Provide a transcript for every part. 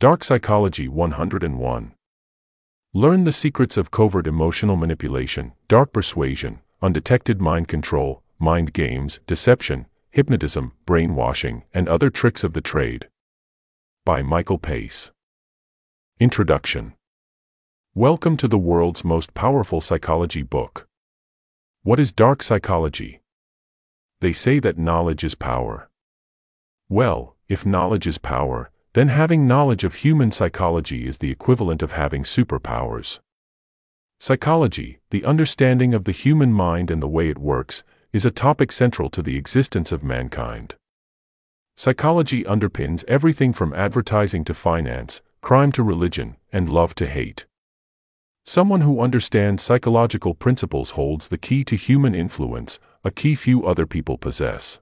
Dark Psychology 101. Learn the secrets of covert emotional manipulation, dark persuasion, undetected mind control, mind games, deception, hypnotism, brainwashing, and other tricks of the trade. By Michael Pace. Introduction Welcome to the world's most powerful psychology book. What is dark psychology? They say that knowledge is power. Well, if knowledge is power, then having knowledge of human psychology is the equivalent of having superpowers. Psychology, the understanding of the human mind and the way it works, is a topic central to the existence of mankind. Psychology underpins everything from advertising to finance, crime to religion, and love to hate. Someone who understands psychological principles holds the key to human influence, a key few other people possess.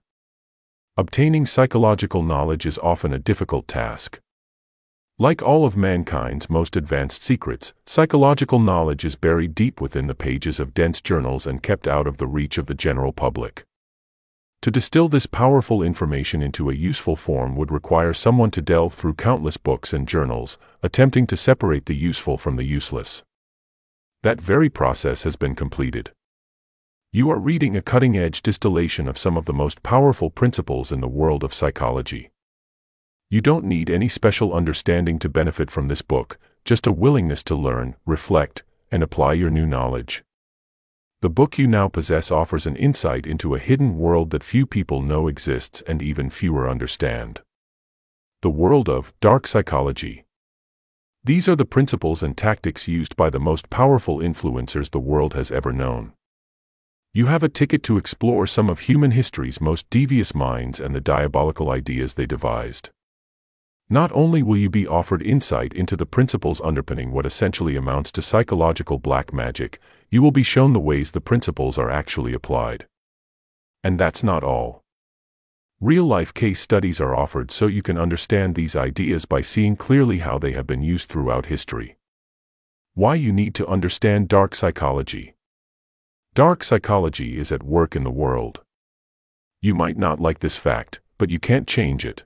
Obtaining psychological knowledge is often a difficult task. Like all of mankind's most advanced secrets, psychological knowledge is buried deep within the pages of dense journals and kept out of the reach of the general public. To distill this powerful information into a useful form would require someone to delve through countless books and journals, attempting to separate the useful from the useless. That very process has been completed. You are reading a cutting edge distillation of some of the most powerful principles in the world of psychology. You don't need any special understanding to benefit from this book, just a willingness to learn, reflect, and apply your new knowledge. The book you now possess offers an insight into a hidden world that few people know exists and even fewer understand. The world of dark psychology. These are the principles and tactics used by the most powerful influencers the world has ever known. You have a ticket to explore some of human history's most devious minds and the diabolical ideas they devised. Not only will you be offered insight into the principles underpinning what essentially amounts to psychological black magic, you will be shown the ways the principles are actually applied. And that's not all. Real-life case studies are offered so you can understand these ideas by seeing clearly how they have been used throughout history. Why you need to understand dark psychology. Dark psychology is at work in the world. You might not like this fact, but you can't change it.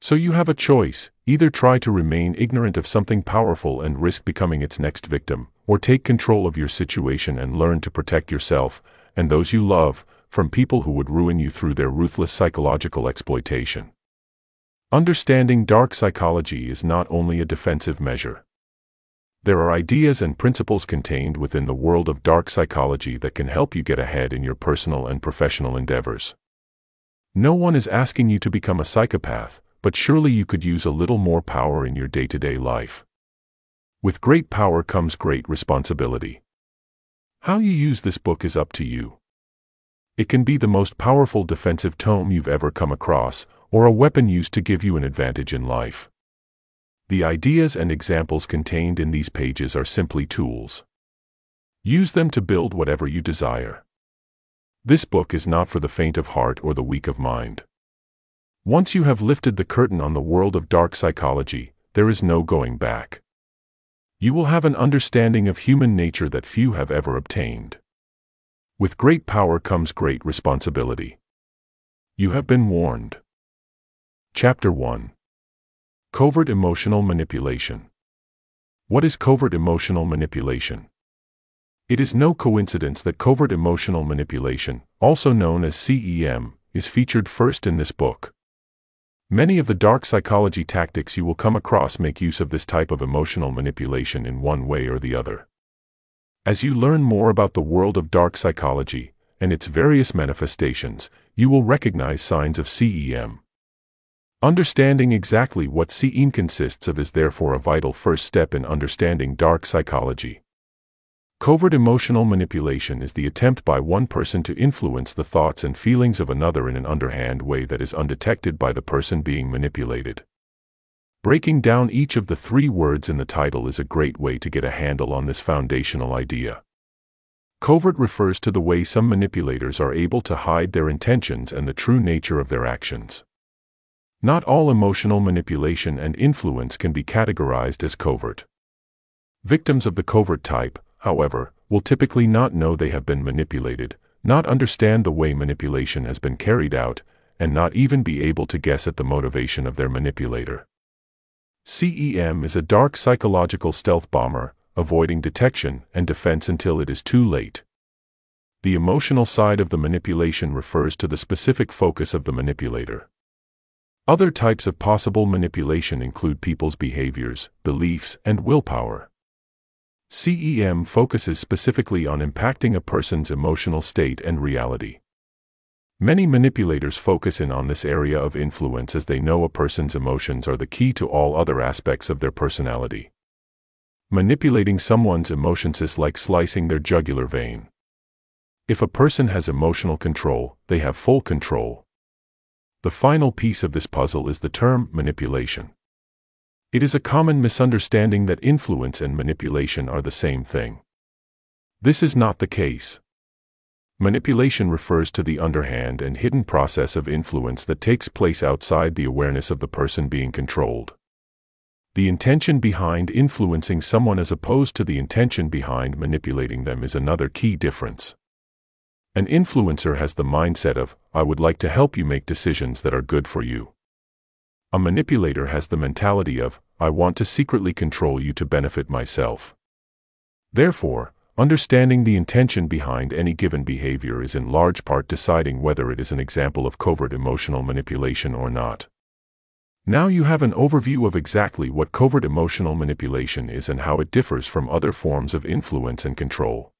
So you have a choice, either try to remain ignorant of something powerful and risk becoming its next victim, or take control of your situation and learn to protect yourself, and those you love, from people who would ruin you through their ruthless psychological exploitation. Understanding dark psychology is not only a defensive measure. There are ideas and principles contained within the world of dark psychology that can help you get ahead in your personal and professional endeavors. No one is asking you to become a psychopath, but surely you could use a little more power in your day-to-day life. With great power comes great responsibility. How you use this book is up to you. It can be the most powerful defensive tome you've ever come across, or a weapon used to give you an advantage in life. The ideas and examples contained in these pages are simply tools. Use them to build whatever you desire. This book is not for the faint of heart or the weak of mind. Once you have lifted the curtain on the world of dark psychology, there is no going back. You will have an understanding of human nature that few have ever obtained. With great power comes great responsibility. You have been warned. Chapter 1 Covert emotional manipulation. What is covert emotional manipulation? It is no coincidence that covert emotional manipulation, also known as CEM, is featured first in this book. Many of the dark psychology tactics you will come across make use of this type of emotional manipulation in one way or the other. As you learn more about the world of dark psychology and its various manifestations, you will recognize signs of CEM. Understanding exactly what CEM consists of is therefore a vital first step in understanding dark psychology. Covert emotional manipulation is the attempt by one person to influence the thoughts and feelings of another in an underhand way that is undetected by the person being manipulated. Breaking down each of the three words in the title is a great way to get a handle on this foundational idea. Covert refers to the way some manipulators are able to hide their intentions and the true nature of their actions. Not all emotional manipulation and influence can be categorized as covert. Victims of the covert type, however, will typically not know they have been manipulated, not understand the way manipulation has been carried out, and not even be able to guess at the motivation of their manipulator. CEM is a dark psychological stealth bomber, avoiding detection and defense until it is too late. The emotional side of the manipulation refers to the specific focus of the manipulator. Other types of possible manipulation include people's behaviors, beliefs, and willpower. CEM focuses specifically on impacting a person's emotional state and reality. Many manipulators focus in on this area of influence as they know a person's emotions are the key to all other aspects of their personality. Manipulating someone's emotions is like slicing their jugular vein. If a person has emotional control, they have full control. The final piece of this puzzle is the term manipulation. It is a common misunderstanding that influence and manipulation are the same thing. This is not the case. Manipulation refers to the underhand and hidden process of influence that takes place outside the awareness of the person being controlled. The intention behind influencing someone as opposed to the intention behind manipulating them is another key difference. An influencer has the mindset of, I would like to help you make decisions that are good for you. A manipulator has the mentality of, I want to secretly control you to benefit myself. Therefore, Understanding the intention behind any given behavior is in large part deciding whether it is an example of covert emotional manipulation or not. Now you have an overview of exactly what covert emotional manipulation is and how it differs from other forms of influence and control.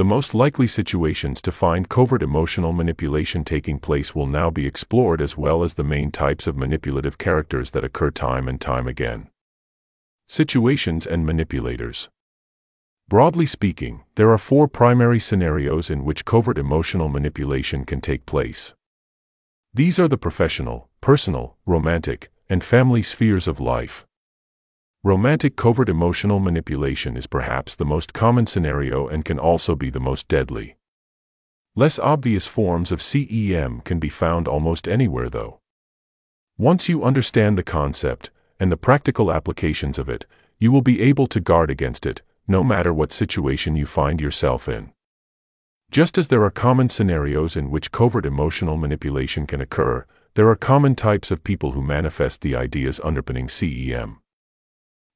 The most likely situations to find covert emotional manipulation taking place will now be explored as well as the main types of manipulative characters that occur time and time again. Situations and manipulators. Broadly speaking, there are four primary scenarios in which covert emotional manipulation can take place. These are the professional, personal, romantic, and family spheres of life. Romantic covert emotional manipulation is perhaps the most common scenario and can also be the most deadly. Less obvious forms of CEM can be found almost anywhere though. Once you understand the concept and the practical applications of it, you will be able to guard against it, no matter what situation you find yourself in. Just as there are common scenarios in which covert emotional manipulation can occur, there are common types of people who manifest the ideas underpinning CEM.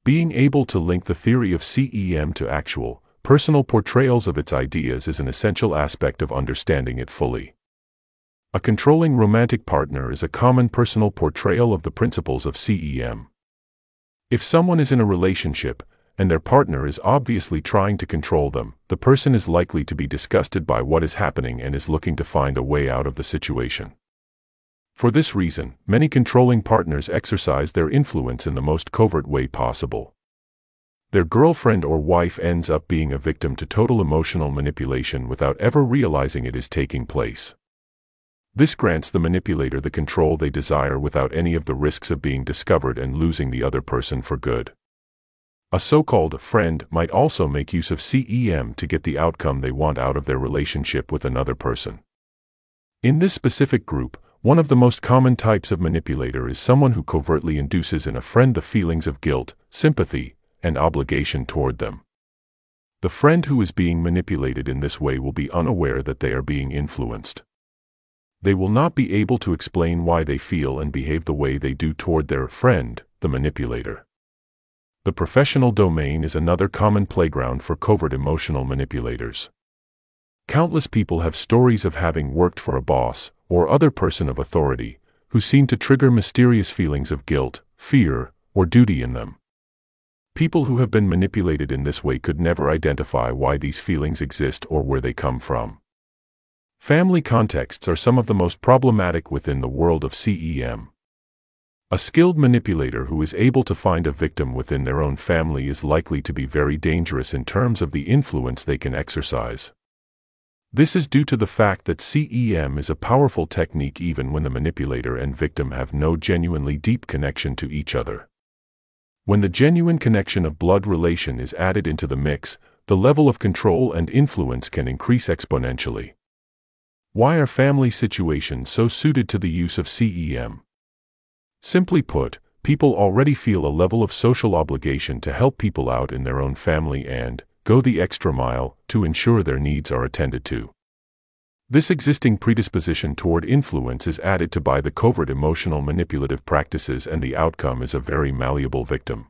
Being able to link the theory of CEM to actual, personal portrayals of its ideas is an essential aspect of understanding it fully. A controlling romantic partner is a common personal portrayal of the principles of CEM. If someone is in a relationship, and their partner is obviously trying to control them, the person is likely to be disgusted by what is happening and is looking to find a way out of the situation. For this reason, many controlling partners exercise their influence in the most covert way possible. Their girlfriend or wife ends up being a victim to total emotional manipulation without ever realizing it is taking place. This grants the manipulator the control they desire without any of the risks of being discovered and losing the other person for good. A so-called friend might also make use of CEM to get the outcome they want out of their relationship with another person. In this specific group, one of the most common types of manipulator is someone who covertly induces in a friend the feelings of guilt, sympathy, and obligation toward them. The friend who is being manipulated in this way will be unaware that they are being influenced. They will not be able to explain why they feel and behave the way they do toward their friend, the manipulator. The professional domain is another common playground for covert emotional manipulators. Countless people have stories of having worked for a boss or other person of authority who seem to trigger mysterious feelings of guilt, fear, or duty in them. People who have been manipulated in this way could never identify why these feelings exist or where they come from. Family contexts are some of the most problematic within the world of CEM. A skilled manipulator who is able to find a victim within their own family is likely to be very dangerous in terms of the influence they can exercise. This is due to the fact that CEM is a powerful technique even when the manipulator and victim have no genuinely deep connection to each other. When the genuine connection of blood relation is added into the mix, the level of control and influence can increase exponentially. Why are family situations so suited to the use of CEM? Simply put, people already feel a level of social obligation to help people out in their own family and go the extra mile to ensure their needs are attended to. This existing predisposition toward influence is added to by the covert emotional manipulative practices and the outcome is a very malleable victim.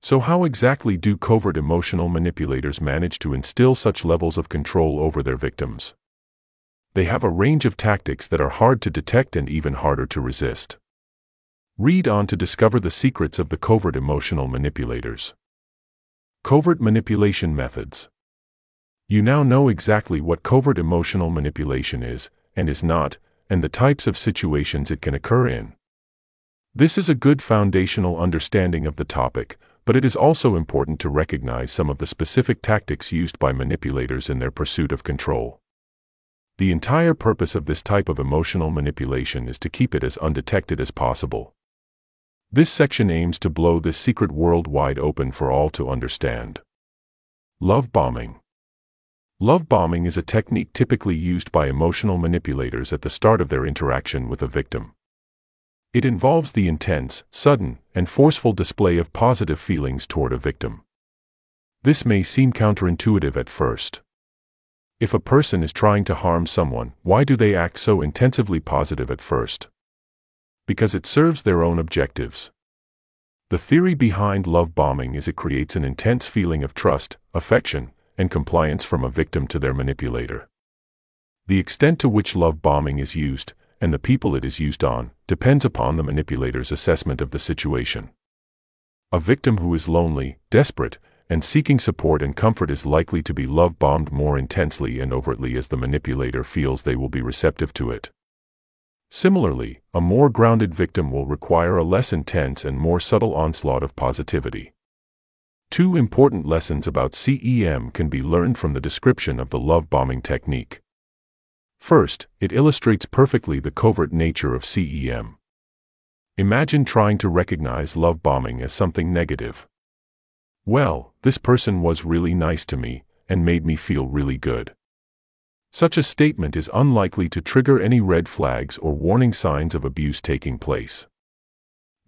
So how exactly do covert emotional manipulators manage to instill such levels of control over their victims? They have a range of tactics that are hard to detect and even harder to resist. Read on to discover the secrets of the covert emotional manipulators. Covert manipulation methods. You now know exactly what covert emotional manipulation is, and is not, and the types of situations it can occur in. This is a good foundational understanding of the topic, but it is also important to recognize some of the specific tactics used by manipulators in their pursuit of control. The entire purpose of this type of emotional manipulation is to keep it as undetected as possible. This section aims to blow this secret world wide open for all to understand. Love bombing. Love bombing is a technique typically used by emotional manipulators at the start of their interaction with a victim. It involves the intense, sudden, and forceful display of positive feelings toward a victim. This may seem counterintuitive at first. If a person is trying to harm someone, why do they act so intensively positive at first? Because it serves their own objectives. The theory behind love bombing is it creates an intense feeling of trust, affection, and compliance from a victim to their manipulator. The extent to which love bombing is used, and the people it is used on, depends upon the manipulator's assessment of the situation. A victim who is lonely, desperate, and seeking support and comfort is likely to be love bombed more intensely and overtly as the manipulator feels they will be receptive to it. Similarly, a more grounded victim will require a less intense and more subtle onslaught of positivity. Two important lessons about CEM can be learned from the description of the love bombing technique. First, it illustrates perfectly the covert nature of CEM. Imagine trying to recognize love bombing as something negative. Well, this person was really nice to me and made me feel really good. Such a statement is unlikely to trigger any red flags or warning signs of abuse taking place.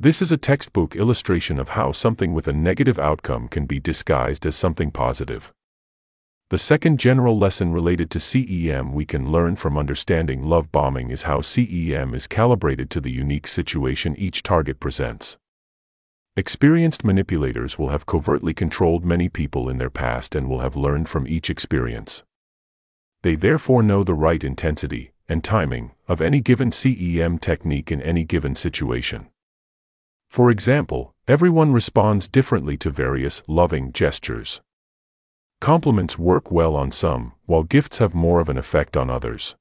This is a textbook illustration of how something with a negative outcome can be disguised as something positive. The second general lesson related to CEM we can learn from understanding love bombing is how CEM is calibrated to the unique situation each target presents. Experienced manipulators will have covertly controlled many people in their past and will have learned from each experience. They therefore know the right intensity and timing of any given CEM technique in any given situation. For example, everyone responds differently to various loving gestures. Compliments work well on some, while gifts have more of an effect on others.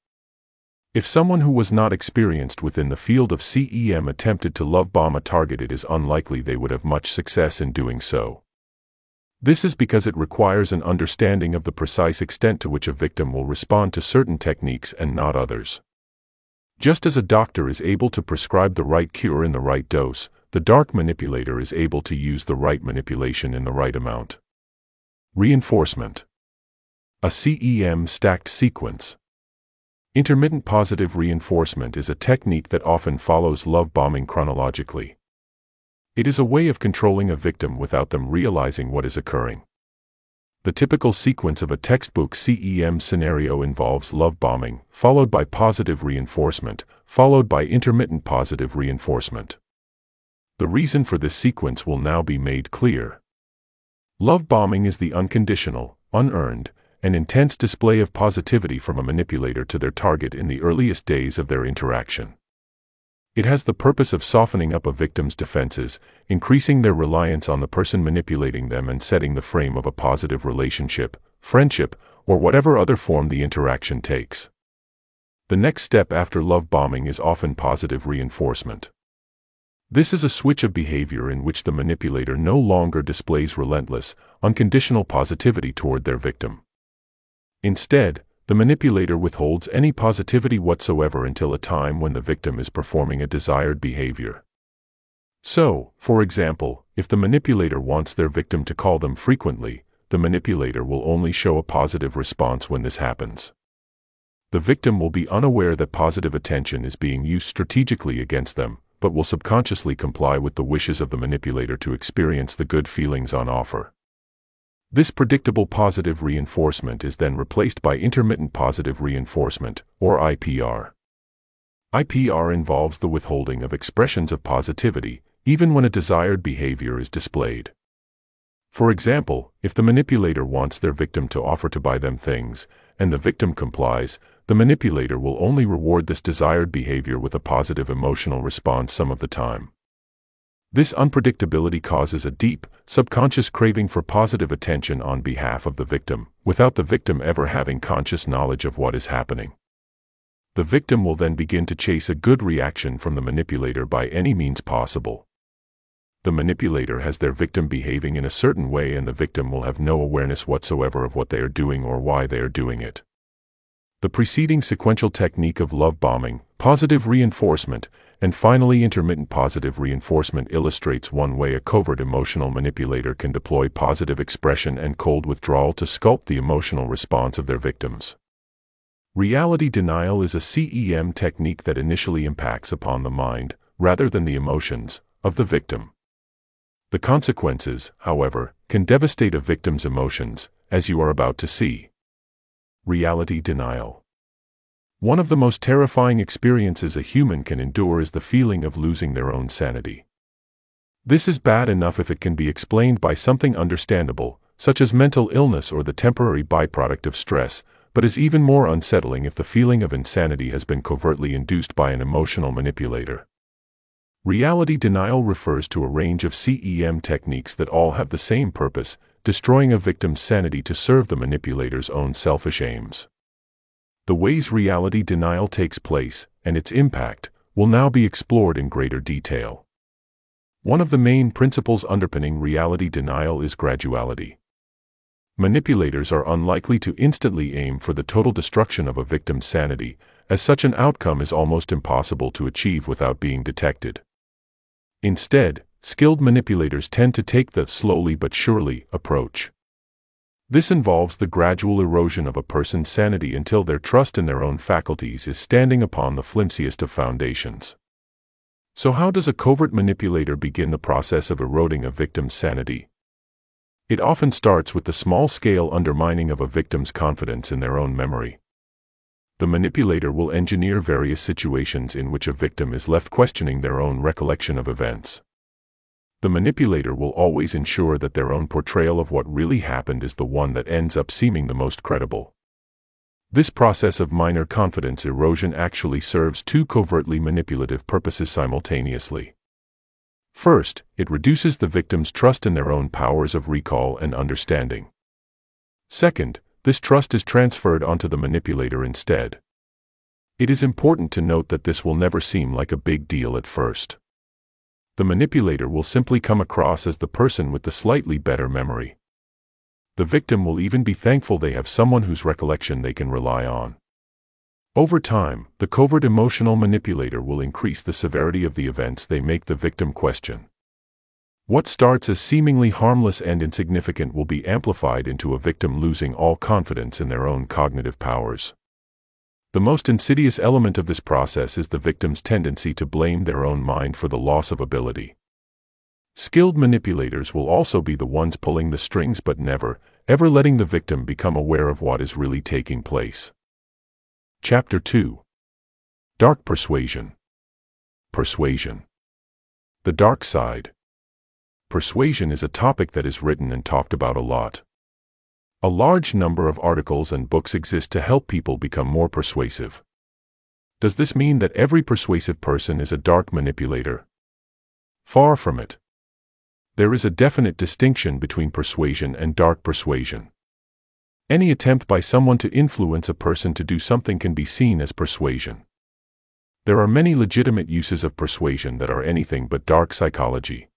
If someone who was not experienced within the field of CEM attempted to love bomb a target, it is unlikely they would have much success in doing so. This is because it requires an understanding of the precise extent to which a victim will respond to certain techniques and not others. Just as a doctor is able to prescribe the right cure in the right dose, the dark manipulator is able to use the right manipulation in the right amount. Reinforcement. A CEM stacked sequence. Intermittent positive reinforcement is a technique that often follows love bombing chronologically. It is a way of controlling a victim without them realizing what is occurring. The typical sequence of a textbook CEM scenario involves love bombing, followed by positive reinforcement, followed by intermittent positive reinforcement. The reason for this sequence will now be made clear. Love bombing is the unconditional, unearned, and intense display of positivity from a manipulator to their target in the earliest days of their interaction. It has the purpose of softening up a victim's defenses, increasing their reliance on the person manipulating them and setting the frame of a positive relationship, friendship, or whatever other form the interaction takes. The next step after love bombing is often positive reinforcement. This is a switch of behavior in which the manipulator no longer displays relentless, unconditional positivity toward their victim. Instead, the manipulator withholds any positivity whatsoever until a time when the victim is performing a desired behavior. So, for example, if the manipulator wants their victim to call them frequently, the manipulator will only show a positive response when this happens. The victim will be unaware that positive attention is being used strategically against them, but will subconsciously comply with the wishes of the manipulator to experience the good feelings on offer. This predictable positive reinforcement is then replaced by intermittent positive reinforcement, or IPR. IPR involves the withholding of expressions of positivity, even when a desired behavior is displayed. For example, if the manipulator wants their victim to offer to buy them things, and the victim complies, the manipulator will only reward this desired behavior with a positive emotional response some of the time. This unpredictability causes a deep, subconscious craving for positive attention on behalf of the victim, without the victim ever having conscious knowledge of what is happening. The victim will then begin to chase a good reaction from the manipulator by any means possible. The manipulator has their victim behaving in a certain way and the victim will have no awareness whatsoever of what they are doing or why they are doing it. The preceding sequential technique of love bombing, positive reinforcement, and finally intermittent positive reinforcement illustrates one way a covert emotional manipulator can deploy positive expression and cold withdrawal to sculpt the emotional response of their victims. Reality denial is a CEM technique that initially impacts upon the mind, rather than the emotions, of the victim. The consequences, however, can devastate a victim's emotions, as you are about to see. Reality denial. One of the most terrifying experiences a human can endure is the feeling of losing their own sanity. This is bad enough if it can be explained by something understandable, such as mental illness or the temporary byproduct of stress, but is even more unsettling if the feeling of insanity has been covertly induced by an emotional manipulator. Reality denial refers to a range of CEM techniques that all have the same purpose destroying a victim's sanity to serve the manipulator's own selfish aims. The ways reality denial takes place, and its impact, will now be explored in greater detail. One of the main principles underpinning reality denial is graduality. Manipulators are unlikely to instantly aim for the total destruction of a victim's sanity, as such an outcome is almost impossible to achieve without being detected. Instead, skilled manipulators tend to take the slowly but surely approach. This involves the gradual erosion of a person's sanity until their trust in their own faculties is standing upon the flimsiest of foundations. So how does a covert manipulator begin the process of eroding a victim's sanity? It often starts with the small-scale undermining of a victim's confidence in their own memory. The manipulator will engineer various situations in which a victim is left questioning their own recollection of events. The manipulator will always ensure that their own portrayal of what really happened is the one that ends up seeming the most credible. This process of minor confidence erosion actually serves two covertly manipulative purposes simultaneously. First, it reduces the victim's trust in their own powers of recall and understanding. Second, this trust is transferred onto the manipulator instead. It is important to note that this will never seem like a big deal at first the manipulator will simply come across as the person with the slightly better memory. The victim will even be thankful they have someone whose recollection they can rely on. Over time, the covert emotional manipulator will increase the severity of the events they make the victim question. What starts as seemingly harmless and insignificant will be amplified into a victim losing all confidence in their own cognitive powers. The most insidious element of this process is the victim's tendency to blame their own mind for the loss of ability. Skilled manipulators will also be the ones pulling the strings but never, ever letting the victim become aware of what is really taking place. Chapter 2 Dark Persuasion Persuasion The Dark Side Persuasion is a topic that is written and talked about a lot. A large number of articles and books exist to help people become more persuasive. Does this mean that every persuasive person is a dark manipulator? Far from it. There is a definite distinction between persuasion and dark persuasion. Any attempt by someone to influence a person to do something can be seen as persuasion. There are many legitimate uses of persuasion that are anything but dark psychology.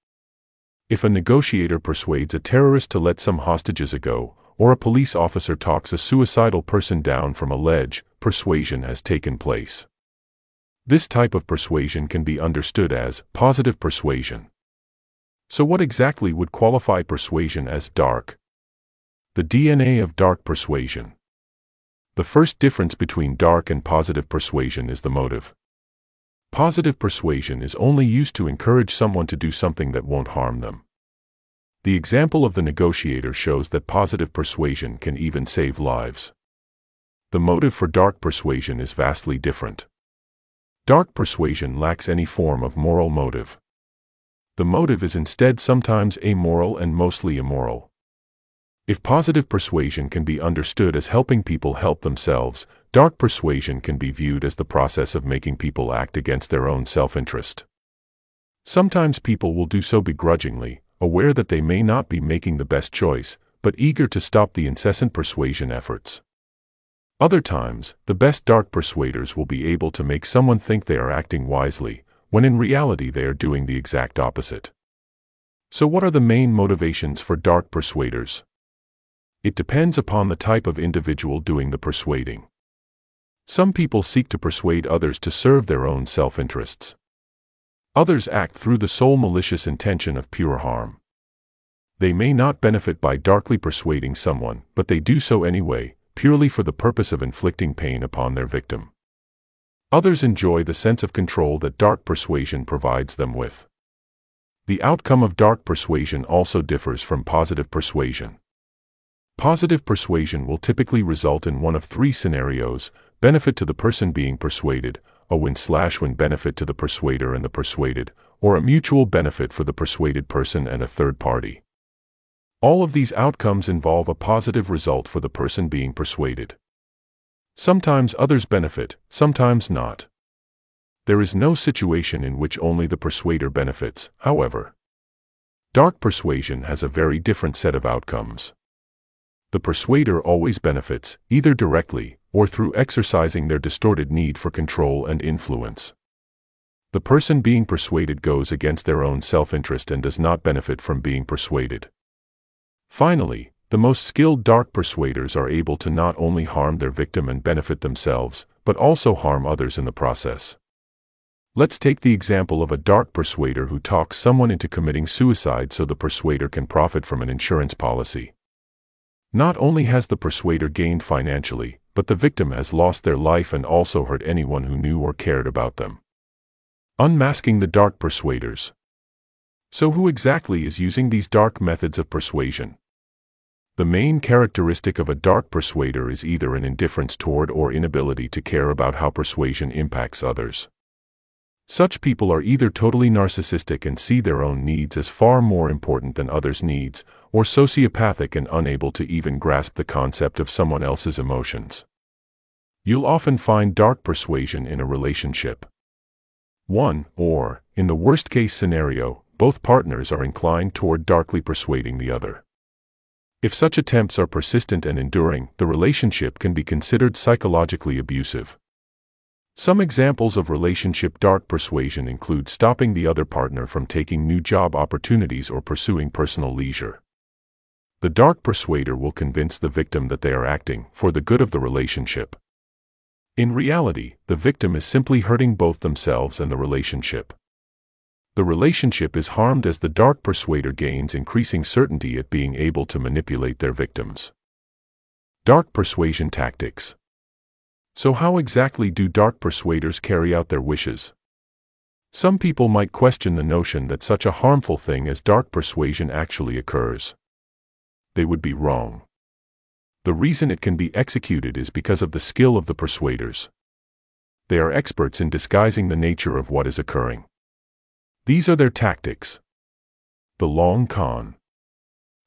If a negotiator persuades a terrorist to let some hostages go, or a police officer talks a suicidal person down from a ledge, persuasion has taken place. This type of persuasion can be understood as positive persuasion. So what exactly would qualify persuasion as dark? The DNA of dark persuasion. The first difference between dark and positive persuasion is the motive. Positive persuasion is only used to encourage someone to do something that won't harm them. The example of the negotiator shows that positive persuasion can even save lives. The motive for dark persuasion is vastly different. Dark persuasion lacks any form of moral motive. The motive is instead sometimes amoral and mostly immoral. If positive persuasion can be understood as helping people help themselves, dark persuasion can be viewed as the process of making people act against their own self-interest. Sometimes people will do so begrudgingly, aware that they may not be making the best choice, but eager to stop the incessant persuasion efforts. Other times, the best dark persuaders will be able to make someone think they are acting wisely, when in reality they are doing the exact opposite. So what are the main motivations for dark persuaders? It depends upon the type of individual doing the persuading. Some people seek to persuade others to serve their own self-interests. Others act through the sole malicious intention of pure harm. They may not benefit by darkly persuading someone, but they do so anyway, purely for the purpose of inflicting pain upon their victim. Others enjoy the sense of control that dark persuasion provides them with. The outcome of dark persuasion also differs from positive persuasion. Positive persuasion will typically result in one of three scenarios, benefit to the person being persuaded, a win-slash-win benefit to the persuader and the persuaded, or a mutual benefit for the persuaded person and a third party. All of these outcomes involve a positive result for the person being persuaded. Sometimes others benefit, sometimes not. There is no situation in which only the persuader benefits, however. Dark persuasion has a very different set of outcomes. The persuader always benefits, either directly, or through exercising their distorted need for control and influence. The person being persuaded goes against their own self-interest and does not benefit from being persuaded. Finally, the most skilled dark persuaders are able to not only harm their victim and benefit themselves, but also harm others in the process. Let's take the example of a dark persuader who talks someone into committing suicide so the persuader can profit from an insurance policy. Not only has the persuader gained financially, but the victim has lost their life and also hurt anyone who knew or cared about them. Unmasking the dark persuaders. So who exactly is using these dark methods of persuasion? The main characteristic of a dark persuader is either an indifference toward or inability to care about how persuasion impacts others. Such people are either totally narcissistic and see their own needs as far more important than others' needs, or sociopathic and unable to even grasp the concept of someone else's emotions. You'll often find dark persuasion in a relationship. One, or, in the worst case scenario, both partners are inclined toward darkly persuading the other. If such attempts are persistent and enduring, the relationship can be considered psychologically abusive. Some examples of relationship dark persuasion include stopping the other partner from taking new job opportunities or pursuing personal leisure. The dark persuader will convince the victim that they are acting for the good of the relationship. In reality, the victim is simply hurting both themselves and the relationship. The relationship is harmed as the dark persuader gains increasing certainty at being able to manipulate their victims. Dark persuasion tactics. So how exactly do dark persuaders carry out their wishes? Some people might question the notion that such a harmful thing as dark persuasion actually occurs. They would be wrong. The reason it can be executed is because of the skill of the persuaders. They are experts in disguising the nature of what is occurring. These are their tactics. The long con.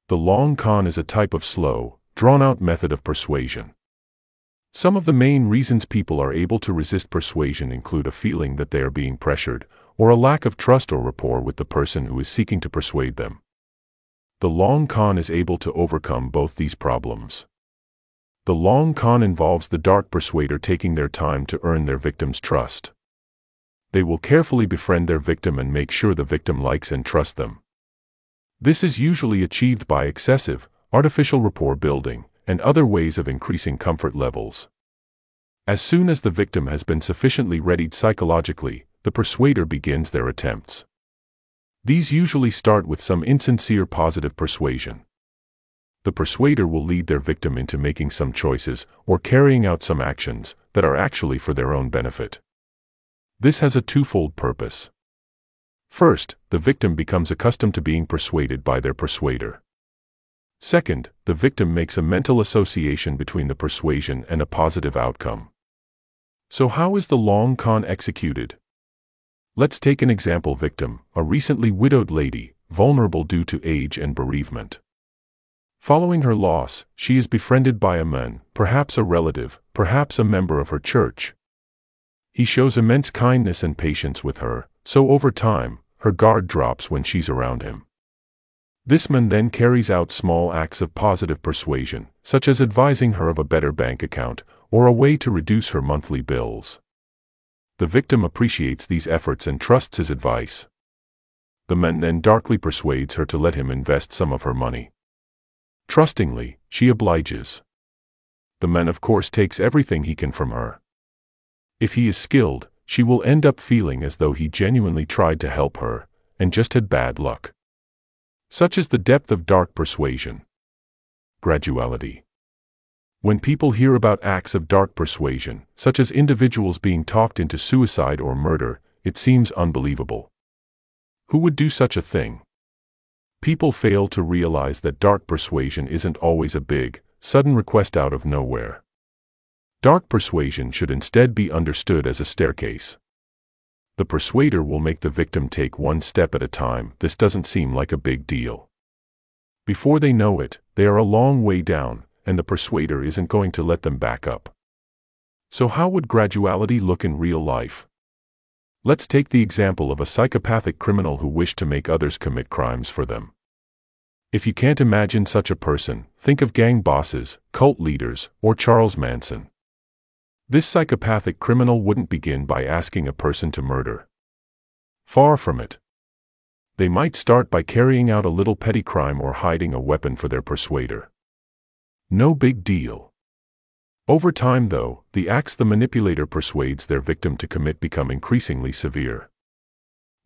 The long con is a type of slow, drawn-out method of persuasion. Some of the main reasons people are able to resist persuasion include a feeling that they are being pressured, or a lack of trust or rapport with the person who is seeking to persuade them. The long con is able to overcome both these problems. The long con involves the dark persuader taking their time to earn their victim's trust. They will carefully befriend their victim and make sure the victim likes and trusts them. This is usually achieved by excessive, artificial rapport building, and other ways of increasing comfort levels. As soon as the victim has been sufficiently readied psychologically, the persuader begins their attempts. These usually start with some insincere positive persuasion. The persuader will lead their victim into making some choices or carrying out some actions that are actually for their own benefit. This has a twofold purpose. First, the victim becomes accustomed to being persuaded by their persuader. Second, the victim makes a mental association between the persuasion and a positive outcome. So how is the long con executed? Let's take an example victim, a recently widowed lady, vulnerable due to age and bereavement. Following her loss, she is befriended by a man, perhaps a relative, perhaps a member of her church. He shows immense kindness and patience with her, so over time, her guard drops when she's around him. This man then carries out small acts of positive persuasion, such as advising her of a better bank account or a way to reduce her monthly bills. The victim appreciates these efforts and trusts his advice. The man then darkly persuades her to let him invest some of her money. Trustingly, she obliges. The man of course takes everything he can from her. If he is skilled, she will end up feeling as though he genuinely tried to help her, and just had bad luck. Such is the depth of dark persuasion. Graduality. When people hear about acts of dark persuasion, such as individuals being talked into suicide or murder, it seems unbelievable. Who would do such a thing? People fail to realize that dark persuasion isn't always a big, sudden request out of nowhere. Dark persuasion should instead be understood as a staircase. The persuader will make the victim take one step at a time. This doesn't seem like a big deal. Before they know it, they are a long way down, and the persuader isn't going to let them back up. So how would graduality look in real life? Let's take the example of a psychopathic criminal who wished to make others commit crimes for them. If you can't imagine such a person, think of gang bosses, cult leaders, or Charles Manson. This psychopathic criminal wouldn't begin by asking a person to murder. Far from it. They might start by carrying out a little petty crime or hiding a weapon for their persuader. No big deal. Over time, though, the acts the manipulator persuades their victim to commit become increasingly severe.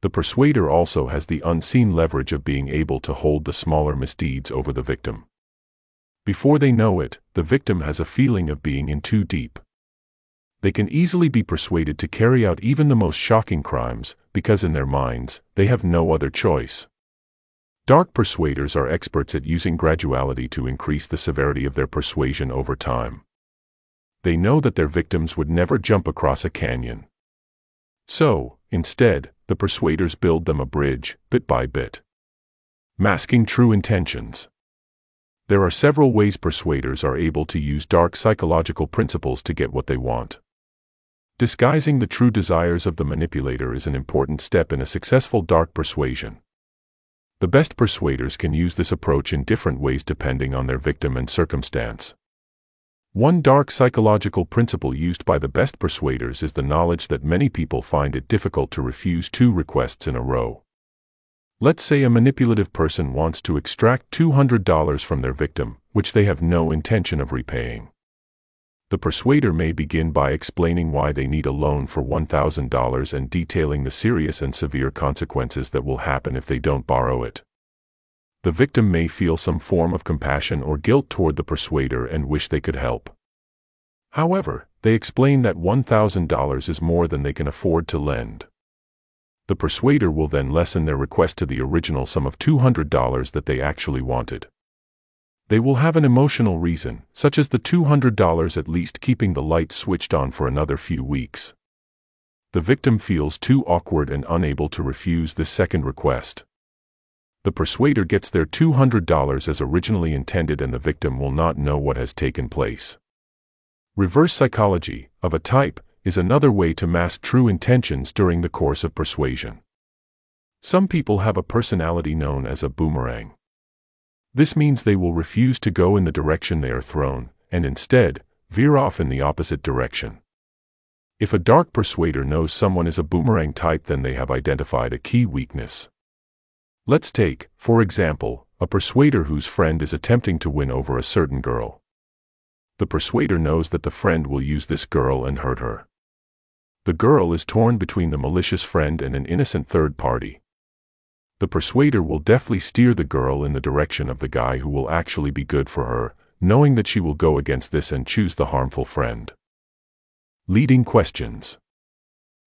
The persuader also has the unseen leverage of being able to hold the smaller misdeeds over the victim. Before they know it, the victim has a feeling of being in too deep they can easily be persuaded to carry out even the most shocking crimes, because in their minds, they have no other choice. Dark persuaders are experts at using graduality to increase the severity of their persuasion over time. They know that their victims would never jump across a canyon. So, instead, the persuaders build them a bridge, bit by bit. Masking true intentions. There are several ways persuaders are able to use dark psychological principles to get what they want. Disguising the true desires of the manipulator is an important step in a successful dark persuasion. The best persuaders can use this approach in different ways depending on their victim and circumstance. One dark psychological principle used by the best persuaders is the knowledge that many people find it difficult to refuse two requests in a row. Let's say a manipulative person wants to extract $200 from their victim, which they have no intention of repaying. The persuader may begin by explaining why they need a loan for $1,000 and detailing the serious and severe consequences that will happen if they don't borrow it. The victim may feel some form of compassion or guilt toward the persuader and wish they could help. However, they explain that $1,000 is more than they can afford to lend. The persuader will then lessen their request to the original sum of $200 that they actually wanted. They will have an emotional reason, such as the $200 at least keeping the lights switched on for another few weeks. The victim feels too awkward and unable to refuse this second request. The persuader gets their $200 as originally intended and the victim will not know what has taken place. Reverse psychology, of a type, is another way to mask true intentions during the course of persuasion. Some people have a personality known as a boomerang. This means they will refuse to go in the direction they are thrown, and instead, veer off in the opposite direction. If a dark persuader knows someone is a boomerang type then they have identified a key weakness. Let's take, for example, a persuader whose friend is attempting to win over a certain girl. The persuader knows that the friend will use this girl and hurt her. The girl is torn between the malicious friend and an innocent third party the persuader will deftly steer the girl in the direction of the guy who will actually be good for her, knowing that she will go against this and choose the harmful friend. Leading questions.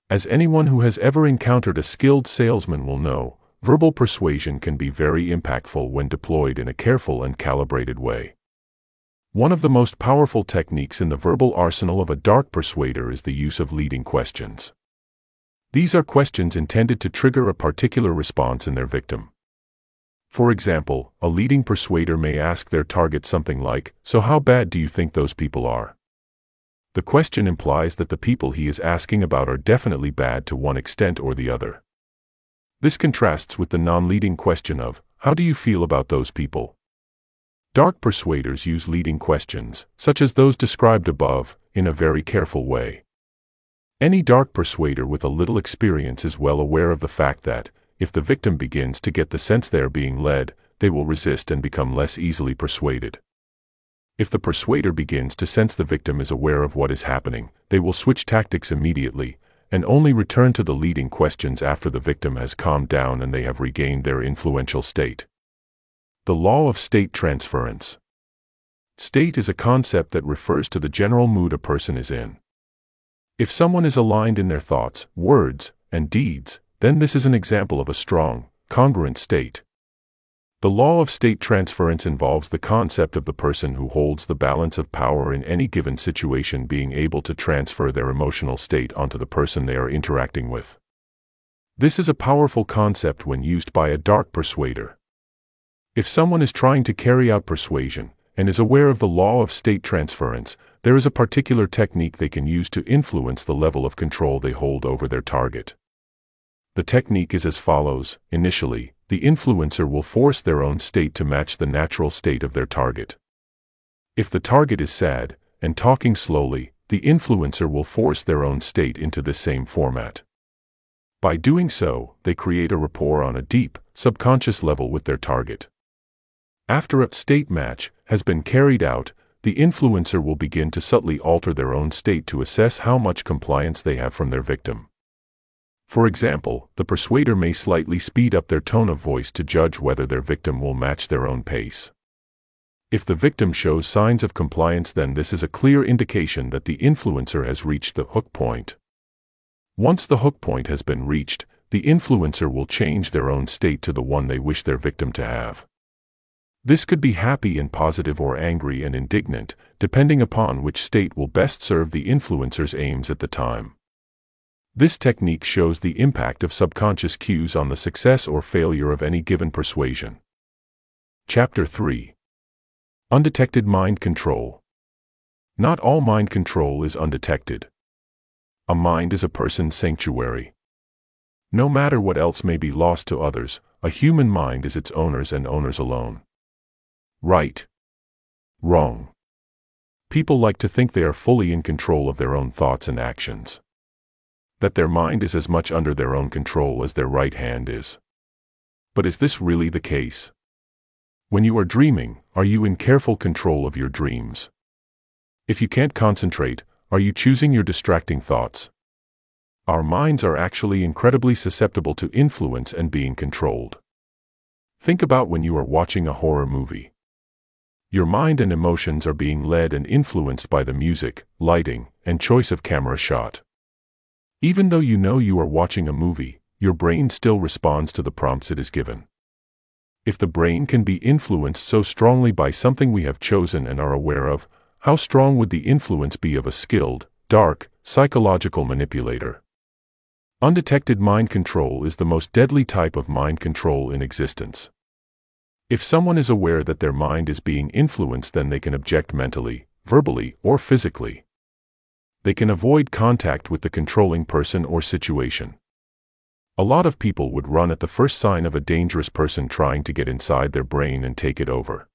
As anyone who has ever encountered a skilled salesman will know, verbal persuasion can be very impactful when deployed in a careful and calibrated way. One of the most powerful techniques in the verbal arsenal of a dark persuader is the use of leading questions. These are questions intended to trigger a particular response in their victim. For example, a leading persuader may ask their target something like, So how bad do you think those people are? The question implies that the people he is asking about are definitely bad to one extent or the other. This contrasts with the non-leading question of, how do you feel about those people? Dark persuaders use leading questions, such as those described above, in a very careful way. Any dark persuader with a little experience is well aware of the fact that, if the victim begins to get the sense they are being led, they will resist and become less easily persuaded. If the persuader begins to sense the victim is aware of what is happening, they will switch tactics immediately, and only return to the leading questions after the victim has calmed down and they have regained their influential state. The law of state transference. State is a concept that refers to the general mood a person is in. If someone is aligned in their thoughts, words, and deeds, then this is an example of a strong, congruent state. The law of state transference involves the concept of the person who holds the balance of power in any given situation being able to transfer their emotional state onto the person they are interacting with. This is a powerful concept when used by a dark persuader. If someone is trying to carry out persuasion and is aware of the law of state transference, there is a particular technique they can use to influence the level of control they hold over their target. The technique is as follows initially, the influencer will force their own state to match the natural state of their target. If the target is sad, and talking slowly, the influencer will force their own state into the same format. By doing so, they create a rapport on a deep, subconscious level with their target. After a state match has been carried out, the influencer will begin to subtly alter their own state to assess how much compliance they have from their victim. For example, the persuader may slightly speed up their tone of voice to judge whether their victim will match their own pace. If the victim shows signs of compliance then this is a clear indication that the influencer has reached the hook point. Once the hook point has been reached, the influencer will change their own state to the one they wish their victim to have. This could be happy and positive or angry and indignant, depending upon which state will best serve the influencer's aims at the time. This technique shows the impact of subconscious cues on the success or failure of any given persuasion. Chapter 3 Undetected Mind Control Not all mind control is undetected. A mind is a person's sanctuary. No matter what else may be lost to others, a human mind is its owner's and owner's alone. Right. Wrong. People like to think they are fully in control of their own thoughts and actions that their mind is as much under their own control as their right hand is. But is this really the case? When you are dreaming, are you in careful control of your dreams? If you can't concentrate, are you choosing your distracting thoughts? Our minds are actually incredibly susceptible to influence and being controlled. Think about when you are watching a horror movie. Your mind and emotions are being led and influenced by the music, lighting, and choice of camera shot. Even though you know you are watching a movie, your brain still responds to the prompts it is given. If the brain can be influenced so strongly by something we have chosen and are aware of, how strong would the influence be of a skilled, dark, psychological manipulator? Undetected mind control is the most deadly type of mind control in existence. If someone is aware that their mind is being influenced, then they can object mentally, verbally, or physically they can avoid contact with the controlling person or situation. A lot of people would run at the first sign of a dangerous person trying to get inside their brain and take it over.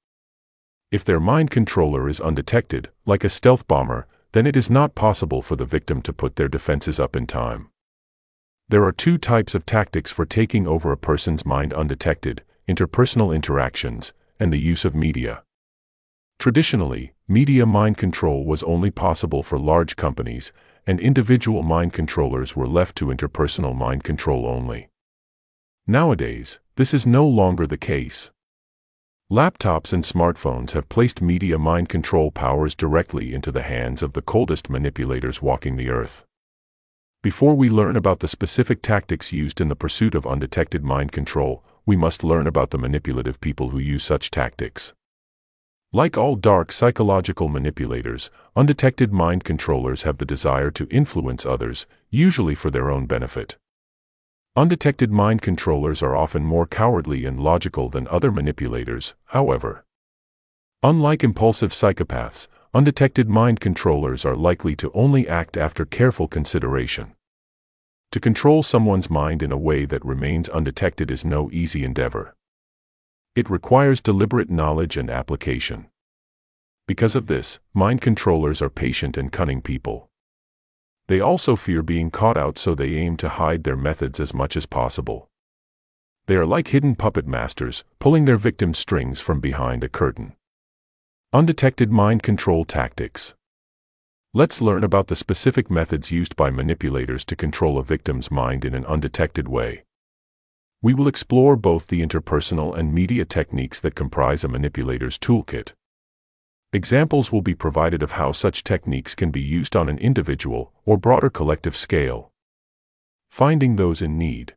If their mind controller is undetected, like a stealth bomber, then it is not possible for the victim to put their defenses up in time. There are two types of tactics for taking over a person's mind undetected interpersonal interactions and the use of media. Traditionally, media mind control was only possible for large companies, and individual mind controllers were left to interpersonal mind control only. Nowadays, this is no longer the case. Laptops and smartphones have placed media mind control powers directly into the hands of the coldest manipulators walking the earth. Before we learn about the specific tactics used in the pursuit of undetected mind control, we must learn about the manipulative people who use such tactics. Like all dark psychological manipulators, undetected mind controllers have the desire to influence others, usually for their own benefit. Undetected mind controllers are often more cowardly and logical than other manipulators, however. Unlike impulsive psychopaths, undetected mind controllers are likely to only act after careful consideration. To control someone's mind in a way that remains undetected is no easy endeavor. It requires deliberate knowledge and application. Because of this, mind controllers are patient and cunning people. They also fear being caught out so they aim to hide their methods as much as possible. They are like hidden puppet masters, pulling their victim's strings from behind a curtain. Undetected mind control tactics. Let's learn about the specific methods used by manipulators to control a victim's mind in an undetected way. We will explore both the interpersonal and media techniques that comprise a manipulator's toolkit. Examples will be provided of how such techniques can be used on an individual or broader collective scale. Finding those in need.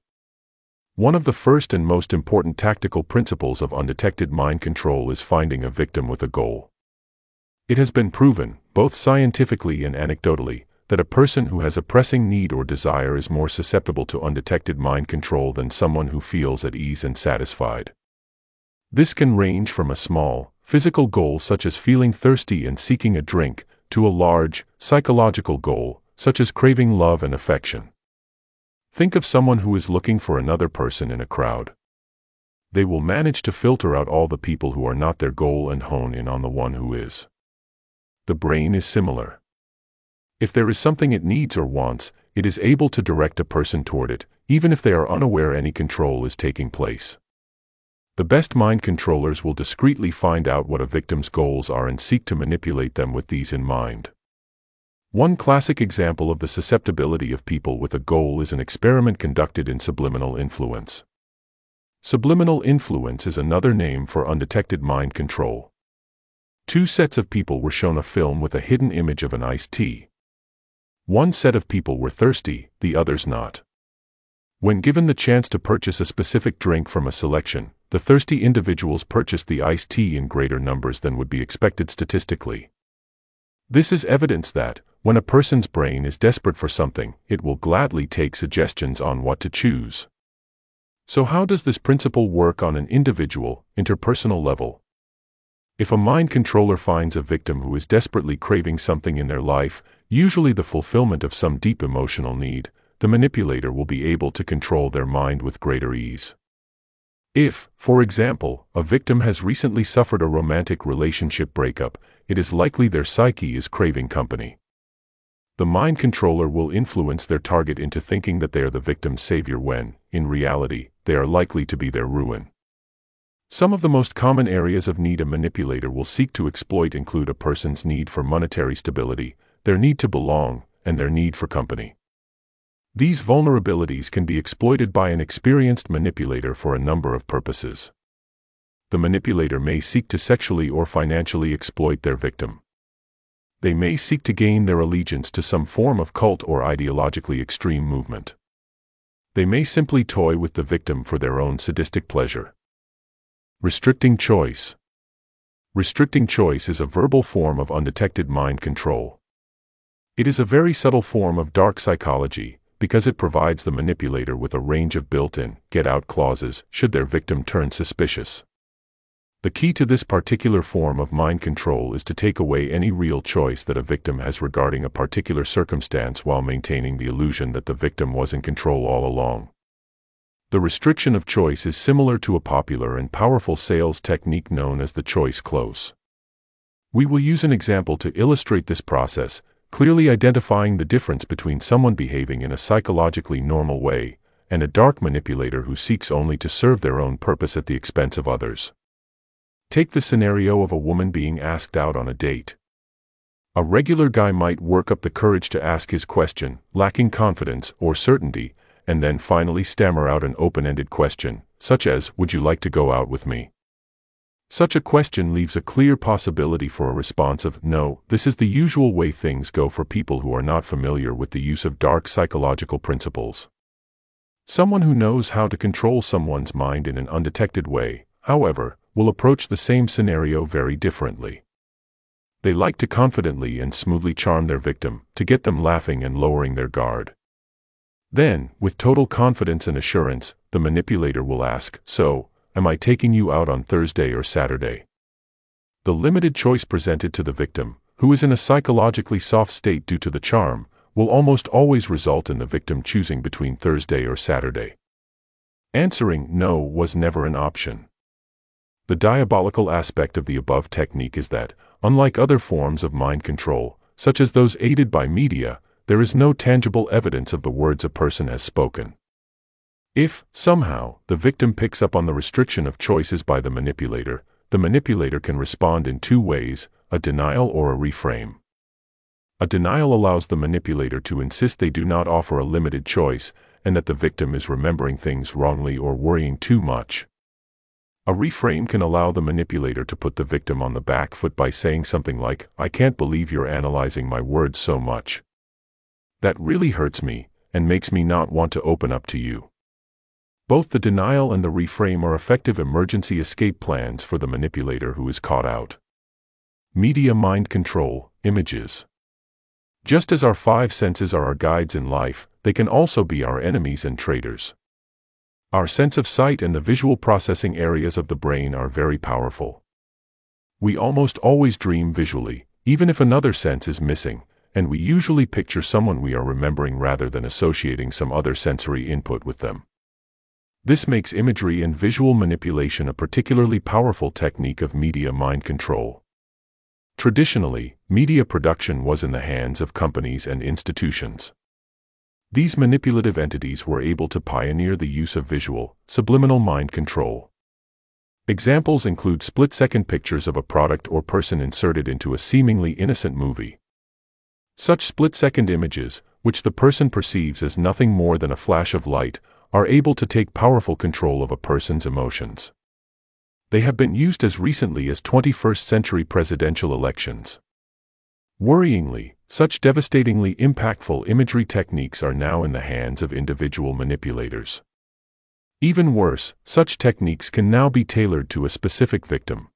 One of the first and most important tactical principles of undetected mind control is finding a victim with a goal. It has been proven, both scientifically and anecdotally, that a person who has a pressing need or desire is more susceptible to undetected mind control than someone who feels at ease and satisfied. This can range from a small, physical goal such as feeling thirsty and seeking a drink, to a large, psychological goal, such as craving love and affection. Think of someone who is looking for another person in a crowd. They will manage to filter out all the people who are not their goal and hone in on the one who is. The brain is similar. If there is something it needs or wants, it is able to direct a person toward it, even if they are unaware any control is taking place. The best mind controllers will discreetly find out what a victim's goals are and seek to manipulate them with these in mind. One classic example of the susceptibility of people with a goal is an experiment conducted in subliminal influence. Subliminal influence is another name for undetected mind control. Two sets of people were shown a film with a hidden image of an iced tea. One set of people were thirsty, the others not. When given the chance to purchase a specific drink from a selection, the thirsty individuals purchased the iced tea in greater numbers than would be expected statistically. This is evidence that, when a person's brain is desperate for something, it will gladly take suggestions on what to choose. So how does this principle work on an individual, interpersonal level? If a mind controller finds a victim who is desperately craving something in their life, usually the fulfillment of some deep emotional need, the manipulator will be able to control their mind with greater ease. If, for example, a victim has recently suffered a romantic relationship breakup, it is likely their psyche is craving company. The mind controller will influence their target into thinking that they are the victim's savior when, in reality, they are likely to be their ruin. Some of the most common areas of need a manipulator will seek to exploit include a person's need for monetary stability, their need to belong, and their need for company. These vulnerabilities can be exploited by an experienced manipulator for a number of purposes. The manipulator may seek to sexually or financially exploit their victim. They may seek to gain their allegiance to some form of cult or ideologically extreme movement. They may simply toy with the victim for their own sadistic pleasure. Restricting choice. Restricting choice is a verbal form of undetected mind control. It is a very subtle form of dark psychology because it provides the manipulator with a range of built-in, get-out clauses should their victim turn suspicious. The key to this particular form of mind control is to take away any real choice that a victim has regarding a particular circumstance while maintaining the illusion that the victim was in control all along. The restriction of choice is similar to a popular and powerful sales technique known as the choice close. We will use an example to illustrate this process, clearly identifying the difference between someone behaving in a psychologically normal way and a dark manipulator who seeks only to serve their own purpose at the expense of others. Take the scenario of a woman being asked out on a date. A regular guy might work up the courage to ask his question, lacking confidence or certainty, and then finally stammer out an open ended question, such as, Would you like to go out with me? Such a question leaves a clear possibility for a response of, no, this is the usual way things go for people who are not familiar with the use of dark psychological principles. Someone who knows how to control someone's mind in an undetected way, however, will approach the same scenario very differently. They like to confidently and smoothly charm their victim, to get them laughing and lowering their guard. Then, with total confidence and assurance, the manipulator will ask, So, Am I taking you out on Thursday or Saturday? The limited choice presented to the victim, who is in a psychologically soft state due to the charm, will almost always result in the victim choosing between Thursday or Saturday. Answering no was never an option. The diabolical aspect of the above technique is that, unlike other forms of mind control, such as those aided by media, there is no tangible evidence of the words a person has spoken. If, somehow, the victim picks up on the restriction of choices by the manipulator, the manipulator can respond in two ways, a denial or a reframe. A denial allows the manipulator to insist they do not offer a limited choice, and that the victim is remembering things wrongly or worrying too much. A reframe can allow the manipulator to put the victim on the back foot by saying something like, I can't believe you're analyzing my words so much. That really hurts me, and makes me not want to open up to you. Both the denial and the reframe are effective emergency escape plans for the manipulator who is caught out. Media mind control, images. Just as our five senses are our guides in life, they can also be our enemies and traitors. Our sense of sight and the visual processing areas of the brain are very powerful. We almost always dream visually, even if another sense is missing, and we usually picture someone we are remembering rather than associating some other sensory input with them. This makes imagery and visual manipulation a particularly powerful technique of media mind control. Traditionally, media production was in the hands of companies and institutions. These manipulative entities were able to pioneer the use of visual, subliminal mind control. Examples include split-second pictures of a product or person inserted into a seemingly innocent movie. Such split-second images, which the person perceives as nothing more than a flash of light, are able to take powerful control of a person's emotions. They have been used as recently as 21st century presidential elections. Worryingly, such devastatingly impactful imagery techniques are now in the hands of individual manipulators. Even worse, such techniques can now be tailored to a specific victim.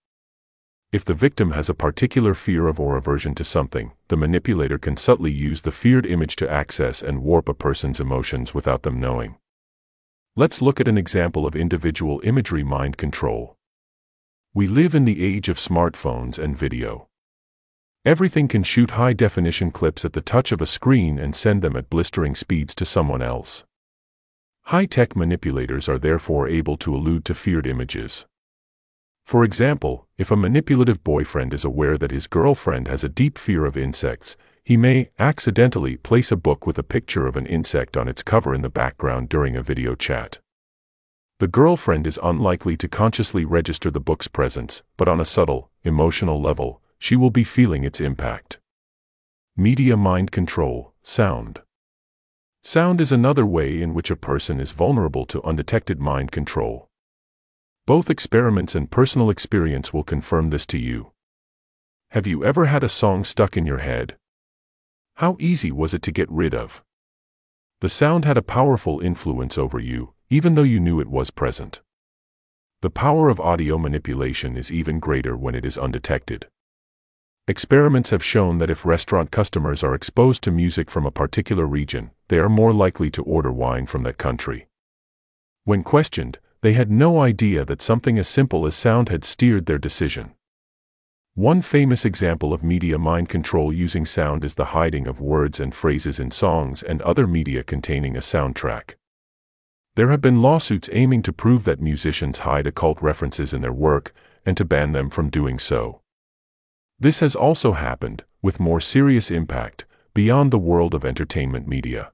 If the victim has a particular fear of or aversion to something, the manipulator can subtly use the feared image to access and warp a person's emotions without them knowing. Let's look at an example of individual imagery mind control. We live in the age of smartphones and video. Everything can shoot high-definition clips at the touch of a screen and send them at blistering speeds to someone else. High-tech manipulators are therefore able to allude to feared images. For example, if a manipulative boyfriend is aware that his girlfriend has a deep fear of insects, he may accidentally place a book with a picture of an insect on its cover in the background during a video chat. The girlfriend is unlikely to consciously register the book's presence, but on a subtle, emotional level, she will be feeling its impact. Media mind control, sound. Sound is another way in which a person is vulnerable to undetected mind control. Both experiments and personal experience will confirm this to you. Have you ever had a song stuck in your head? How easy was it to get rid of? The sound had a powerful influence over you, even though you knew it was present. The power of audio manipulation is even greater when it is undetected. Experiments have shown that if restaurant customers are exposed to music from a particular region, they are more likely to order wine from that country. When questioned, they had no idea that something as simple as sound had steered their decision. One famous example of media mind control using sound is the hiding of words and phrases in songs and other media containing a soundtrack. There have been lawsuits aiming to prove that musicians hide occult references in their work and to ban them from doing so. This has also happened, with more serious impact, beyond the world of entertainment media.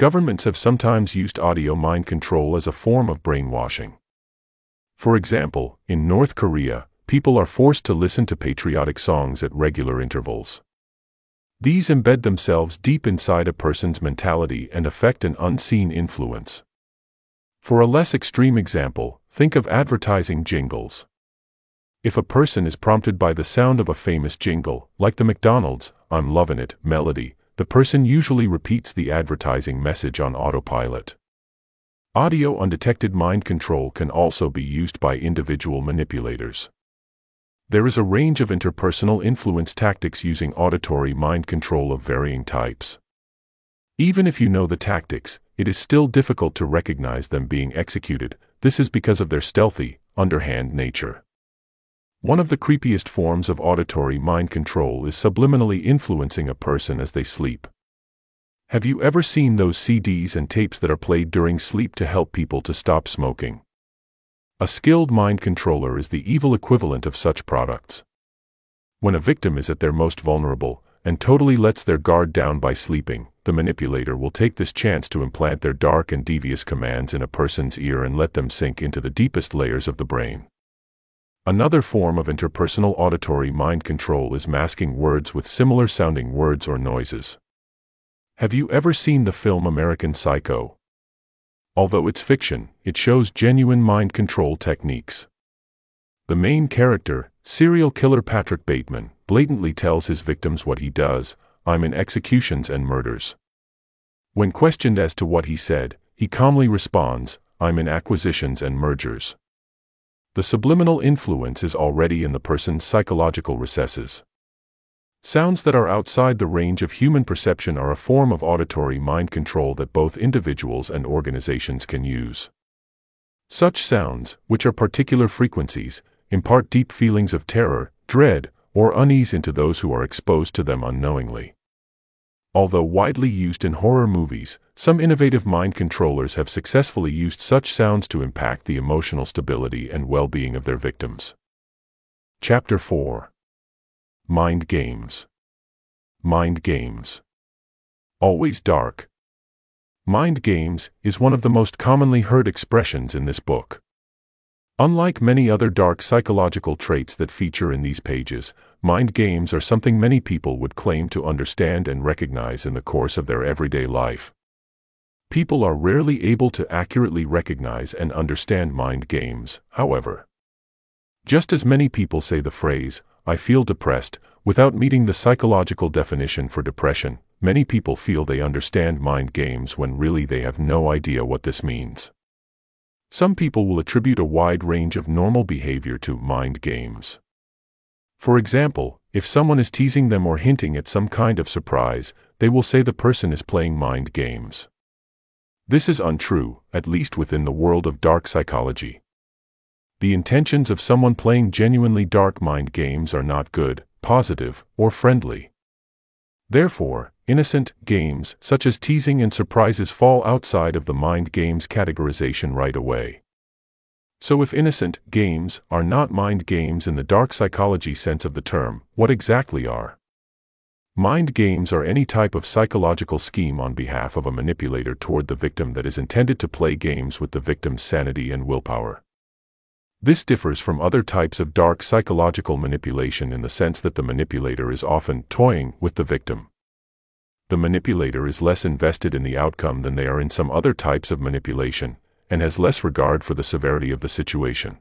Governments have sometimes used audio mind control as a form of brainwashing. For example, in North Korea, people are forced to listen to patriotic songs at regular intervals. These embed themselves deep inside a person's mentality and affect an unseen influence. For a less extreme example, think of advertising jingles. If a person is prompted by the sound of a famous jingle, like the McDonald's, I'm lovin' it, melody, the person usually repeats the advertising message on autopilot. Audio undetected mind control can also be used by individual manipulators. There is a range of interpersonal influence tactics using auditory mind control of varying types. Even if you know the tactics, it is still difficult to recognize them being executed, this is because of their stealthy, underhand nature. One of the creepiest forms of auditory mind control is subliminally influencing a person as they sleep. Have you ever seen those CDs and tapes that are played during sleep to help people to stop smoking? A skilled mind controller is the evil equivalent of such products. When a victim is at their most vulnerable and totally lets their guard down by sleeping, the manipulator will take this chance to implant their dark and devious commands in a person's ear and let them sink into the deepest layers of the brain. Another form of interpersonal auditory mind control is masking words with similar sounding words or noises. Have you ever seen the film American Psycho? Although it's fiction, it shows genuine mind control techniques. The main character, serial killer Patrick Bateman, blatantly tells his victims what he does I'm in executions and murders. When questioned as to what he said, he calmly responds I'm in acquisitions and mergers. The subliminal influence is already in the person's psychological recesses. Sounds that are outside the range of human perception are a form of auditory mind control that both individuals and organizations can use. Such sounds, which are particular frequencies, impart deep feelings of terror, dread, or unease into those who are exposed to them unknowingly. Although widely used in horror movies, some innovative mind controllers have successfully used such sounds to impact the emotional stability and well-being of their victims. Chapter 4 Mind Games Mind Games Always Dark Mind games is one of the most commonly heard expressions in this book. Unlike many other dark psychological traits that feature in these pages, mind games are something many people would claim to understand and recognize in the course of their everyday life. People are rarely able to accurately recognize and understand mind games, however. Just as many people say the phrase, I feel depressed, without meeting the psychological definition for depression, many people feel they understand mind games when really they have no idea what this means. Some people will attribute a wide range of normal behavior to mind games. For example, if someone is teasing them or hinting at some kind of surprise, they will say the person is playing mind games. This is untrue, at least within the world of dark psychology. The intentions of someone playing genuinely dark mind games are not good, positive, or friendly. Therefore, Innocent games, such as teasing and surprises, fall outside of the mind games categorization right away. So, if innocent games are not mind games in the dark psychology sense of the term, what exactly are? Mind games are any type of psychological scheme on behalf of a manipulator toward the victim that is intended to play games with the victim's sanity and willpower. This differs from other types of dark psychological manipulation in the sense that the manipulator is often toying with the victim the manipulator is less invested in the outcome than they are in some other types of manipulation, and has less regard for the severity of the situation.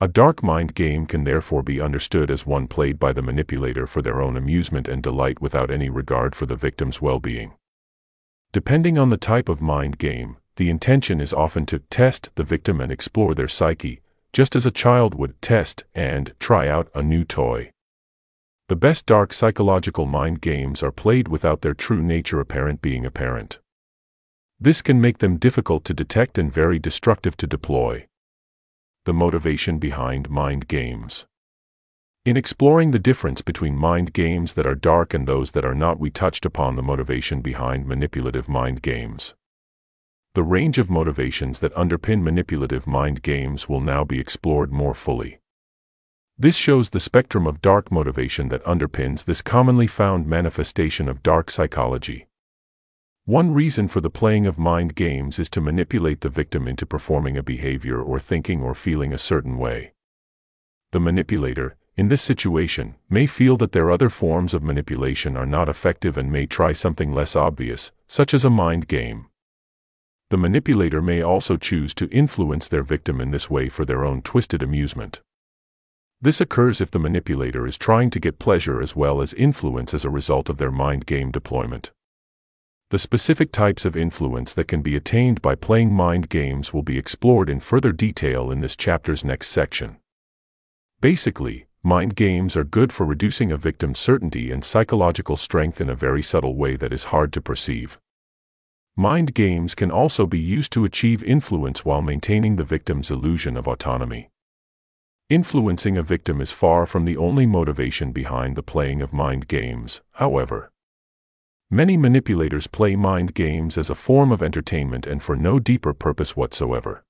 A dark mind game can therefore be understood as one played by the manipulator for their own amusement and delight without any regard for the victim's well-being. Depending on the type of mind game, the intention is often to test the victim and explore their psyche, just as a child would test and try out a new toy. The best dark psychological mind games are played without their true nature apparent being apparent. This can make them difficult to detect and very destructive to deploy. The motivation behind mind games. In exploring the difference between mind games that are dark and those that are not, we touched upon the motivation behind manipulative mind games. The range of motivations that underpin manipulative mind games will now be explored more fully. This shows the spectrum of dark motivation that underpins this commonly found manifestation of dark psychology. One reason for the playing of mind games is to manipulate the victim into performing a behavior or thinking or feeling a certain way. The manipulator, in this situation, may feel that their other forms of manipulation are not effective and may try something less obvious, such as a mind game. The manipulator may also choose to influence their victim in this way for their own twisted amusement. This occurs if the manipulator is trying to get pleasure as well as influence as a result of their mind game deployment. The specific types of influence that can be attained by playing mind games will be explored in further detail in this chapter's next section. Basically, mind games are good for reducing a victim's certainty and psychological strength in a very subtle way that is hard to perceive. Mind games can also be used to achieve influence while maintaining the victim's illusion of autonomy. Influencing a victim is far from the only motivation behind the playing of mind games, however. Many manipulators play mind games as a form of entertainment and for no deeper purpose whatsoever.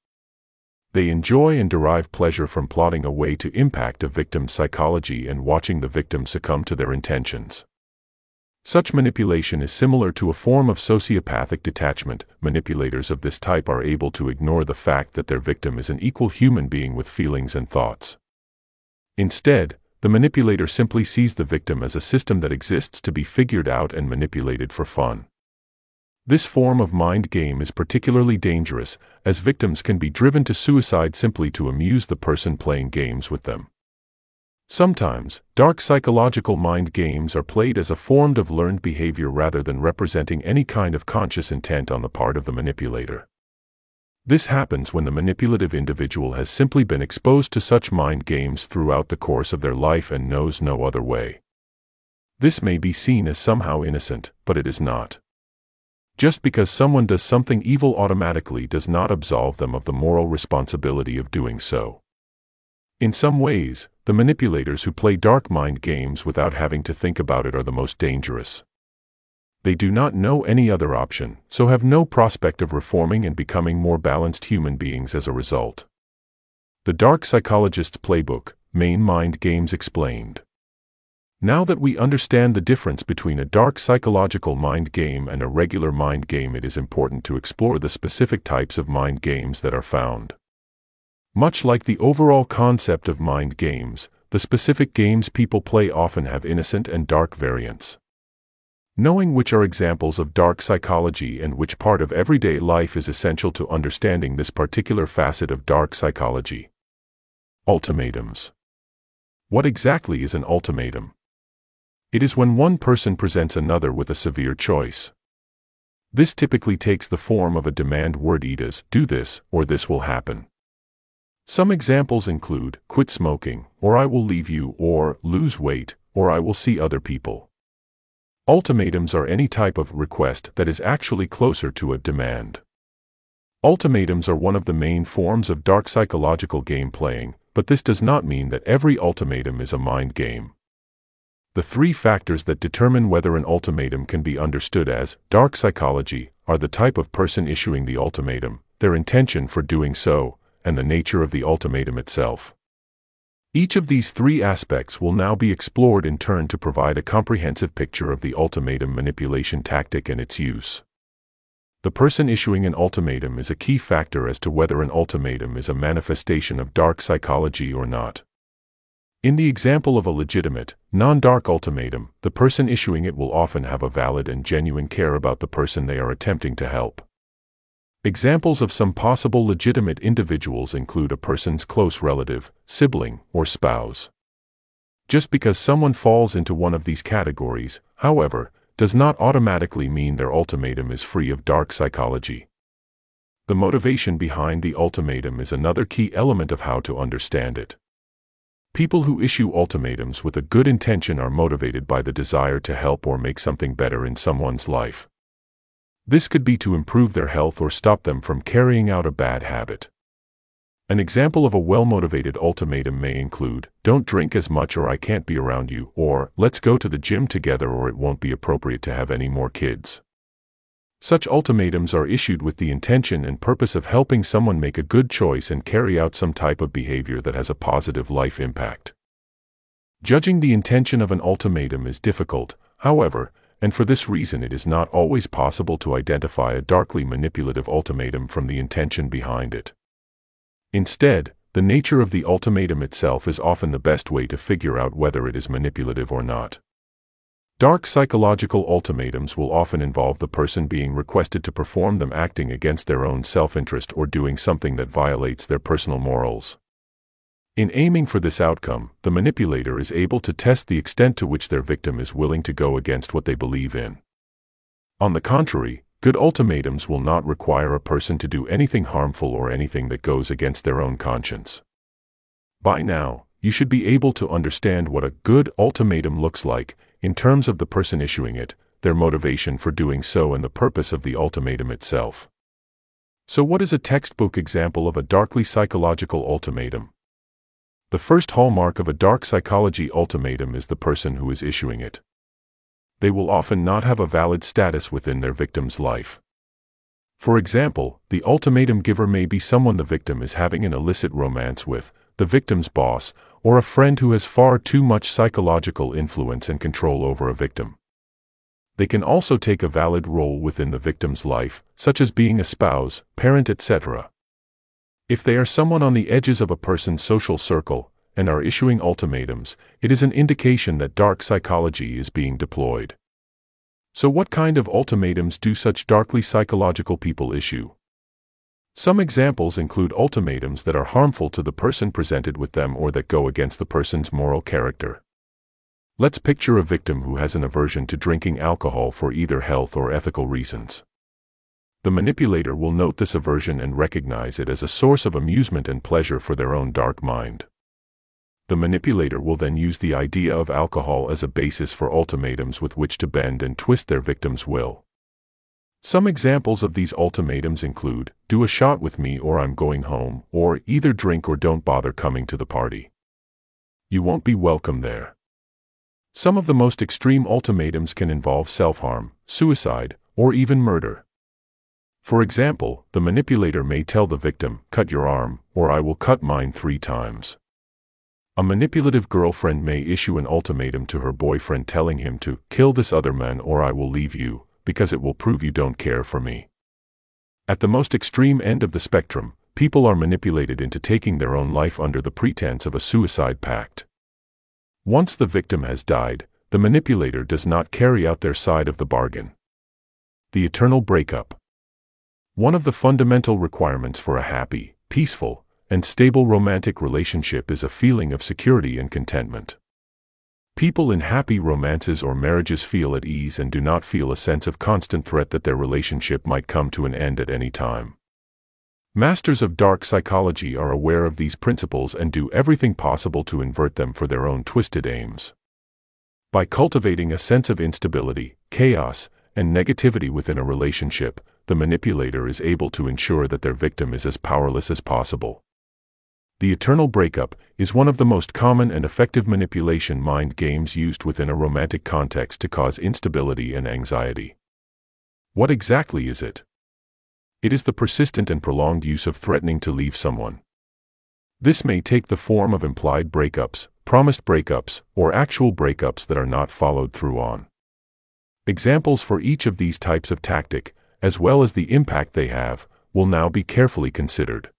They enjoy and derive pleasure from plotting a way to impact a victim's psychology and watching the victim succumb to their intentions. Such manipulation is similar to a form of sociopathic detachment. Manipulators of this type are able to ignore the fact that their victim is an equal human being with feelings and thoughts. Instead, the manipulator simply sees the victim as a system that exists to be figured out and manipulated for fun. This form of mind game is particularly dangerous, as victims can be driven to suicide simply to amuse the person playing games with them. Sometimes, dark psychological mind games are played as a form of learned behavior rather than representing any kind of conscious intent on the part of the manipulator. This happens when the manipulative individual has simply been exposed to such mind games throughout the course of their life and knows no other way. This may be seen as somehow innocent, but it is not. Just because someone does something evil automatically does not absolve them of the moral responsibility of doing so. In some ways, the manipulators who play dark mind games without having to think about it are the most dangerous. They do not know any other option, so have no prospect of reforming and becoming more balanced human beings as a result. The Dark Psychologist's Playbook, Main Mind Games Explained. Now that we understand the difference between a dark psychological mind game and a regular mind game, it is important to explore the specific types of mind games that are found. Much like the overall concept of mind games, the specific games people play often have innocent and dark variants. Knowing which are examples of dark psychology and which part of everyday life is essential to understanding this particular facet of dark psychology. Ultimatums. What exactly is an ultimatum? It is when one person presents another with a severe choice. This typically takes the form of a demand word eat do this, or this will happen. Some examples include, quit smoking, or I will leave you, or lose weight, or I will see other people. Ultimatums are any type of request that is actually closer to a demand. Ultimatums are one of the main forms of dark psychological game playing, but this does not mean that every ultimatum is a mind game. The three factors that determine whether an ultimatum can be understood as dark psychology are the type of person issuing the ultimatum, their intention for doing so, and the nature of the ultimatum itself. Each of these three aspects will now be explored in turn to provide a comprehensive picture of the ultimatum manipulation tactic and its use. The person issuing an ultimatum is a key factor as to whether an ultimatum is a manifestation of dark psychology or not. In the example of a legitimate, non-dark ultimatum, the person issuing it will often have a valid and genuine care about the person they are attempting to help. Examples of some possible legitimate individuals include a person's close relative, sibling, or spouse. Just because someone falls into one of these categories, however, does not automatically mean their ultimatum is free of dark psychology. The motivation behind the ultimatum is another key element of how to understand it. People who issue ultimatums with a good intention are motivated by the desire to help or make something better in someone's life. This could be to improve their health or stop them from carrying out a bad habit. An example of a well-motivated ultimatum may include, don't drink as much or I can't be around you, or, let's go to the gym together or it won't be appropriate to have any more kids. Such ultimatums are issued with the intention and purpose of helping someone make a good choice and carry out some type of behavior that has a positive life impact. Judging the intention of an ultimatum is difficult, however, and for this reason it is not always possible to identify a darkly manipulative ultimatum from the intention behind it. Instead, the nature of the ultimatum itself is often the best way to figure out whether it is manipulative or not. Dark psychological ultimatums will often involve the person being requested to perform them acting against their own self-interest or doing something that violates their personal morals. In aiming for this outcome, the manipulator is able to test the extent to which their victim is willing to go against what they believe in. On the contrary, good ultimatums will not require a person to do anything harmful or anything that goes against their own conscience. By now, you should be able to understand what a good ultimatum looks like, in terms of the person issuing it, their motivation for doing so and the purpose of the ultimatum itself. So what is a textbook example of a darkly psychological ultimatum? The first hallmark of a dark psychology ultimatum is the person who is issuing it. They will often not have a valid status within their victim's life. For example, the ultimatum giver may be someone the victim is having an illicit romance with, the victim's boss, or a friend who has far too much psychological influence and control over a victim. They can also take a valid role within the victim's life, such as being a spouse, parent, etc. If they are someone on the edges of a person's social circle and are issuing ultimatums, it is an indication that dark psychology is being deployed. So, what kind of ultimatums do such darkly psychological people issue? Some examples include ultimatums that are harmful to the person presented with them or that go against the person's moral character. Let's picture a victim who has an aversion to drinking alcohol for either health or ethical reasons. The manipulator will note this aversion and recognize it as a source of amusement and pleasure for their own dark mind. The manipulator will then use the idea of alcohol as a basis for ultimatums with which to bend and twist their victim's will. Some examples of these ultimatums include, do a shot with me or I'm going home, or either drink or don't bother coming to the party. You won't be welcome there. Some of the most extreme ultimatums can involve self-harm, suicide, or even murder. For example, the manipulator may tell the victim, cut your arm, or I will cut mine three times. A manipulative girlfriend may issue an ultimatum to her boyfriend telling him to kill this other man or I will leave you, because it will prove you don't care for me. At the most extreme end of the spectrum, people are manipulated into taking their own life under the pretense of a suicide pact. Once the victim has died, the manipulator does not carry out their side of the bargain. The eternal breakup. One of the fundamental requirements for a happy, peaceful, and stable romantic relationship is a feeling of security and contentment. People in happy romances or marriages feel at ease and do not feel a sense of constant threat that their relationship might come to an end at any time. Masters of dark psychology are aware of these principles and do everything possible to invert them for their own twisted aims. By cultivating a sense of instability, chaos, and negativity within a relationship, the manipulator is able to ensure that their victim is as powerless as possible. The eternal breakup is one of the most common and effective manipulation mind games used within a romantic context to cause instability and anxiety. What exactly is it? It is the persistent and prolonged use of threatening to leave someone. This may take the form of implied breakups, promised breakups, or actual breakups that are not followed through on. Examples for each of these types of tactic as well as the impact they have, will now be carefully considered.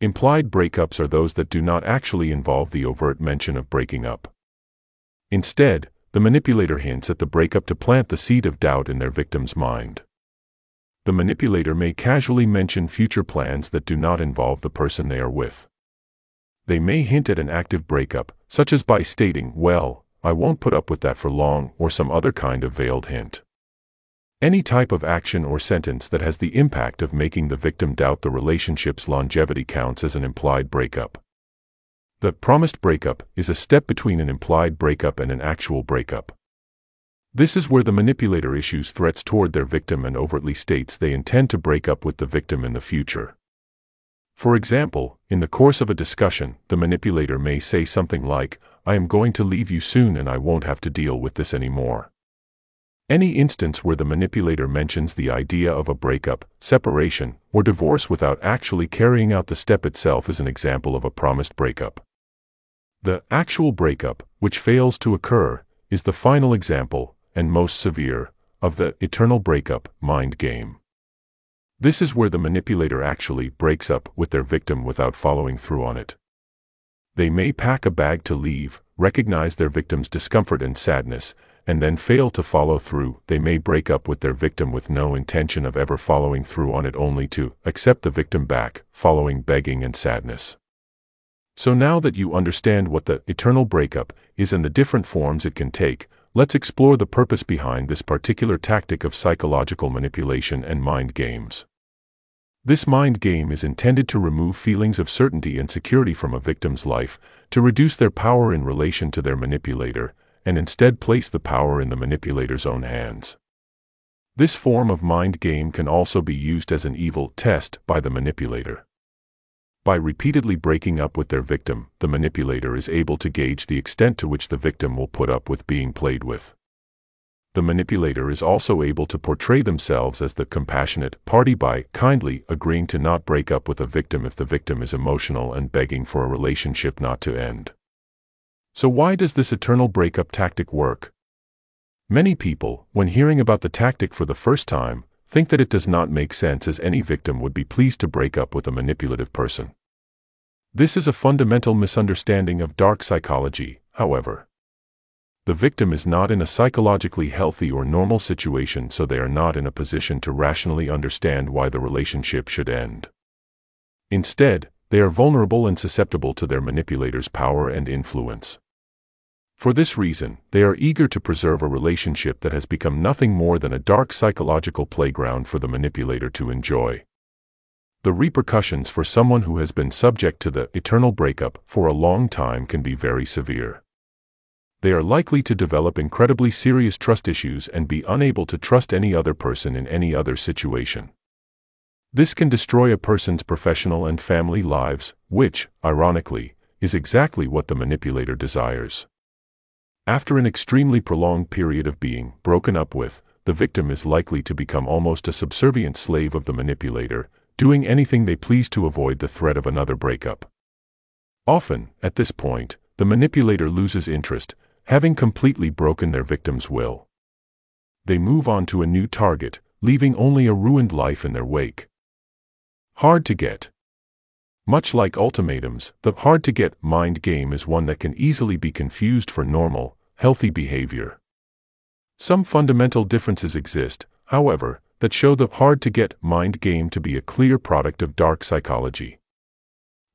Implied breakups are those that do not actually involve the overt mention of breaking up. Instead, the manipulator hints at the breakup to plant the seed of doubt in their victim's mind. The manipulator may casually mention future plans that do not involve the person they are with. They may hint at an active breakup, such as by stating, well, I won't put up with that for long, or some other kind of veiled hint. Any type of action or sentence that has the impact of making the victim doubt the relationship's longevity counts as an implied breakup. The promised breakup is a step between an implied breakup and an actual breakup. This is where the manipulator issues threats toward their victim and overtly states they intend to break up with the victim in the future. For example, in the course of a discussion, the manipulator may say something like, I am going to leave you soon and I won't have to deal with this anymore. Any instance where the manipulator mentions the idea of a breakup, separation, or divorce without actually carrying out the step itself is an example of a promised breakup. The actual breakup, which fails to occur, is the final example, and most severe, of the eternal breakup mind game. This is where the manipulator actually breaks up with their victim without following through on it. They may pack a bag to leave, recognize their victim's discomfort and sadness, and then fail to follow through, they may break up with their victim with no intention of ever following through on it only to accept the victim back, following begging and sadness. So now that you understand what the eternal breakup is and the different forms it can take, let's explore the purpose behind this particular tactic of psychological manipulation and mind games. This mind game is intended to remove feelings of certainty and security from a victim's life, to reduce their power in relation to their manipulator, and instead place the power in the manipulator's own hands. This form of mind game can also be used as an evil test by the manipulator. By repeatedly breaking up with their victim, the manipulator is able to gauge the extent to which the victim will put up with being played with. The manipulator is also able to portray themselves as the compassionate party by kindly agreeing to not break up with a victim if the victim is emotional and begging for a relationship not to end. So why does this eternal breakup tactic work? Many people, when hearing about the tactic for the first time, think that it does not make sense as any victim would be pleased to break up with a manipulative person. This is a fundamental misunderstanding of dark psychology, however. The victim is not in a psychologically healthy or normal situation so they are not in a position to rationally understand why the relationship should end. Instead, they are vulnerable and susceptible to their manipulator's power and influence. For this reason, they are eager to preserve a relationship that has become nothing more than a dark psychological playground for the manipulator to enjoy. The repercussions for someone who has been subject to the eternal breakup for a long time can be very severe. They are likely to develop incredibly serious trust issues and be unable to trust any other person in any other situation. This can destroy a person's professional and family lives, which, ironically, is exactly what the manipulator desires. After an extremely prolonged period of being broken up with, the victim is likely to become almost a subservient slave of the manipulator, doing anything they please to avoid the threat of another breakup. Often, at this point, the manipulator loses interest, having completely broken their victim's will. They move on to a new target, leaving only a ruined life in their wake. Hard to get. Much like ultimatums, the hard to get mind game is one that can easily be confused for normal, healthy behavior. Some fundamental differences exist, however, that show the hard to get mind game to be a clear product of dark psychology.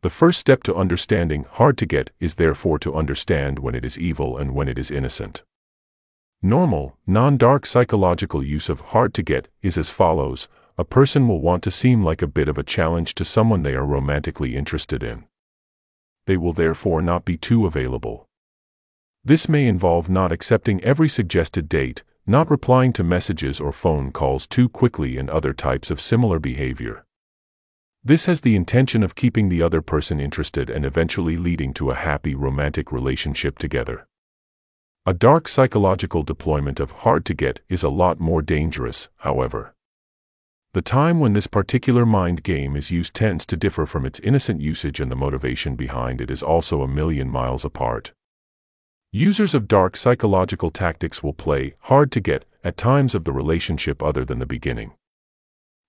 The first step to understanding hard to get is therefore to understand when it is evil and when it is innocent. Normal, non-dark psychological use of hard to get is as follows. A person will want to seem like a bit of a challenge to someone they are romantically interested in. They will therefore not be too available. This may involve not accepting every suggested date, not replying to messages or phone calls too quickly and other types of similar behavior. This has the intention of keeping the other person interested and eventually leading to a happy romantic relationship together. A dark psychological deployment of hard to get is a lot more dangerous, however. The time when this particular mind game is used tends to differ from its innocent usage and the motivation behind it is also a million miles apart. Users of dark psychological tactics will play hard to get at times of the relationship other than the beginning.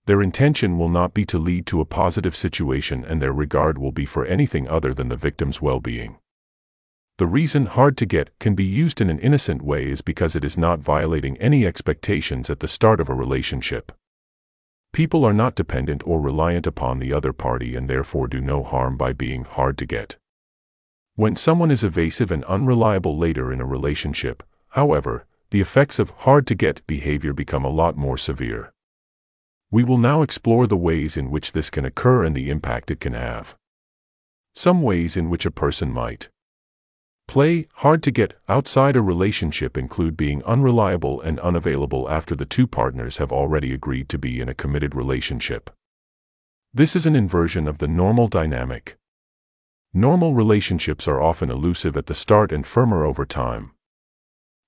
Their intention will not be to lead to a positive situation and their regard will be for anything other than the victim's well-being. The reason hard to get can be used in an innocent way is because it is not violating any expectations at the start of a relationship. People are not dependent or reliant upon the other party and therefore do no harm by being hard to get. When someone is evasive and unreliable later in a relationship, however, the effects of hard-to-get behavior become a lot more severe. We will now explore the ways in which this can occur and the impact it can have. Some ways in which a person might play hard to get outside a relationship include being unreliable and unavailable after the two partners have already agreed to be in a committed relationship. This is an inversion of the normal dynamic. Normal relationships are often elusive at the start and firmer over time.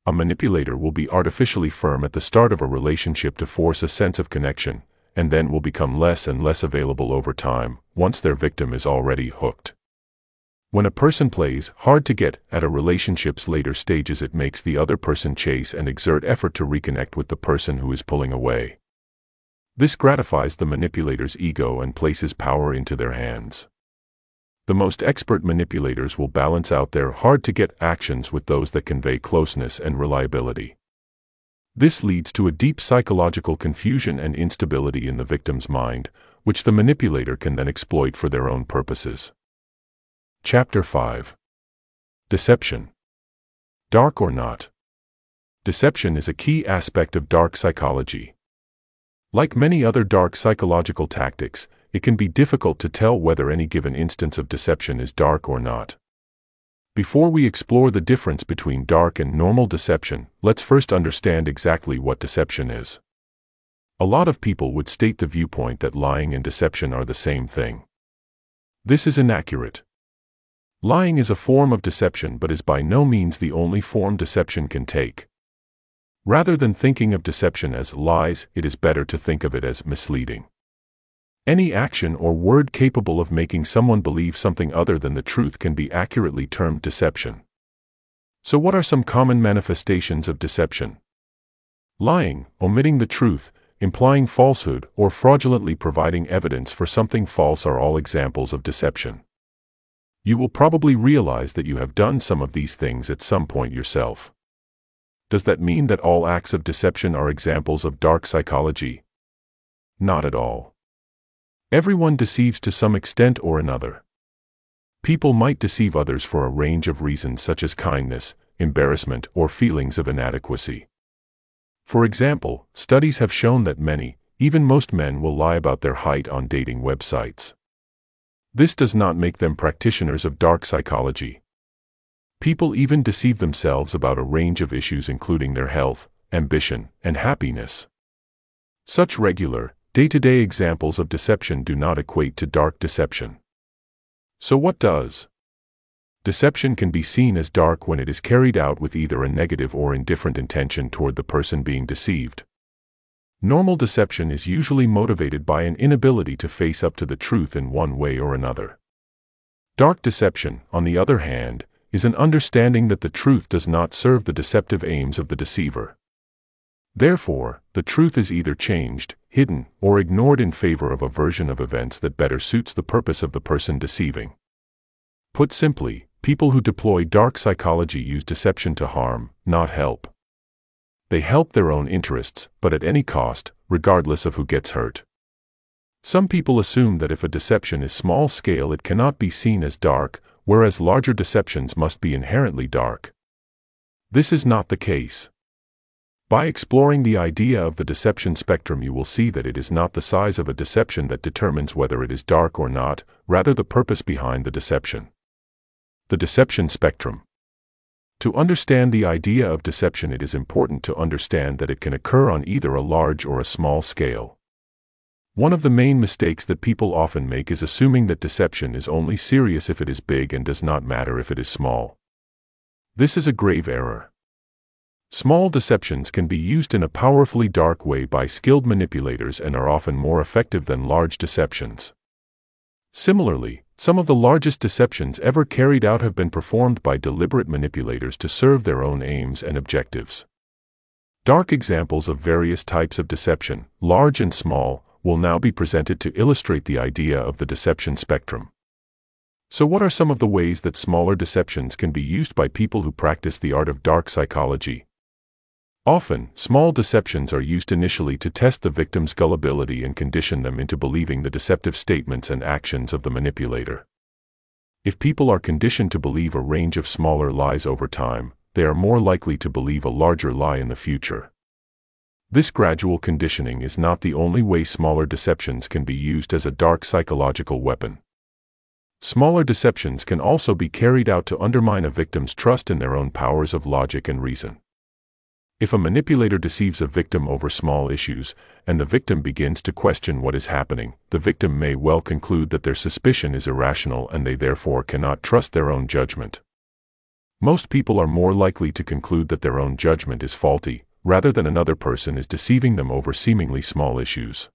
A manipulator will be artificially firm at the start of a relationship to force a sense of connection, and then will become less and less available over time, once their victim is already hooked. When a person plays hard to get at a relationship's later stages it makes the other person chase and exert effort to reconnect with the person who is pulling away. This gratifies the manipulator's ego and places power into their hands the most expert manipulators will balance out their hard-to-get actions with those that convey closeness and reliability. This leads to a deep psychological confusion and instability in the victim's mind, which the manipulator can then exploit for their own purposes. Chapter 5 Deception Dark or not? Deception is a key aspect of dark psychology. Like many other dark psychological tactics, it can be difficult to tell whether any given instance of deception is dark or not. Before we explore the difference between dark and normal deception, let's first understand exactly what deception is. A lot of people would state the viewpoint that lying and deception are the same thing. This is inaccurate. Lying is a form of deception but is by no means the only form deception can take. Rather than thinking of deception as lies, it is better to think of it as misleading. Any action or word capable of making someone believe something other than the truth can be accurately termed deception. So, what are some common manifestations of deception? Lying, omitting the truth, implying falsehood, or fraudulently providing evidence for something false are all examples of deception. You will probably realize that you have done some of these things at some point yourself. Does that mean that all acts of deception are examples of dark psychology? Not at all. Everyone deceives to some extent or another. People might deceive others for a range of reasons such as kindness, embarrassment, or feelings of inadequacy. For example, studies have shown that many, even most men will lie about their height on dating websites. This does not make them practitioners of dark psychology. People even deceive themselves about a range of issues including their health, ambition, and happiness. Such regular, day-to-day examples of deception do not equate to dark deception. So what does? Deception can be seen as dark when it is carried out with either a negative or indifferent intention toward the person being deceived. Normal deception is usually motivated by an inability to face up to the truth in one way or another. Dark deception, on the other hand, is an understanding that the truth does not serve the deceptive aims of the deceiver. Therefore, the truth is either changed, hidden, or ignored in favor of a version of events that better suits the purpose of the person deceiving. Put simply, people who deploy dark psychology use deception to harm, not help. They help their own interests, but at any cost, regardless of who gets hurt. Some people assume that if a deception is small scale, it cannot be seen as dark, whereas larger deceptions must be inherently dark. This is not the case. By exploring the idea of the deception spectrum, you will see that it is not the size of a deception that determines whether it is dark or not, rather, the purpose behind the deception. The deception spectrum. To understand the idea of deception, it is important to understand that it can occur on either a large or a small scale. One of the main mistakes that people often make is assuming that deception is only serious if it is big and does not matter if it is small. This is a grave error. Small deceptions can be used in a powerfully dark way by skilled manipulators and are often more effective than large deceptions. Similarly, some of the largest deceptions ever carried out have been performed by deliberate manipulators to serve their own aims and objectives. Dark examples of various types of deception, large and small, will now be presented to illustrate the idea of the deception spectrum. So, what are some of the ways that smaller deceptions can be used by people who practice the art of dark psychology? Often, small deceptions are used initially to test the victim's gullibility and condition them into believing the deceptive statements and actions of the manipulator. If people are conditioned to believe a range of smaller lies over time, they are more likely to believe a larger lie in the future. This gradual conditioning is not the only way smaller deceptions can be used as a dark psychological weapon. Smaller deceptions can also be carried out to undermine a victim's trust in their own powers of logic and reason. If a manipulator deceives a victim over small issues, and the victim begins to question what is happening, the victim may well conclude that their suspicion is irrational and they therefore cannot trust their own judgment. Most people are more likely to conclude that their own judgment is faulty, rather than another person is deceiving them over seemingly small issues.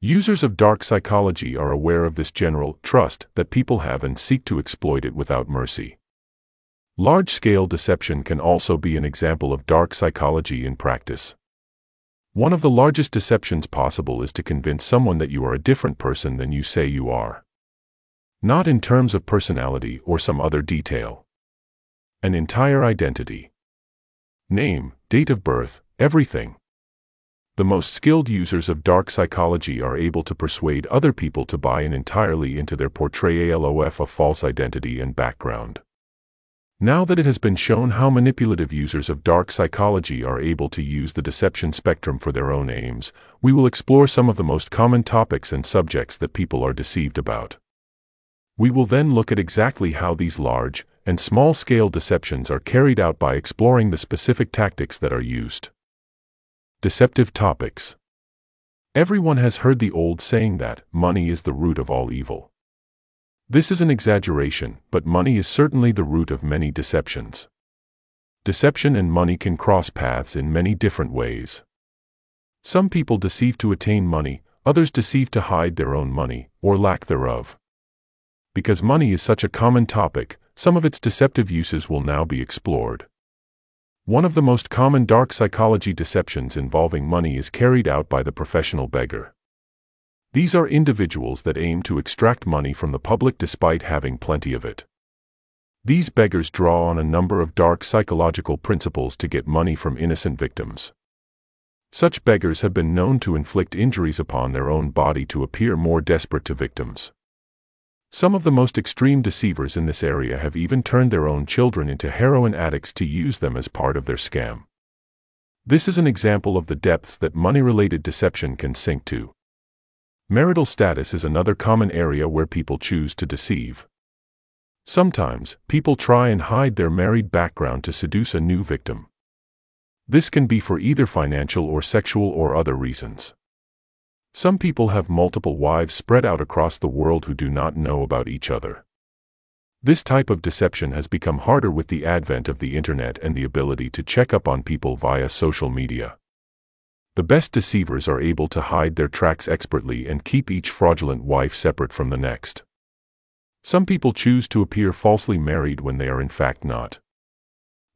Users of dark psychology are aware of this general trust that people have and seek to exploit it without mercy. Large scale deception can also be an example of dark psychology in practice. One of the largest deceptions possible is to convince someone that you are a different person than you say you are. Not in terms of personality or some other detail. An entire identity name, date of birth, everything. the most skilled users of dark psychology are able to persuade other people to buy in entirely into their portrayal of a false identity and background. Now that it has been shown how manipulative users of dark psychology are able to use the deception spectrum for their own aims, we will explore some of the most common topics and subjects that people are deceived about. We will then look at exactly how these large and small-scale deceptions are carried out by exploring the specific tactics that are used. Deceptive topics. Everyone has heard the old saying that money is the root of all evil. This is an exaggeration, but money is certainly the root of many deceptions. Deception and money can cross paths in many different ways. Some people deceive to attain money, others deceive to hide their own money, or lack thereof. Because money is such a common topic, some of its deceptive uses will now be explored. One of the most common dark psychology deceptions involving money is carried out by the professional beggar. These are individuals that aim to extract money from the public despite having plenty of it. These beggars draw on a number of dark psychological principles to get money from innocent victims. Such beggars have been known to inflict injuries upon their own body to appear more desperate to victims. Some of the most extreme deceivers in this area have even turned their own children into heroin addicts to use them as part of their scam. This is an example of the depths that money-related deception can sink to. Marital status is another common area where people choose to deceive. Sometimes, people try and hide their married background to seduce a new victim. This can be for either financial or sexual or other reasons. Some people have multiple wives spread out across the world who do not know about each other. This type of deception has become harder with the advent of the internet and the ability to check up on people via social media. The best deceivers are able to hide their tracks expertly and keep each fraudulent wife separate from the next. Some people choose to appear falsely married when they are in fact not.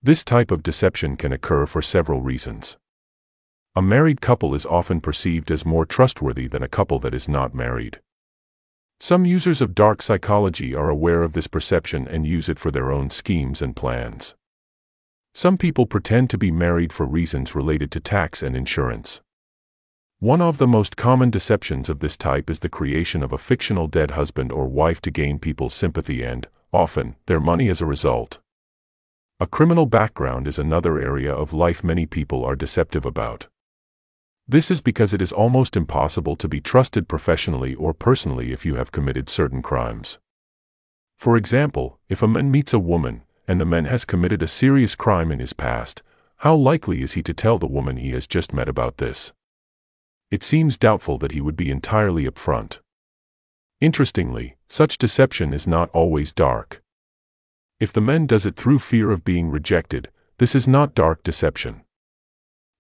This type of deception can occur for several reasons. A married couple is often perceived as more trustworthy than a couple that is not married. Some users of dark psychology are aware of this perception and use it for their own schemes and plans. Some people pretend to be married for reasons related to tax and insurance. One of the most common deceptions of this type is the creation of a fictional dead husband or wife to gain people's sympathy and, often, their money as a result. A criminal background is another area of life many people are deceptive about. This is because it is almost impossible to be trusted professionally or personally if you have committed certain crimes. For example, if a man meets a woman, and the man has committed a serious crime in his past, how likely is he to tell the woman he has just met about this? It seems doubtful that he would be entirely upfront. Interestingly, such deception is not always dark. If the man does it through fear of being rejected, this is not dark deception.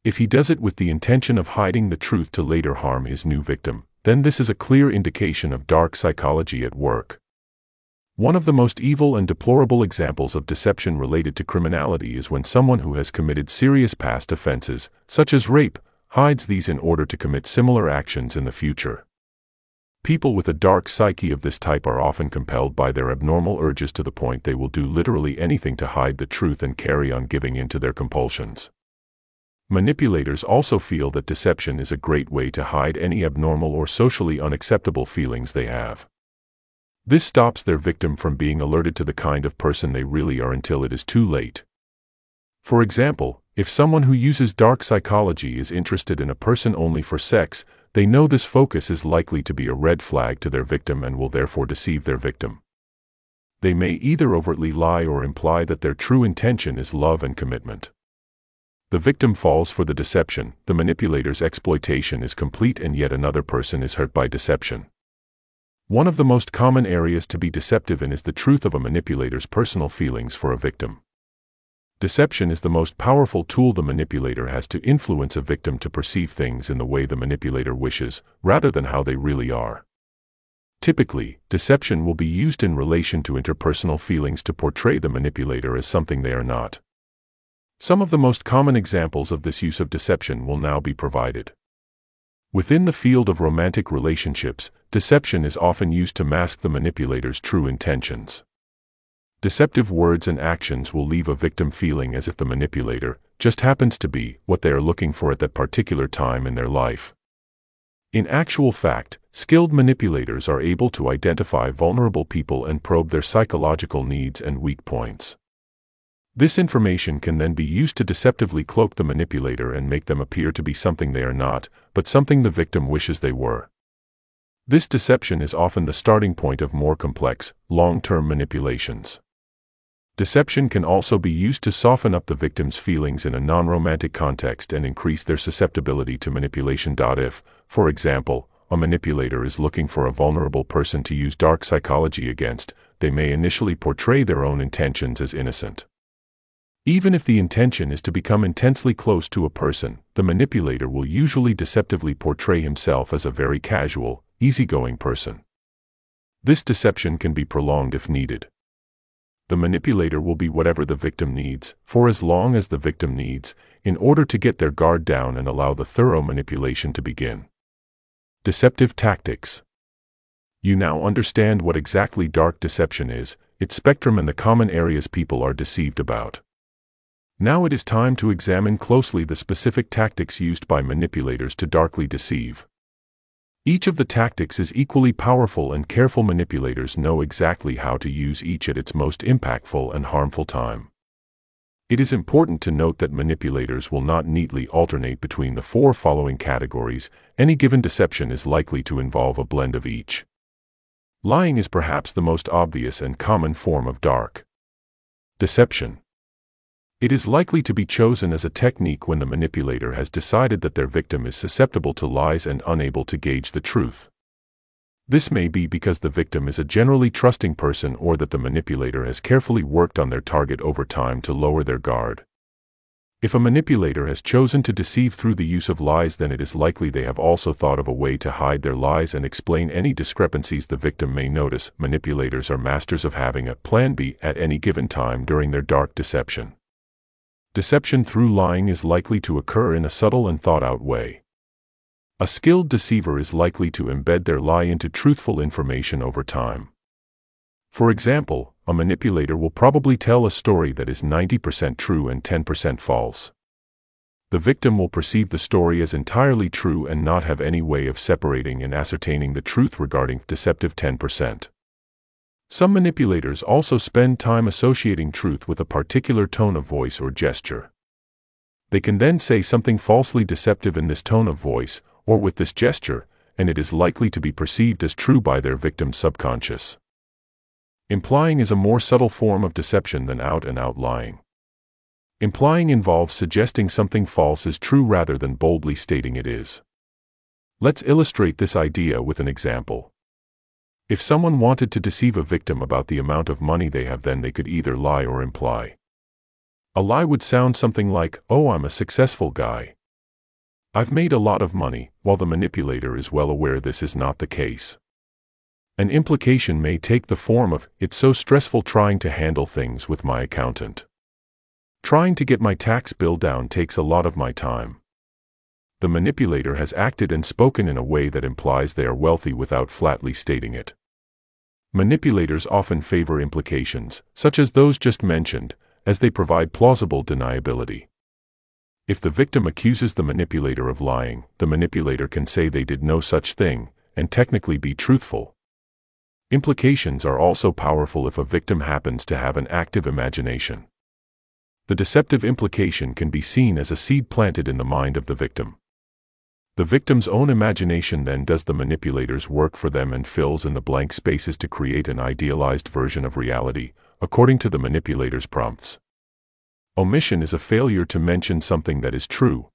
If he does it with the intention of hiding the truth to later harm his new victim, then this is a clear indication of dark psychology at work. One of the most evil and deplorable examples of deception related to criminality is when someone who has committed serious past offenses, such as rape, hides these in order to commit similar actions in the future. People with a dark psyche of this type are often compelled by their abnormal urges to the point they will do literally anything to hide the truth and carry on giving in to their compulsions. Manipulators also feel that deception is a great way to hide any abnormal or socially unacceptable feelings they have. This stops their victim from being alerted to the kind of person they really are until it is too late. For example, if someone who uses dark psychology is interested in a person only for sex, they know this focus is likely to be a red flag to their victim and will therefore deceive their victim. They may either overtly lie or imply that their true intention is love and commitment. The victim falls for the deception, the manipulator's exploitation is complete and yet another person is hurt by deception. One of the most common areas to be deceptive in is the truth of a manipulator's personal feelings for a victim. Deception is the most powerful tool the manipulator has to influence a victim to perceive things in the way the manipulator wishes, rather than how they really are. Typically, deception will be used in relation to interpersonal feelings to portray the manipulator as something they are not. Some of the most common examples of this use of deception will now be provided. Within the field of romantic relationships, deception is often used to mask the manipulator's true intentions. Deceptive words and actions will leave a victim feeling as if the manipulator, just happens to be what they are looking for at that particular time in their life. In actual fact, skilled manipulators are able to identify vulnerable people and probe their psychological needs and weak points. This information can then be used to deceptively cloak the manipulator and make them appear to be something they are not, but something the victim wishes they were. This deception is often the starting point of more complex, long-term manipulations. Deception can also be used to soften up the victim's feelings in a non-romantic context and increase their susceptibility to manipulation. If, for example, a manipulator is looking for a vulnerable person to use dark psychology against, they may initially portray their own intentions as innocent. Even if the intention is to become intensely close to a person, the manipulator will usually deceptively portray himself as a very casual, easygoing person. This deception can be prolonged if needed the manipulator will be whatever the victim needs, for as long as the victim needs, in order to get their guard down and allow the thorough manipulation to begin. Deceptive Tactics You now understand what exactly dark deception is, its spectrum and the common areas people are deceived about. Now it is time to examine closely the specific tactics used by manipulators to darkly deceive. Each of the tactics is equally powerful and careful manipulators know exactly how to use each at its most impactful and harmful time. It is important to note that manipulators will not neatly alternate between the four following categories, any given deception is likely to involve a blend of each. Lying is perhaps the most obvious and common form of dark deception. It is likely to be chosen as a technique when the manipulator has decided that their victim is susceptible to lies and unable to gauge the truth. This may be because the victim is a generally trusting person or that the manipulator has carefully worked on their target over time to lower their guard. If a manipulator has chosen to deceive through the use of lies then it is likely they have also thought of a way to hide their lies and explain any discrepancies the victim may notice. Manipulators are masters of having a plan B at any given time during their dark deception. Deception through lying is likely to occur in a subtle and thought-out way. A skilled deceiver is likely to embed their lie into truthful information over time. For example, a manipulator will probably tell a story that is 90% true and 10% false. The victim will perceive the story as entirely true and not have any way of separating and ascertaining the truth regarding deceptive 10%. Some manipulators also spend time associating truth with a particular tone of voice or gesture. They can then say something falsely deceptive in this tone of voice, or with this gesture, and it is likely to be perceived as true by their victim's subconscious. Implying is a more subtle form of deception than out-and-out lying. Implying involves suggesting something false is true rather than boldly stating it is. Let's illustrate this idea with an example. If someone wanted to deceive a victim about the amount of money they have then they could either lie or imply. A lie would sound something like, oh I'm a successful guy. I've made a lot of money, while the manipulator is well aware this is not the case. An implication may take the form of, it's so stressful trying to handle things with my accountant. Trying to get my tax bill down takes a lot of my time the manipulator has acted and spoken in a way that implies they are wealthy without flatly stating it. Manipulators often favor implications, such as those just mentioned, as they provide plausible deniability. If the victim accuses the manipulator of lying, the manipulator can say they did no such thing, and technically be truthful. Implications are also powerful if a victim happens to have an active imagination. The deceptive implication can be seen as a seed planted in the mind of the victim. The victim's own imagination then does the manipulator's work for them and fills in the blank spaces to create an idealized version of reality, according to the manipulator's prompts. Omission is a failure to mention something that is true.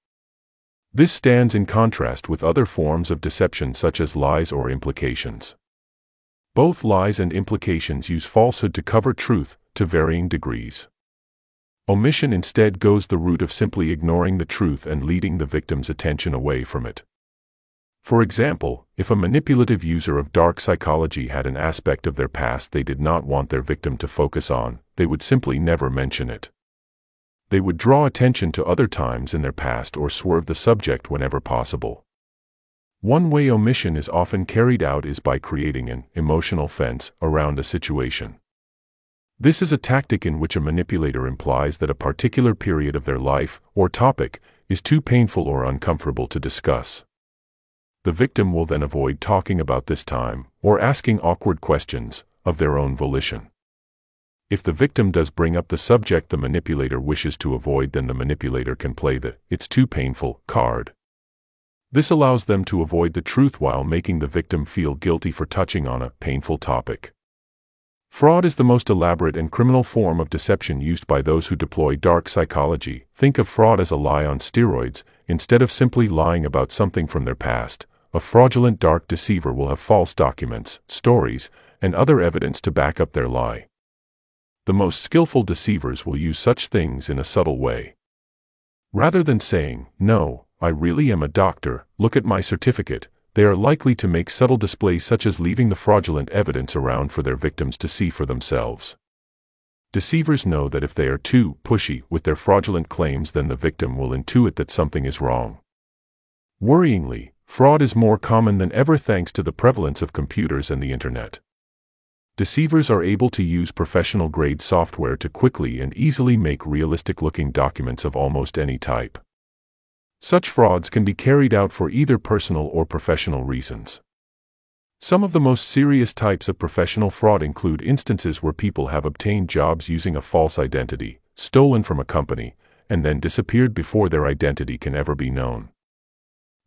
This stands in contrast with other forms of deception such as lies or implications. Both lies and implications use falsehood to cover truth, to varying degrees. Omission instead goes the route of simply ignoring the truth and leading the victim's attention away from it. For example, if a manipulative user of dark psychology had an aspect of their past they did not want their victim to focus on, they would simply never mention it. They would draw attention to other times in their past or swerve the subject whenever possible. One way omission is often carried out is by creating an emotional fence around a situation. This is a tactic in which a manipulator implies that a particular period of their life, or topic, is too painful or uncomfortable to discuss. The victim will then avoid talking about this time, or asking awkward questions, of their own volition. If the victim does bring up the subject the manipulator wishes to avoid, then the manipulator can play the it's too painful card. This allows them to avoid the truth while making the victim feel guilty for touching on a painful topic. Fraud is the most elaborate and criminal form of deception used by those who deploy dark psychology. Think of fraud as a lie on steroids, instead of simply lying about something from their past. A fraudulent dark deceiver will have false documents, stories, and other evidence to back up their lie. The most skillful deceivers will use such things in a subtle way. Rather than saying, No, I really am a doctor, look at my certificate, they are likely to make subtle displays such as leaving the fraudulent evidence around for their victims to see for themselves. Deceivers know that if they are too pushy with their fraudulent claims, then the victim will intuit that something is wrong. Worryingly, fraud is more common than ever thanks to the prevalence of computers and the internet. Deceivers are able to use professional grade software to quickly and easily make realistic looking documents of almost any type. Such frauds can be carried out for either personal or professional reasons. Some of the most serious types of professional fraud include instances where people have obtained jobs using a false identity, stolen from a company, and then disappeared before their identity can ever be known.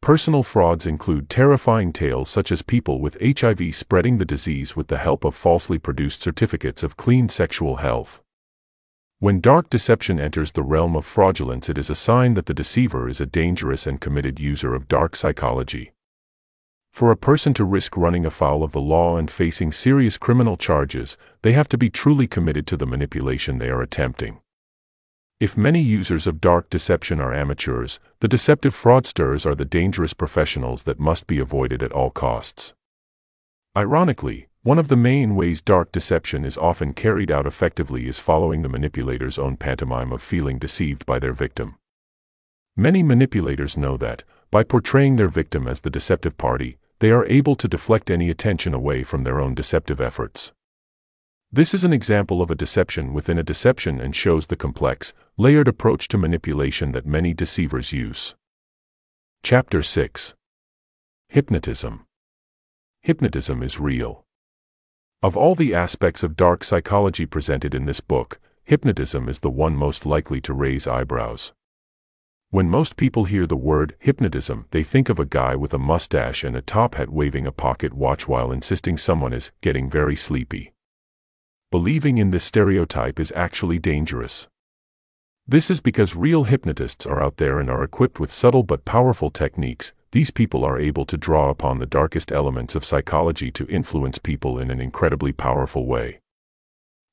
Personal frauds include terrifying tales such as people with HIV spreading the disease with the help of falsely produced certificates of clean sexual health. When dark deception enters the realm of fraudulence, it is a sign that the deceiver is a dangerous and committed user of dark psychology. For a person to risk running afoul of the law and facing serious criminal charges, they have to be truly committed to the manipulation they are attempting. If many users of dark deception are amateurs, the deceptive fraudsters are the dangerous professionals that must be avoided at all costs. Ironically, one of the main ways dark deception is often carried out effectively is following the manipulator's own pantomime of feeling deceived by their victim. Many manipulators know that, by portraying their victim as the deceptive party, they are able to deflect any attention away from their own deceptive efforts. This is an example of a deception within a deception and shows the complex, layered approach to manipulation that many deceivers use. Chapter 6 Hypnotism Hypnotism is real. Of all the aspects of dark psychology presented in this book, hypnotism is the one most likely to raise eyebrows. When most people hear the word hypnotism, they think of a guy with a mustache and a top hat waving a pocket watch while insisting someone is getting very sleepy. Believing in this stereotype is actually dangerous. This is because real hypnotists are out there and are equipped with subtle but powerful techniques, these people are able to draw upon the darkest elements of psychology to influence people in an incredibly powerful way.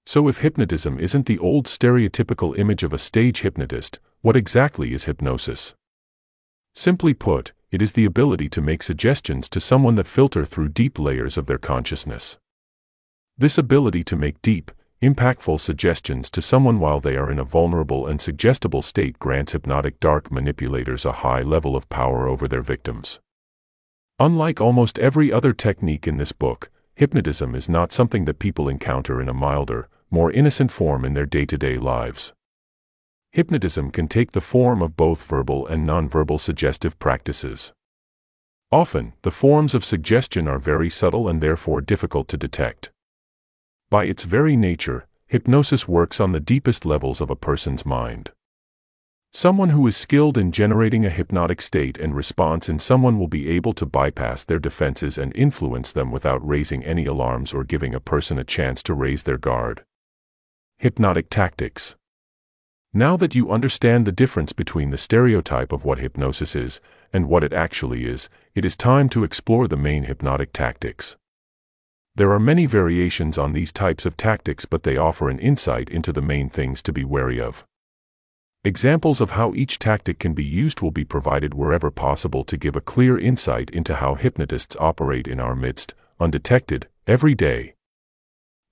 So if hypnotism isn't the old stereotypical image of a stage hypnotist, what exactly is hypnosis? Simply put, it is the ability to make suggestions to someone that filter through deep layers of their consciousness. This ability to make deep, impactful suggestions to someone while they are in a vulnerable and suggestible state grants hypnotic dark manipulators a high level of power over their victims. Unlike almost every other technique in this book, hypnotism is not something that people encounter in a milder, more innocent form in their day-to-day lives. Hypnotism can take the form of both verbal and nonverbal suggestive practices. Often, the forms of suggestion are very subtle and therefore difficult to detect. By its very nature, hypnosis works on the deepest levels of a person's mind. Someone who is skilled in generating a hypnotic state and response in someone will be able to bypass their defenses and influence them without raising any alarms or giving a person a chance to raise their guard. Hypnotic Tactics Now that you understand the difference between the stereotype of what hypnosis is and what it actually is, it is time to explore the main hypnotic tactics. There are many variations on these types of tactics but they offer an insight into the main things to be wary of. Examples of how each tactic can be used will be provided wherever possible to give a clear insight into how hypnotists operate in our midst, undetected, every day.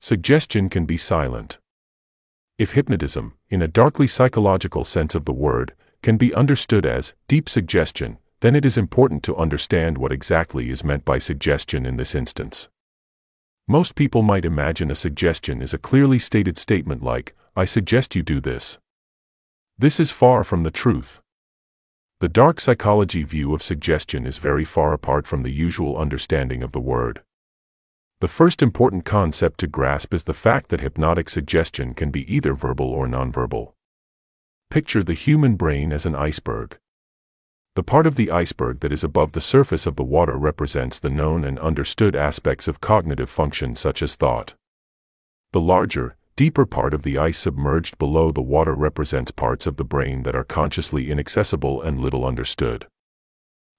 Suggestion can be silent. If hypnotism, in a darkly psychological sense of the word, can be understood as deep suggestion, then it is important to understand what exactly is meant by suggestion in this instance. Most people might imagine a suggestion is a clearly stated statement like, I suggest you do this. This is far from the truth. The dark psychology view of suggestion is very far apart from the usual understanding of the word. The first important concept to grasp is the fact that hypnotic suggestion can be either verbal or nonverbal. Picture the human brain as an iceberg. The part of the iceberg that is above the surface of the water represents the known and understood aspects of cognitive function such as thought. The larger, deeper part of the ice submerged below the water represents parts of the brain that are consciously inaccessible and little understood.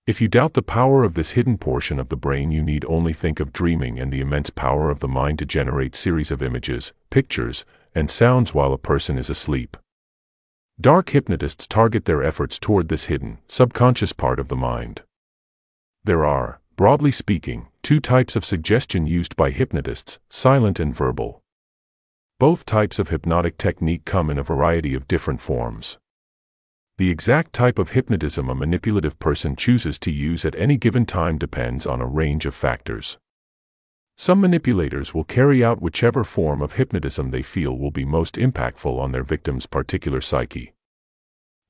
If you doubt the power of this hidden portion of the brain you need only think of dreaming and the immense power of the mind to generate series of images, pictures, and sounds while a person is asleep. Dark hypnotists target their efforts toward this hidden, subconscious part of the mind. There are, broadly speaking, two types of suggestion used by hypnotists, silent and verbal. Both types of hypnotic technique come in a variety of different forms. The exact type of hypnotism a manipulative person chooses to use at any given time depends on a range of factors. Some manipulators will carry out whichever form of hypnotism they feel will be most impactful on their victim's particular psyche.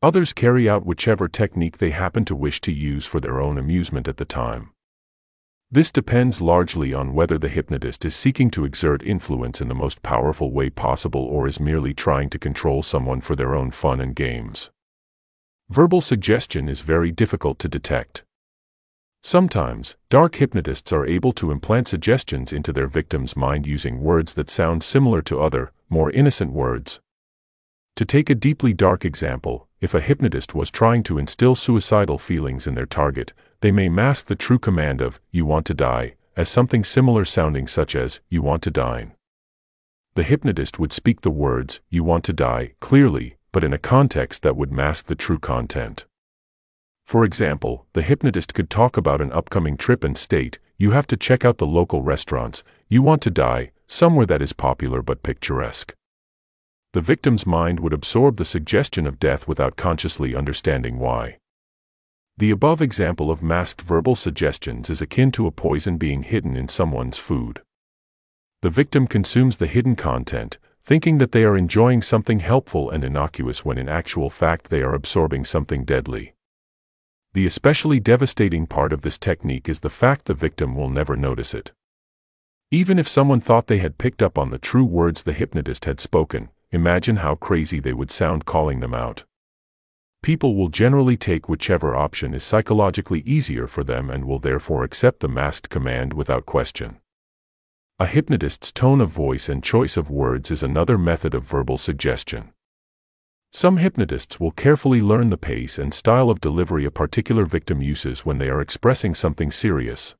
Others carry out whichever technique they happen to wish to use for their own amusement at the time. This depends largely on whether the hypnotist is seeking to exert influence in the most powerful way possible or is merely trying to control someone for their own fun and games. Verbal suggestion is very difficult to detect. Sometimes, dark hypnotists are able to implant suggestions into their victim's mind using words that sound similar to other, more innocent words. To take a deeply dark example, if a hypnotist was trying to instill suicidal feelings in their target, they may mask the true command of, you want to die, as something similar sounding such as, you want to dine. The hypnotist would speak the words, you want to die, clearly, but in a context that would mask the true content. For example, the hypnotist could talk about an upcoming trip and state, you have to check out the local restaurants, you want to die, somewhere that is popular but picturesque. The victim's mind would absorb the suggestion of death without consciously understanding why. The above example of masked verbal suggestions is akin to a poison being hidden in someone's food. The victim consumes the hidden content, thinking that they are enjoying something helpful and innocuous when in actual fact they are absorbing something deadly. The especially devastating part of this technique is the fact the victim will never notice it. Even if someone thought they had picked up on the true words the hypnotist had spoken, imagine how crazy they would sound calling them out. People will generally take whichever option is psychologically easier for them and will therefore accept the masked command without question. A hypnotist's tone of voice and choice of words is another method of verbal suggestion. Some hypnotists will carefully learn the pace and style of delivery a particular victim uses when they are expressing something serious.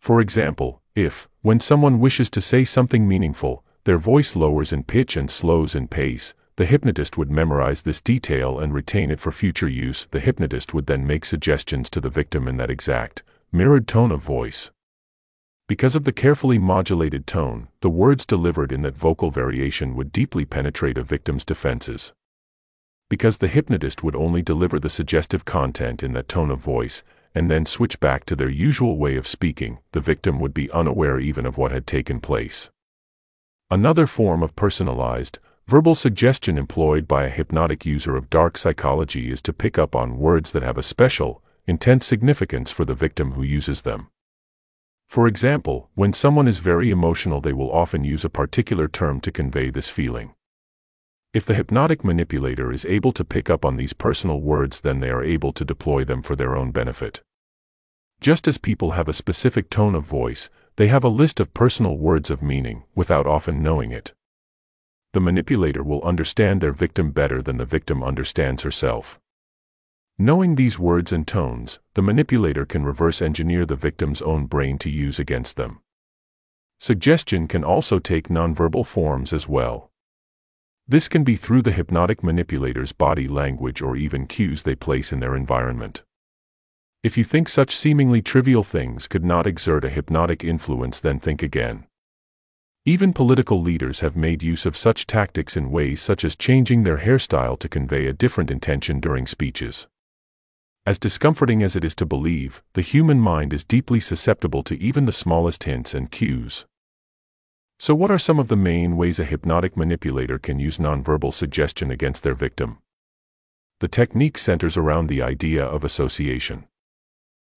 For example, if, when someone wishes to say something meaningful, their voice lowers in pitch and slows in pace, the hypnotist would memorize this detail and retain it for future use. The hypnotist would then make suggestions to the victim in that exact, mirrored tone of voice. Because of the carefully modulated tone, the words delivered in that vocal variation would deeply penetrate a victim's defenses. Because the hypnotist would only deliver the suggestive content in that tone of voice, and then switch back to their usual way of speaking, the victim would be unaware even of what had taken place. Another form of personalized, verbal suggestion employed by a hypnotic user of dark psychology is to pick up on words that have a special, intense significance for the victim who uses them. For example, when someone is very emotional they will often use a particular term to convey this feeling. If the hypnotic manipulator is able to pick up on these personal words then they are able to deploy them for their own benefit. Just as people have a specific tone of voice, they have a list of personal words of meaning, without often knowing it. The manipulator will understand their victim better than the victim understands herself. Knowing these words and tones, the manipulator can reverse engineer the victim's own brain to use against them. Suggestion can also take nonverbal forms as well. This can be through the hypnotic manipulator's body language or even cues they place in their environment. If you think such seemingly trivial things could not exert a hypnotic influence, then think again. Even political leaders have made use of such tactics in ways such as changing their hairstyle to convey a different intention during speeches. As discomforting as it is to believe, the human mind is deeply susceptible to even the smallest hints and cues. So what are some of the main ways a hypnotic manipulator can use nonverbal suggestion against their victim? The technique centers around the idea of association.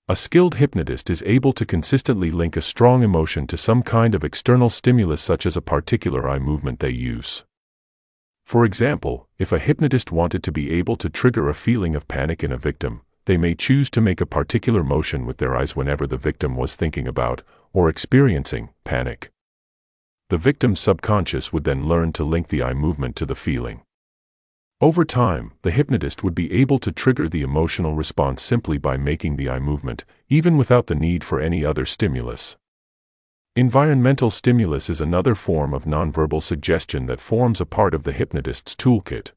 A skilled hypnotist is able to consistently link a strong emotion to some kind of external stimulus such as a particular eye movement they use. For example, if a hypnotist wanted to be able to trigger a feeling of panic in a victim, they may choose to make a particular motion with their eyes whenever the victim was thinking about, or experiencing, panic. The victim's subconscious would then learn to link the eye movement to the feeling. Over time, the hypnotist would be able to trigger the emotional response simply by making the eye movement, even without the need for any other stimulus. Environmental stimulus is another form of nonverbal suggestion that forms a part of the hypnotist's toolkit.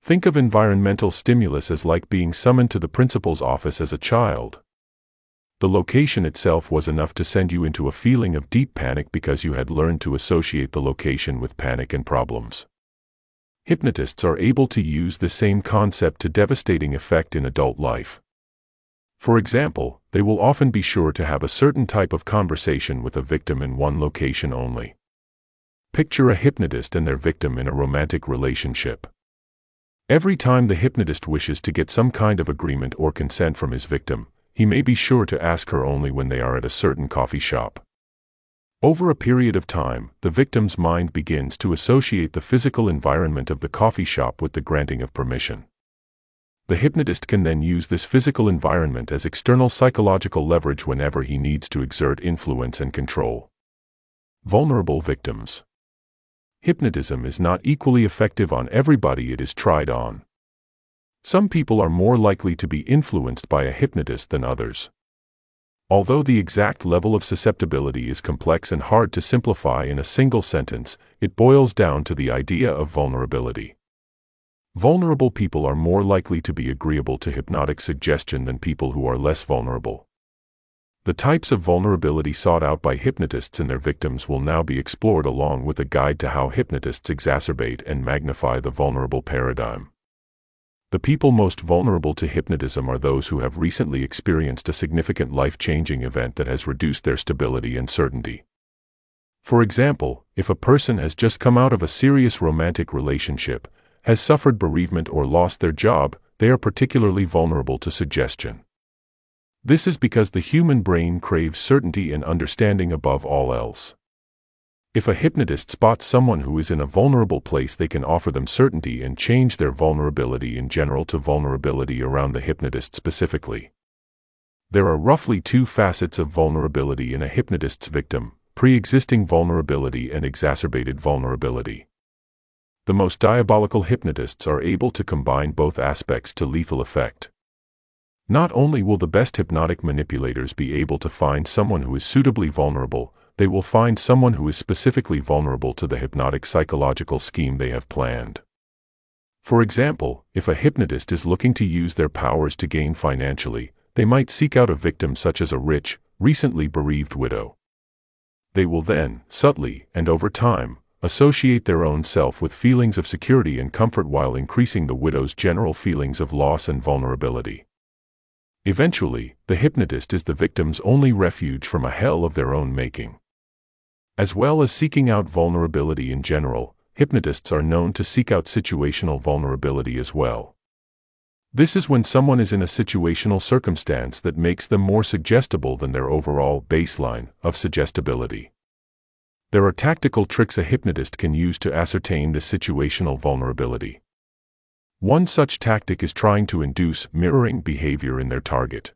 Think of environmental stimulus as like being summoned to the principal's office as a child. The location itself was enough to send you into a feeling of deep panic because you had learned to associate the location with panic and problems hypnotists are able to use the same concept to devastating effect in adult life. For example, they will often be sure to have a certain type of conversation with a victim in one location only. Picture a hypnotist and their victim in a romantic relationship. Every time the hypnotist wishes to get some kind of agreement or consent from his victim, he may be sure to ask her only when they are at a certain coffee shop. Over a period of time, the victim's mind begins to associate the physical environment of the coffee shop with the granting of permission. The hypnotist can then use this physical environment as external psychological leverage whenever he needs to exert influence and control. Vulnerable victims. Hypnotism is not equally effective on everybody it is tried on. Some people are more likely to be influenced by a hypnotist than others. Although the exact level of susceptibility is complex and hard to simplify in a single sentence, it boils down to the idea of vulnerability. Vulnerable people are more likely to be agreeable to hypnotic suggestion than people who are less vulnerable. The types of vulnerability sought out by hypnotists and their victims will now be explored along with a guide to how hypnotists exacerbate and magnify the vulnerable paradigm. The people most vulnerable to hypnotism are those who have recently experienced a significant life-changing event that has reduced their stability and certainty. For example, if a person has just come out of a serious romantic relationship, has suffered bereavement or lost their job, they are particularly vulnerable to suggestion. This is because the human brain craves certainty and understanding above all else. If a hypnotist spots someone who is in a vulnerable place they can offer them certainty and change their vulnerability in general to vulnerability around the hypnotist specifically. There are roughly two facets of vulnerability in a hypnotist's victim, pre-existing vulnerability and exacerbated vulnerability. The most diabolical hypnotists are able to combine both aspects to lethal effect. Not only will the best hypnotic manipulators be able to find someone who is suitably vulnerable, they will find someone who is specifically vulnerable to the hypnotic psychological scheme they have planned. For example, if a hypnotist is looking to use their powers to gain financially, they might seek out a victim such as a rich, recently bereaved widow. They will then, subtly, and over time, associate their own self with feelings of security and comfort while increasing the widow's general feelings of loss and vulnerability. Eventually, the hypnotist is the victim's only refuge from a hell of their own making. As well as seeking out vulnerability in general, hypnotists are known to seek out situational vulnerability as well. This is when someone is in a situational circumstance that makes them more suggestible than their overall baseline of suggestibility. There are tactical tricks a hypnotist can use to ascertain the situational vulnerability. One such tactic is trying to induce mirroring behavior in their target.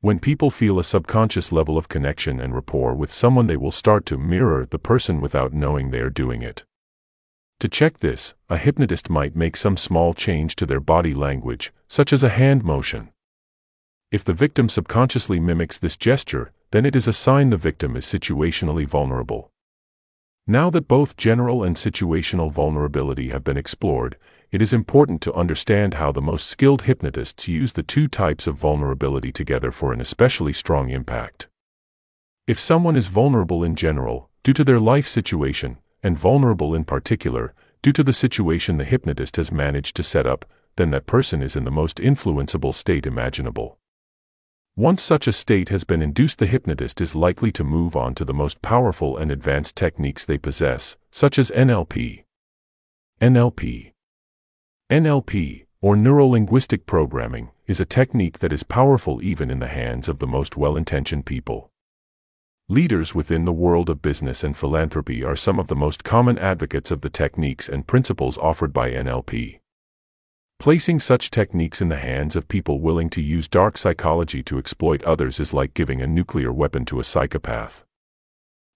When people feel a subconscious level of connection and rapport with someone they will start to mirror the person without knowing they are doing it. To check this, a hypnotist might make some small change to their body language, such as a hand motion. If the victim subconsciously mimics this gesture, then it is a sign the victim is situationally vulnerable. Now that both general and situational vulnerability have been explored, it is important to understand how the most skilled hypnotists use the two types of vulnerability together for an especially strong impact. If someone is vulnerable in general, due to their life situation, and vulnerable in particular, due to the situation the hypnotist has managed to set up, then that person is in the most influenceable state imaginable. Once such a state has been induced, the hypnotist is likely to move on to the most powerful and advanced techniques they possess, such as NLP. NLP. NLP, or Neuro-Linguistic Programming, is a technique that is powerful even in the hands of the most well-intentioned people. Leaders within the world of business and philanthropy are some of the most common advocates of the techniques and principles offered by NLP. Placing such techniques in the hands of people willing to use dark psychology to exploit others is like giving a nuclear weapon to a psychopath.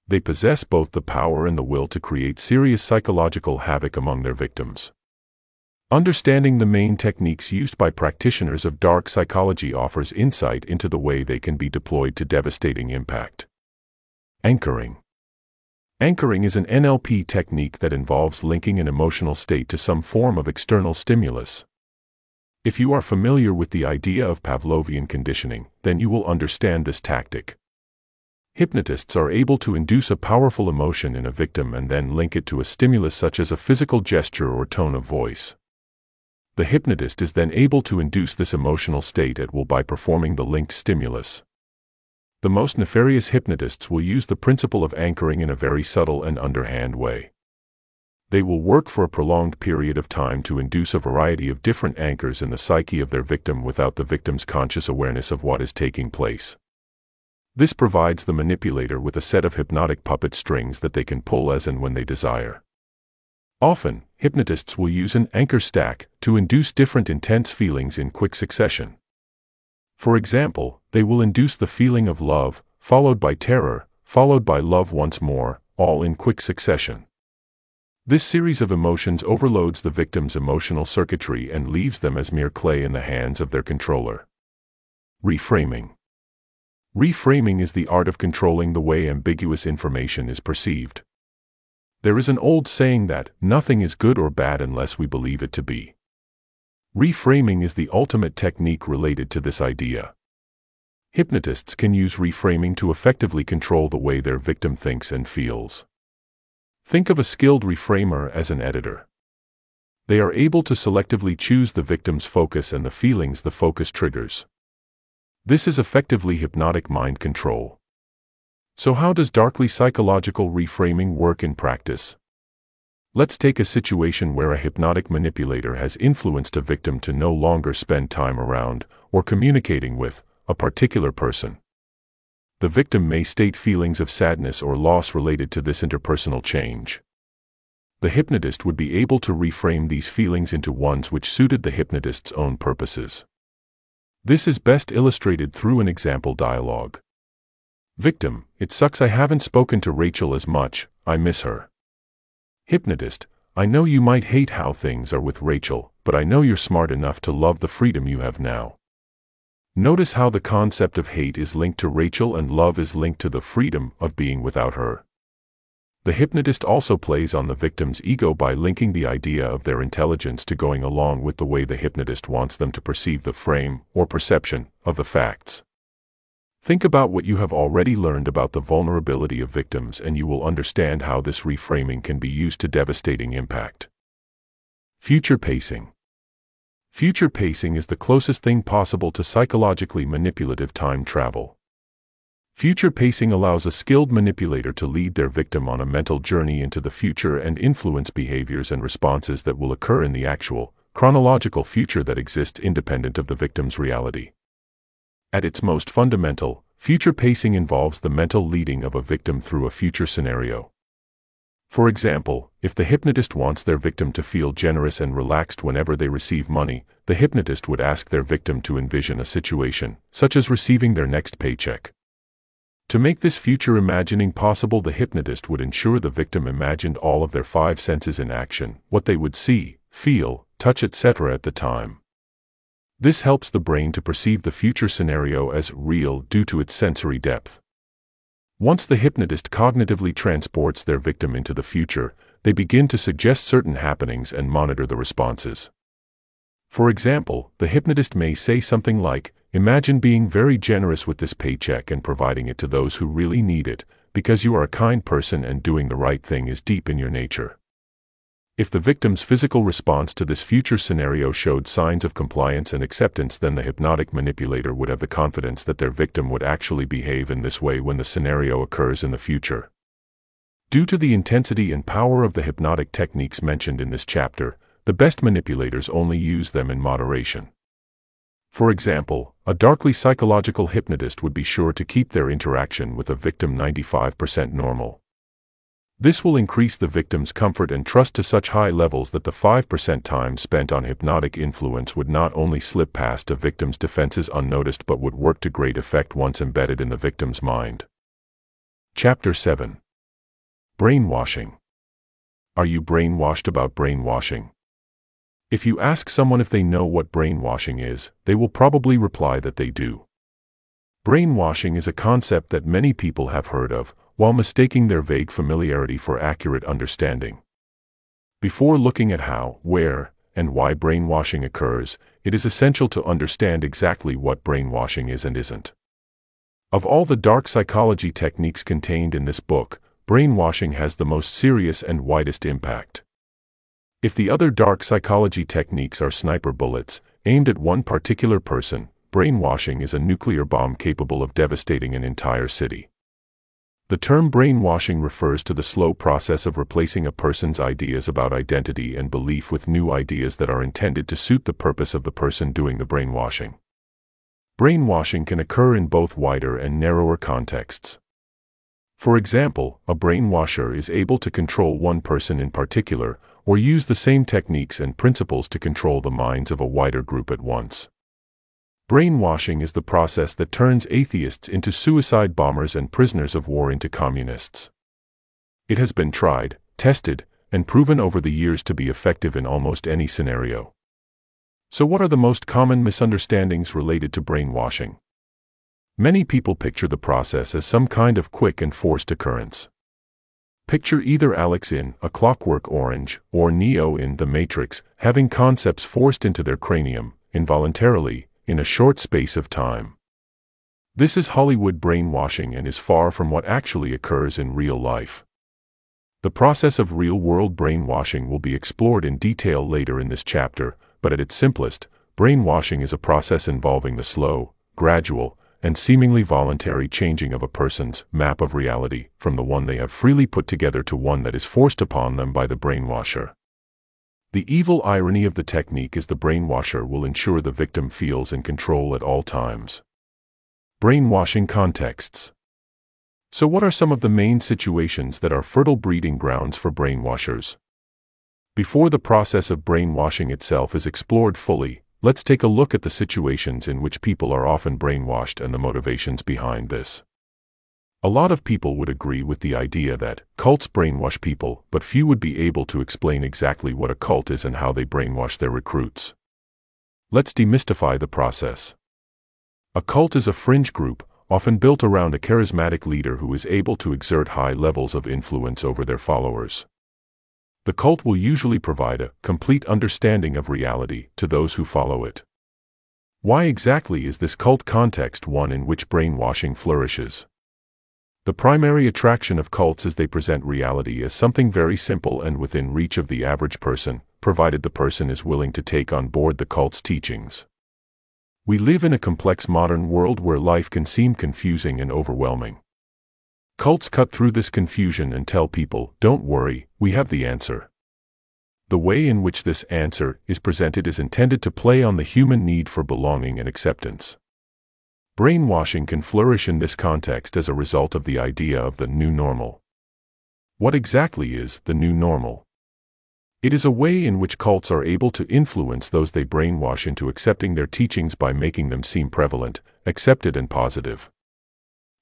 They possess both the power and the will to create serious psychological havoc among their victims. Understanding the main techniques used by practitioners of dark psychology offers insight into the way they can be deployed to devastating impact. Anchoring Anchoring is an NLP technique that involves linking an emotional state to some form of external stimulus. If you are familiar with the idea of Pavlovian conditioning, then you will understand this tactic. Hypnotists are able to induce a powerful emotion in a victim and then link it to a stimulus such as a physical gesture or tone of voice. The hypnotist is then able to induce this emotional state at will by performing the linked stimulus. The most nefarious hypnotists will use the principle of anchoring in a very subtle and underhand way. They will work for a prolonged period of time to induce a variety of different anchors in the psyche of their victim without the victim's conscious awareness of what is taking place. This provides the manipulator with a set of hypnotic puppet strings that they can pull as and when they desire. Often, hypnotists will use an anchor stack to induce different intense feelings in quick succession. For example, they will induce the feeling of love, followed by terror, followed by love once more, all in quick succession. This series of emotions overloads the victim's emotional circuitry and leaves them as mere clay in the hands of their controller. Reframing Reframing is the art of controlling the way ambiguous information is perceived. There is an old saying that nothing is good or bad unless we believe it to be. Reframing is the ultimate technique related to this idea. Hypnotists can use reframing to effectively control the way their victim thinks and feels. Think of a skilled reframer as an editor. They are able to selectively choose the victim's focus and the feelings the focus triggers. This is effectively hypnotic mind control. So how does darkly psychological reframing work in practice? Let's take a situation where a hypnotic manipulator has influenced a victim to no longer spend time around, or communicating with, a particular person the victim may state feelings of sadness or loss related to this interpersonal change. The hypnotist would be able to reframe these feelings into ones which suited the hypnotist's own purposes. This is best illustrated through an example dialogue. Victim, it sucks I haven't spoken to Rachel as much, I miss her. Hypnotist, I know you might hate how things are with Rachel, but I know you're smart enough to love the freedom you have now. Notice how the concept of hate is linked to Rachel and love is linked to the freedom of being without her. The hypnotist also plays on the victim's ego by linking the idea of their intelligence to going along with the way the hypnotist wants them to perceive the frame, or perception, of the facts. Think about what you have already learned about the vulnerability of victims and you will understand how this reframing can be used to devastating impact. Future pacing. Future pacing is the closest thing possible to psychologically manipulative time travel. Future pacing allows a skilled manipulator to lead their victim on a mental journey into the future and influence behaviors and responses that will occur in the actual, chronological future that exists independent of the victim's reality. At its most fundamental, future pacing involves the mental leading of a victim through a future scenario. For example, if the hypnotist wants their victim to feel generous and relaxed whenever they receive money, the hypnotist would ask their victim to envision a situation, such as receiving their next paycheck. To make this future imagining possible, the hypnotist would ensure the victim imagined all of their five senses in action, what they would see, feel, touch, etc. at the time. This helps the brain to perceive the future scenario as real due to its sensory depth. Once the hypnotist cognitively transports their victim into the future, they begin to suggest certain happenings and monitor the responses. For example, the hypnotist may say something like, Imagine being very generous with this paycheck and providing it to those who really need it, because you are a kind person and doing the right thing is deep in your nature. If the victim's physical response to this future scenario showed signs of compliance and acceptance, then the hypnotic manipulator would have the confidence that their victim would actually behave in this way when the scenario occurs in the future. Due to the intensity and power of the hypnotic techniques mentioned in this chapter, the best manipulators only use them in moderation. For example, a darkly psychological hypnotist would be sure to keep their interaction with a victim 95% normal. This will increase the victim's comfort and trust to such high levels that the 5% time spent on hypnotic influence would not only slip past a victim's defenses unnoticed but would work to great effect once embedded in the victim's mind. Chapter 7 Brainwashing Are you brainwashed about brainwashing? If you ask someone if they know what brainwashing is, they will probably reply that they do. Brainwashing is a concept that many people have heard of, while mistaking their vague familiarity for accurate understanding. Before looking at how, where, and why brainwashing occurs, it is essential to understand exactly what brainwashing is and isn't. Of all the dark psychology techniques contained in this book, brainwashing has the most serious and widest impact. If the other dark psychology techniques are sniper bullets, aimed at one particular person, brainwashing is a nuclear bomb capable of devastating an entire city. The term brainwashing refers to the slow process of replacing a person's ideas about identity and belief with new ideas that are intended to suit the purpose of the person doing the brainwashing. Brainwashing can occur in both wider and narrower contexts. For example, a brainwasher is able to control one person in particular, or use the same techniques and principles to control the minds of a wider group at once. Brainwashing is the process that turns atheists into suicide bombers and prisoners of war into communists. It has been tried, tested, and proven over the years to be effective in almost any scenario. So, what are the most common misunderstandings related to brainwashing? Many people picture the process as some kind of quick and forced occurrence. Picture either Alex in A Clockwork Orange or Neo in The Matrix having concepts forced into their cranium, involuntarily, in a short space of time. This is Hollywood brainwashing and is far from what actually occurs in real life. The process of real-world brainwashing will be explored in detail later in this chapter, but at its simplest, brainwashing is a process involving the slow, gradual, and seemingly voluntary changing of a person's map of reality from the one they have freely put together to one that is forced upon them by the brainwasher. The evil irony of the technique is the brainwasher will ensure the victim feels in control at all times. Brainwashing contexts. So, what are some of the main situations that are fertile breeding grounds for brainwashers? Before the process of brainwashing itself is explored fully, let's take a look at the situations in which people are often brainwashed and the motivations behind this. A lot of people would agree with the idea that cults brainwash people, but few would be able to explain exactly what a cult is and how they brainwash their recruits. Let's demystify the process. A cult is a fringe group, often built around a charismatic leader who is able to exert high levels of influence over their followers. The cult will usually provide a complete understanding of reality to those who follow it. Why exactly is this cult context one in which brainwashing flourishes? The primary attraction of cults is they present reality as something very simple and within reach of the average person, provided the person is willing to take on board the cult's teachings. We live in a complex modern world where life can seem confusing and overwhelming. Cults cut through this confusion and tell people, don't worry, we have the answer. The way in which this answer is presented is intended to play on the human need for belonging and acceptance. Brainwashing can flourish in this context as a result of the idea of the new normal. What exactly is the new normal? It is a way in which cults are able to influence those they brainwash into accepting their teachings by making them seem prevalent, accepted, and positive.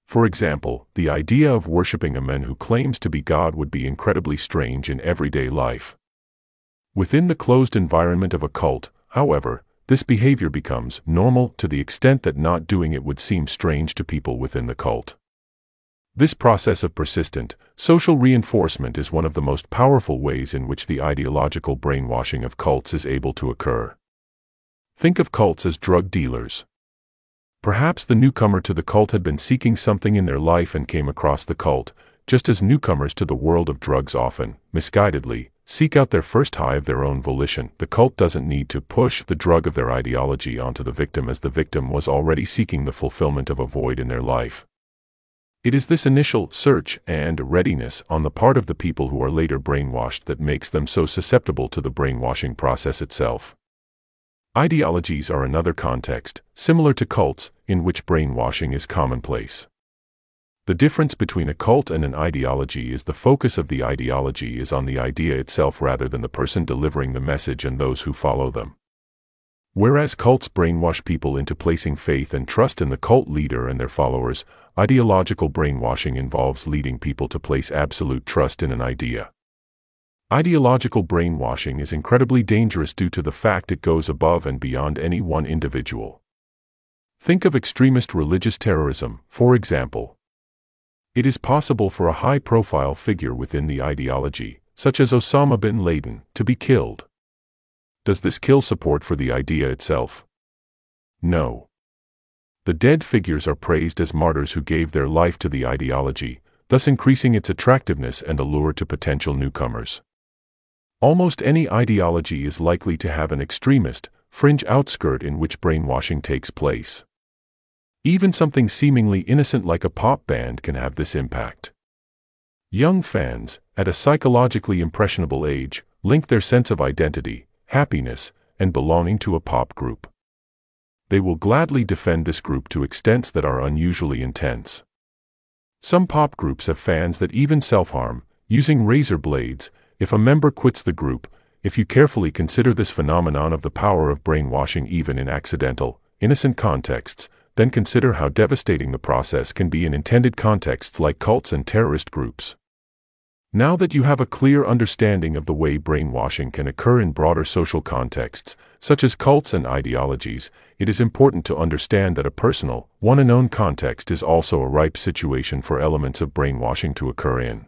For example, the idea of worshipping a man who claims to be God would be incredibly strange in everyday life. Within the closed environment of a cult, however, this behavior becomes normal to the extent that not doing it would seem strange to people within the cult. This process of persistent, social reinforcement is one of the most powerful ways in which the ideological brainwashing of cults is able to occur. Think of cults as drug dealers. Perhaps the newcomer to the cult had been seeking something in their life and came across the cult, just as newcomers to the world of drugs often, misguidedly, seek out their first high of their own volition. The cult doesn't need to push the drug of their ideology onto the victim as the victim was already seeking the fulfillment of a void in their life. It is this initial search and readiness on the part of the people who are later brainwashed that makes them so susceptible to the brainwashing process itself. Ideologies are another context, similar to cults, in which brainwashing is commonplace. The difference between a cult and an ideology is the focus of the ideology is on the idea itself rather than the person delivering the message and those who follow them. Whereas cults brainwash people into placing faith and trust in the cult leader and their followers, ideological brainwashing involves leading people to place absolute trust in an idea. Ideological brainwashing is incredibly dangerous due to the fact it goes above and beyond any one individual. Think of extremist religious terrorism, for example. It is possible for a high profile figure within the ideology, such as Osama bin Laden, to be killed. Does this kill support for the idea itself? No. The dead figures are praised as martyrs who gave their life to the ideology, thus increasing its attractiveness and allure to potential newcomers. Almost any ideology is likely to have an extremist, fringe outskirt in which brainwashing takes place. Even something seemingly innocent like a pop band can have this impact. Young fans, at a psychologically impressionable age, link their sense of identity, happiness, and belonging to a pop group. They will gladly defend this group to extents that are unusually intense. Some pop groups have fans that even self-harm, using razor blades, if a member quits the group, if you carefully consider this phenomenon of the power of brainwashing even in accidental, innocent contexts, then consider how devastating the process can be in intended contexts like cults and terrorist groups. Now that you have a clear understanding of the way brainwashing can occur in broader social contexts, such as cults and ideologies, it is important to understand that a personal, one and own context is also a ripe situation for elements of brainwashing to occur in.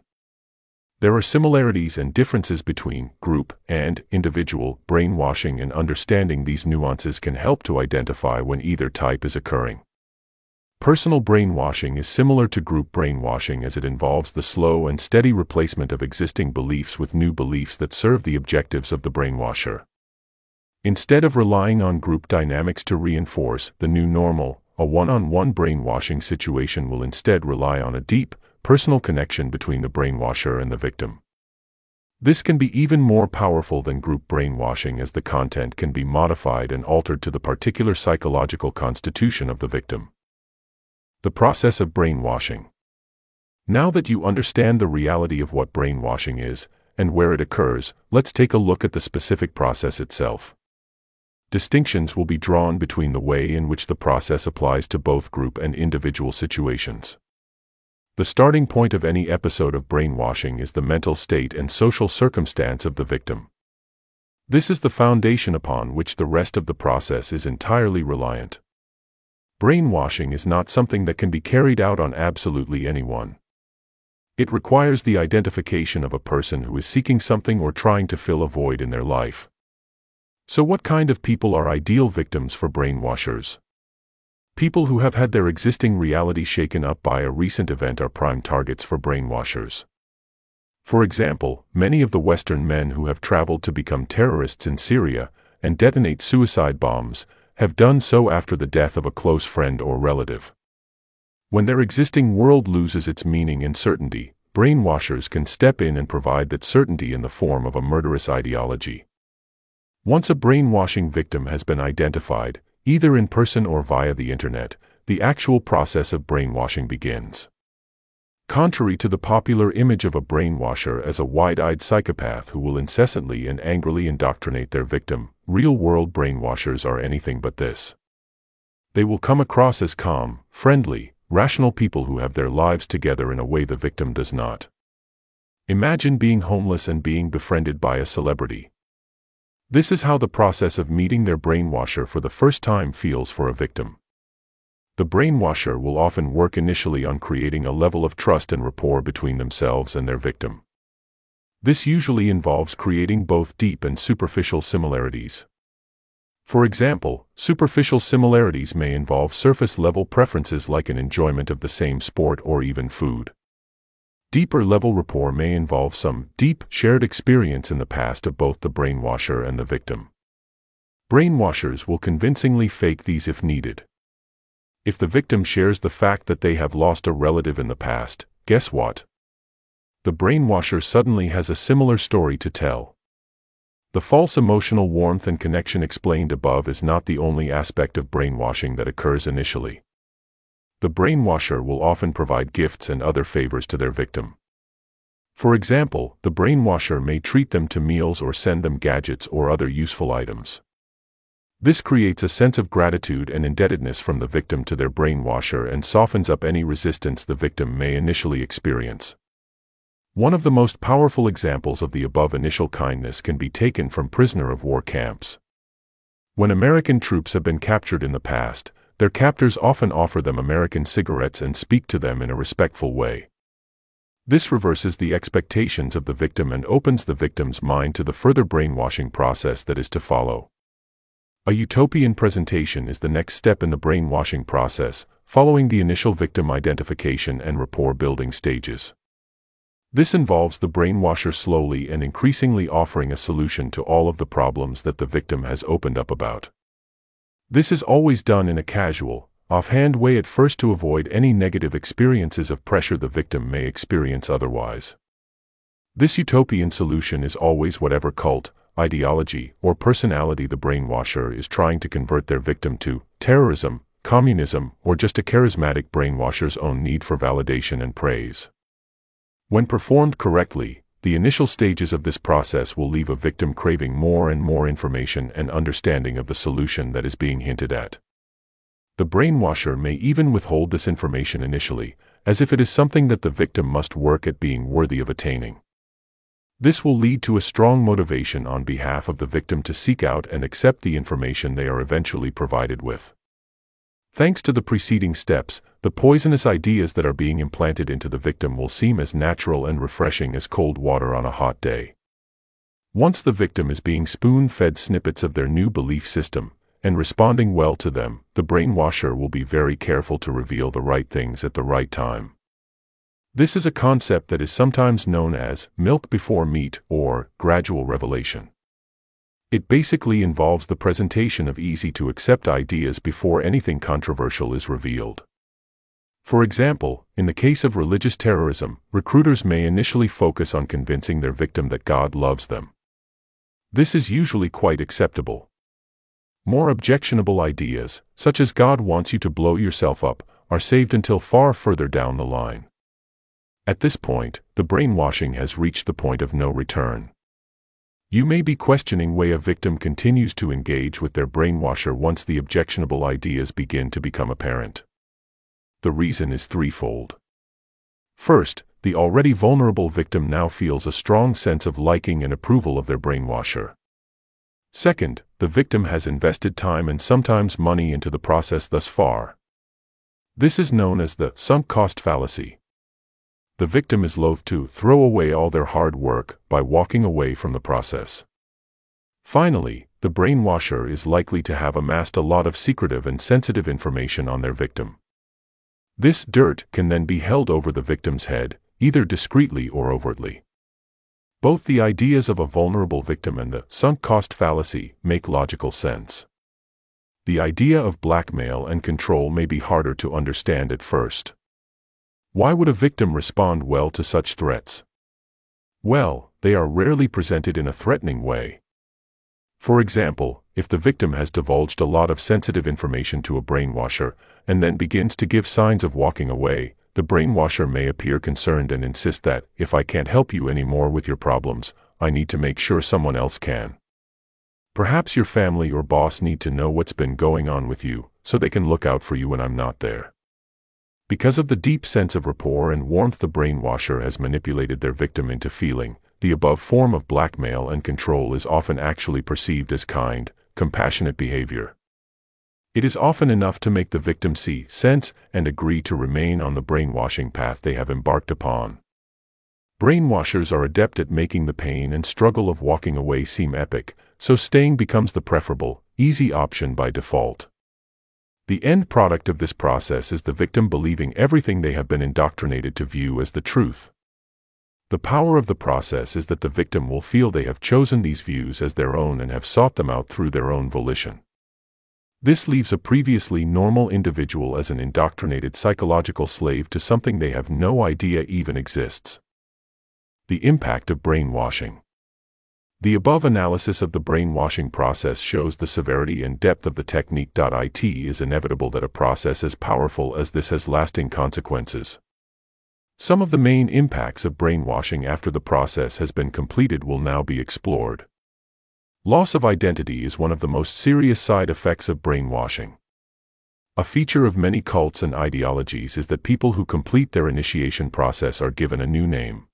There are similarities and differences between group and individual brainwashing and understanding these nuances can help to identify when either type is occurring. Personal brainwashing is similar to group brainwashing as it involves the slow and steady replacement of existing beliefs with new beliefs that serve the objectives of the brainwasher. Instead of relying on group dynamics to reinforce the new normal, a one-on-one brainwashing situation will instead rely on a deep, personal connection between the brainwasher and the victim. This can be even more powerful than group brainwashing as the content can be modified and altered to the particular psychological constitution of the victim. The process of brainwashing. Now that you understand the reality of what brainwashing is, and where it occurs, let's take a look at the specific process itself. Distinctions will be drawn between the way in which the process applies to both group and individual situations. The starting point of any episode of brainwashing is the mental state and social circumstance of the victim. This is the foundation upon which the rest of the process is entirely reliant. Brainwashing is not something that can be carried out on absolutely anyone. It requires the identification of a person who is seeking something or trying to fill a void in their life. So what kind of people are ideal victims for brainwashers? People who have had their existing reality shaken up by a recent event are prime targets for brainwashers. For example, many of the Western men who have traveled to become terrorists in Syria and detonate suicide bombs have done so after the death of a close friend or relative. When their existing world loses its meaning and certainty, brainwashers can step in and provide that certainty in the form of a murderous ideology. Once a brainwashing victim has been identified, either in person or via the internet, the actual process of brainwashing begins. Contrary to the popular image of a brainwasher as a wide-eyed psychopath who will incessantly and angrily indoctrinate their victim, real-world brainwashers are anything but this. They will come across as calm, friendly, rational people who have their lives together in a way the victim does not. Imagine being homeless and being befriended by a celebrity. This is how the process of meeting their brainwasher for the first time feels for a victim. The brainwasher will often work initially on creating a level of trust and rapport between themselves and their victim. This usually involves creating both deep and superficial similarities. For example, superficial similarities may involve surface level preferences like an enjoyment of the same sport or even food. Deeper level rapport may involve some deep, shared experience in the past of both the brainwasher and the victim. Brainwashers will convincingly fake these if needed. If the victim shares the fact that they have lost a relative in the past, guess what? The brainwasher suddenly has a similar story to tell. The false emotional warmth and connection explained above is not the only aspect of brainwashing that occurs initially. The brainwasher will often provide gifts and other favors to their victim. For example, the brainwasher may treat them to meals or send them gadgets or other useful items. This creates a sense of gratitude and indebtedness from the victim to their brainwasher and softens up any resistance the victim may initially experience. One of the most powerful examples of the above initial kindness can be taken from prisoner of war camps. When American troops have been captured in the past, their captors often offer them American cigarettes and speak to them in a respectful way. This reverses the expectations of the victim and opens the victim's mind to the further brainwashing process that is to follow. A utopian presentation is the next step in the brainwashing process, following the initial victim identification and rapport building stages. This involves the brainwasher slowly and increasingly offering a solution to all of the problems that the victim has opened up about. This is always done in a casual, offhand way at first to avoid any negative experiences of pressure the victim may experience otherwise. This utopian solution is always whatever cult, ideology, or personality the brainwasher is trying to convert their victim to terrorism, communism, or just a charismatic brainwasher's own need for validation and praise. When performed correctly, the initial stages of this process will leave a victim craving more and more information and understanding of the solution that is being hinted at. The brainwasher may even withhold this information initially, as if it is something that the victim must work at being worthy of attaining. This will lead to a strong motivation on behalf of the victim to seek out and accept the information they are eventually provided with. Thanks to the preceding steps, the poisonous ideas that are being implanted into the victim will seem as natural and refreshing as cold water on a hot day. Once the victim is being spoon-fed snippets of their new belief system, and responding well to them, the brainwasher will be very careful to reveal the right things at the right time. This is a concept that is sometimes known as milk before meat or gradual revelation. It basically involves the presentation of easy-to-accept ideas before anything controversial is revealed. For example, in the case of religious terrorism, recruiters may initially focus on convincing their victim that God loves them. This is usually quite acceptable. More objectionable ideas, such as God wants you to blow yourself up, are saved until far further down the line. At this point, the brainwashing has reached the point of no return. You may be questioning why a victim continues to engage with their brainwasher once the objectionable ideas begin to become apparent. The reason is threefold. First, the already vulnerable victim now feels a strong sense of liking and approval of their brainwasher. Second, the victim has invested time and sometimes money into the process thus far. This is known as the sunk cost fallacy the victim is loath to throw away all their hard work by walking away from the process. Finally, the brainwasher is likely to have amassed a lot of secretive and sensitive information on their victim. This dirt can then be held over the victim's head, either discreetly or overtly. Both the ideas of a vulnerable victim and the sunk cost fallacy make logical sense. The idea of blackmail and control may be harder to understand at first. Why would a victim respond well to such threats? Well, they are rarely presented in a threatening way. For example, if the victim has divulged a lot of sensitive information to a brainwasher and then begins to give signs of walking away, the brainwasher may appear concerned and insist that, if I can't help you anymore with your problems, I need to make sure someone else can. Perhaps your family or boss need to know what's been going on with you, so they can look out for you when I'm not there. Because of the deep sense of rapport and warmth the brainwasher has manipulated their victim into feeling, the above form of blackmail and control is often actually perceived as kind, compassionate behavior. It is often enough to make the victim see, sense, and agree to remain on the brainwashing path they have embarked upon. Brainwashers are adept at making the pain and struggle of walking away seem epic, so staying becomes the preferable, easy option by default. The end product of this process is the victim believing everything they have been indoctrinated to view as the truth. The power of the process is that the victim will feel they have chosen these views as their own and have sought them out through their own volition. This leaves a previously normal individual as an indoctrinated psychological slave to something they have no idea even exists. The impact of brainwashing. The above analysis of the brainwashing process shows the severity and depth of the technique. It is inevitable that a process as powerful as this has lasting consequences. Some of the main impacts of brainwashing after the process has been completed will now be explored. Loss of identity is one of the most serious side effects of brainwashing. A feature of many cults and ideologies is that people who complete their initiation process are given a new name.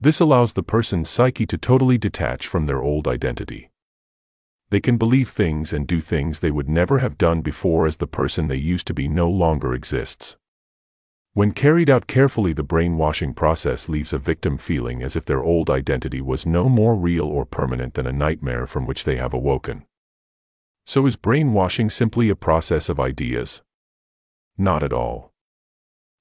This allows the person's psyche to totally detach from their old identity. They can believe things and do things they would never have done before as the person they used to be no longer exists. When carried out carefully the brainwashing process leaves a victim feeling as if their old identity was no more real or permanent than a nightmare from which they have awoken. So is brainwashing simply a process of ideas? Not at all.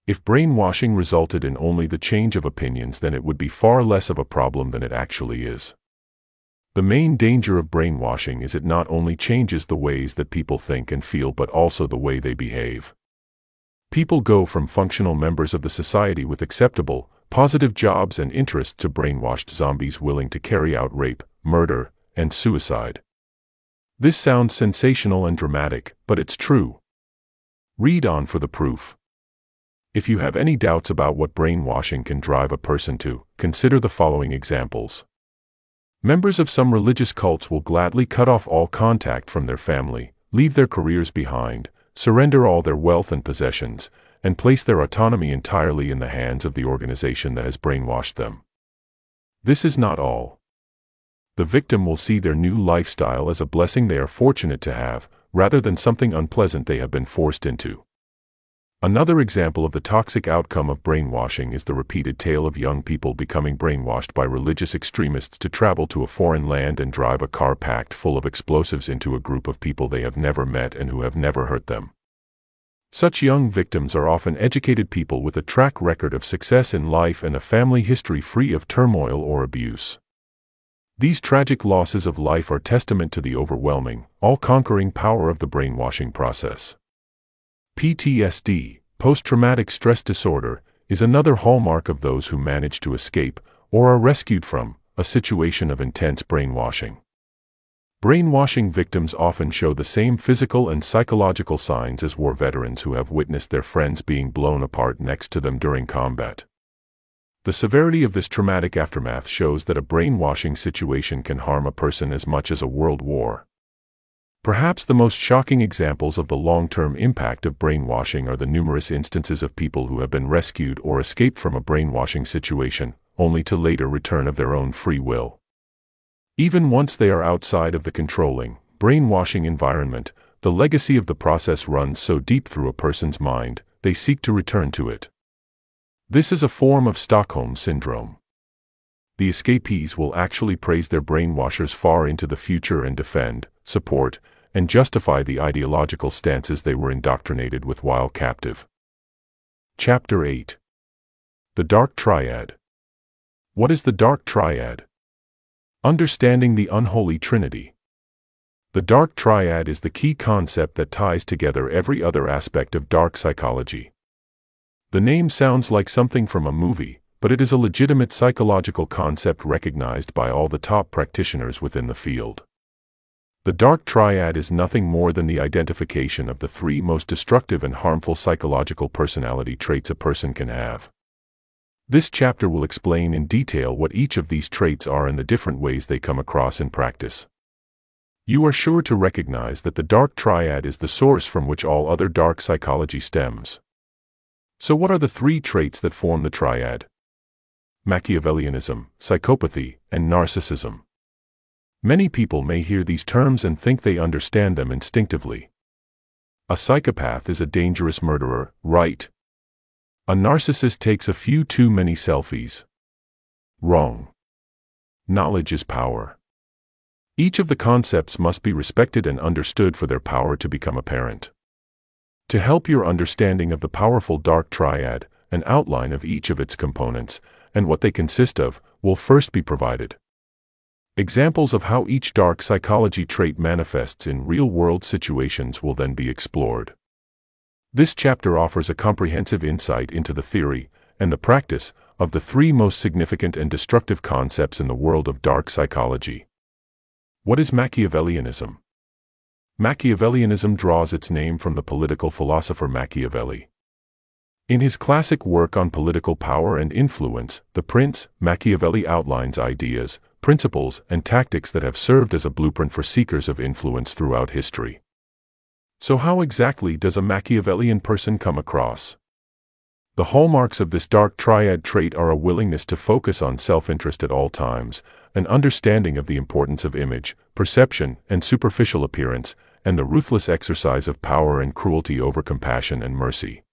If brainwashing resulted in only the change of opinions then it would be far less of a problem than it actually is. The main danger of brainwashing is it not only changes the ways that people think and feel but also the way they behave. People go from functional members of the society with acceptable, positive jobs and interests to brainwashed zombies willing to carry out rape, murder, and suicide. This sounds sensational and dramatic, but it's true. Read on for the proof. If you have any doubts about what brainwashing can drive a person to, consider the following examples. Members of some religious cults will gladly cut off all contact from their family, leave their careers behind, surrender all their wealth and possessions, and place their autonomy entirely in the hands of the organization that has brainwashed them. This is not all. The victim will see their new lifestyle as a blessing they are fortunate to have, rather than something unpleasant they have been forced into. Another example of the toxic outcome of brainwashing is the repeated tale of young people becoming brainwashed by religious extremists to travel to a foreign land and drive a car packed full of explosives into a group of people they have never met and who have never hurt them. Such young victims are often educated people with a track record of success in life and a family history free of turmoil or abuse. These tragic losses of life are testament to the overwhelming, all-conquering power of the brainwashing process. PTSD, post-traumatic stress disorder, is another hallmark of those who manage to escape, or are rescued from, a situation of intense brainwashing. Brainwashing victims often show the same physical and psychological signs as war veterans who have witnessed their friends being blown apart next to them during combat. The severity of this traumatic aftermath shows that a brainwashing situation can harm a person as much as a world war. Perhaps the most shocking examples of the long-term impact of brainwashing are the numerous instances of people who have been rescued or escaped from a brainwashing situation, only to later return of their own free will. Even once they are outside of the controlling, brainwashing environment, the legacy of the process runs so deep through a person's mind, they seek to return to it. This is a form of Stockholm Syndrome. The escapees will actually praise their brainwashers far into the future and defend, support, and justify the ideological stances they were indoctrinated with while captive. Chapter 8 The Dark Triad What is the Dark Triad? Understanding the Unholy Trinity. The Dark Triad is the key concept that ties together every other aspect of dark psychology. The name sounds like something from a movie, but it is a legitimate psychological concept recognized by all the top practitioners within the field. The dark triad is nothing more than the identification of the three most destructive and harmful psychological personality traits a person can have. This chapter will explain in detail what each of these traits are and the different ways they come across in practice. You are sure to recognize that the dark triad is the source from which all other dark psychology stems. So what are the three traits that form the triad? Machiavellianism, psychopathy, and narcissism. Many people may hear these terms and think they understand them instinctively. A psychopath is a dangerous murderer, right? A narcissist takes a few too many selfies. Wrong. Knowledge is power. Each of the concepts must be respected and understood for their power to become apparent. To help your understanding of the powerful dark triad, an outline of each of its components, and what they consist of, will first be provided. Examples of how each dark psychology trait manifests in real-world situations will then be explored. This chapter offers a comprehensive insight into the theory and the practice of the three most significant and destructive concepts in the world of dark psychology. What is Machiavellianism? Machiavellianism draws its name from the political philosopher Machiavelli. In his classic work on political power and influence, The Prince, Machiavelli outlines ideas, principles, and tactics that have served as a blueprint for seekers of influence throughout history. So how exactly does a Machiavellian person come across? The hallmarks of this dark triad trait are a willingness to focus on self-interest at all times, an understanding of the importance of image, perception, and superficial appearance, and the ruthless exercise of power and cruelty over compassion and mercy.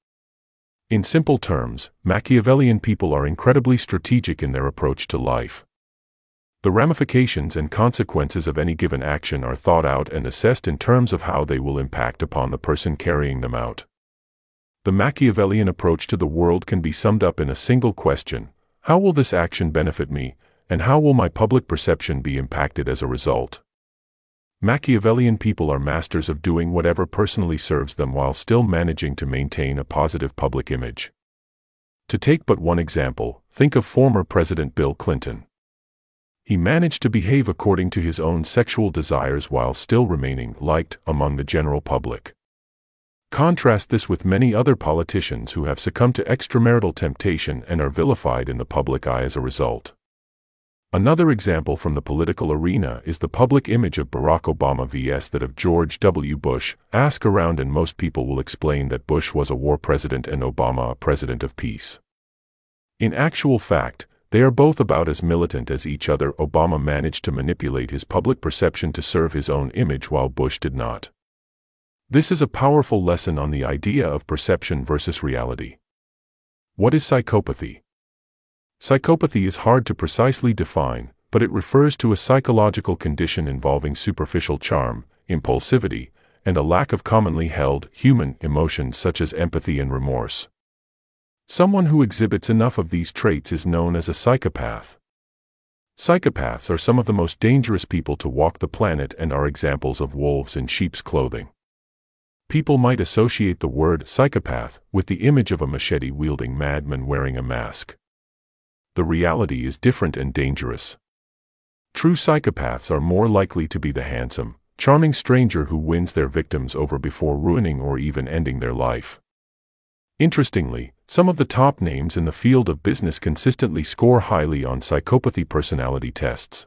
In simple terms, Machiavellian people are incredibly strategic in their approach to life. The ramifications and consequences of any given action are thought out and assessed in terms of how they will impact upon the person carrying them out. The Machiavellian approach to the world can be summed up in a single question How will this action benefit me, and how will my public perception be impacted as a result? Machiavellian people are masters of doing whatever personally serves them while still managing to maintain a positive public image. To take but one example, think of former President Bill Clinton. He managed to behave according to his own sexual desires while still remaining liked among the general public. Contrast this with many other politicians who have succumbed to extramarital temptation and are vilified in the public eye as a result. Another example from the political arena is the public image of Barack Obama vs that of George W. Bush. Ask around and most people will explain that Bush was a war president and Obama a president of peace. In actual fact, they are both about as militant as each other. Obama managed to manipulate his public perception to serve his own image while Bush did not. This is a powerful lesson on the idea of perception versus reality. What is psychopathy? Psychopathy is hard to precisely define, but it refers to a psychological condition involving superficial charm, impulsivity, and a lack of commonly held human emotions such as empathy and remorse. Someone who exhibits enough of these traits is known as a psychopath. Psychopaths are some of the most dangerous people to walk the planet and are examples of wolves in sheep's clothing. People might associate the word psychopath with the image of a machete-wielding madman wearing a mask. The reality is different and dangerous. True psychopaths are more likely to be the handsome, charming stranger who wins their victims over before ruining or even ending their life. Interestingly, some of the top names in the field of business consistently score highly on psychopathy personality tests.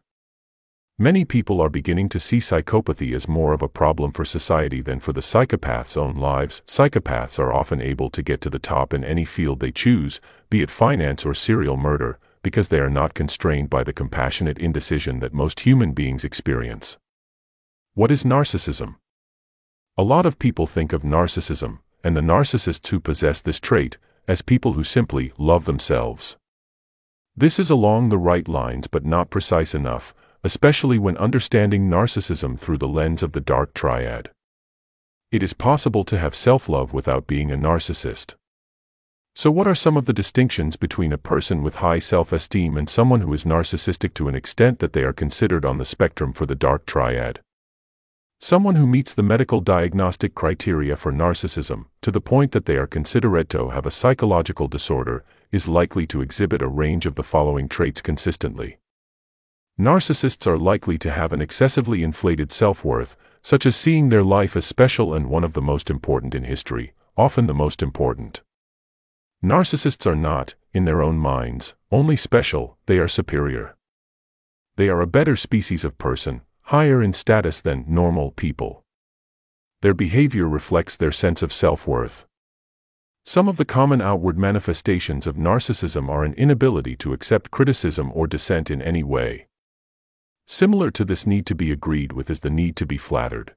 Many people are beginning to see psychopathy as more of a problem for society than for the psychopath's own lives. Psychopaths are often able to get to the top in any field they choose, be it finance or serial murder, because they are not constrained by the compassionate indecision that most human beings experience. What is narcissism? A lot of people think of narcissism, and the narcissists who possess this trait, as people who simply love themselves. This is along the right lines but not precise enough, especially when understanding narcissism through the lens of the dark triad. It is possible to have self-love without being a narcissist. So what are some of the distinctions between a person with high self-esteem and someone who is narcissistic to an extent that they are considered on the spectrum for the dark triad? Someone who meets the medical diagnostic criteria for narcissism, to the point that they are considered to have a psychological disorder, is likely to exhibit a range of the following traits consistently. Narcissists are likely to have an excessively inflated self-worth, such as seeing their life as special and one of the most important in history, often the most important. Narcissists are not, in their own minds, only special, they are superior. They are a better species of person, higher in status than normal people. Their behavior reflects their sense of self-worth. Some of the common outward manifestations of narcissism are an inability to accept criticism or dissent in any way. Similar to this need to be agreed with is the need to be flattered.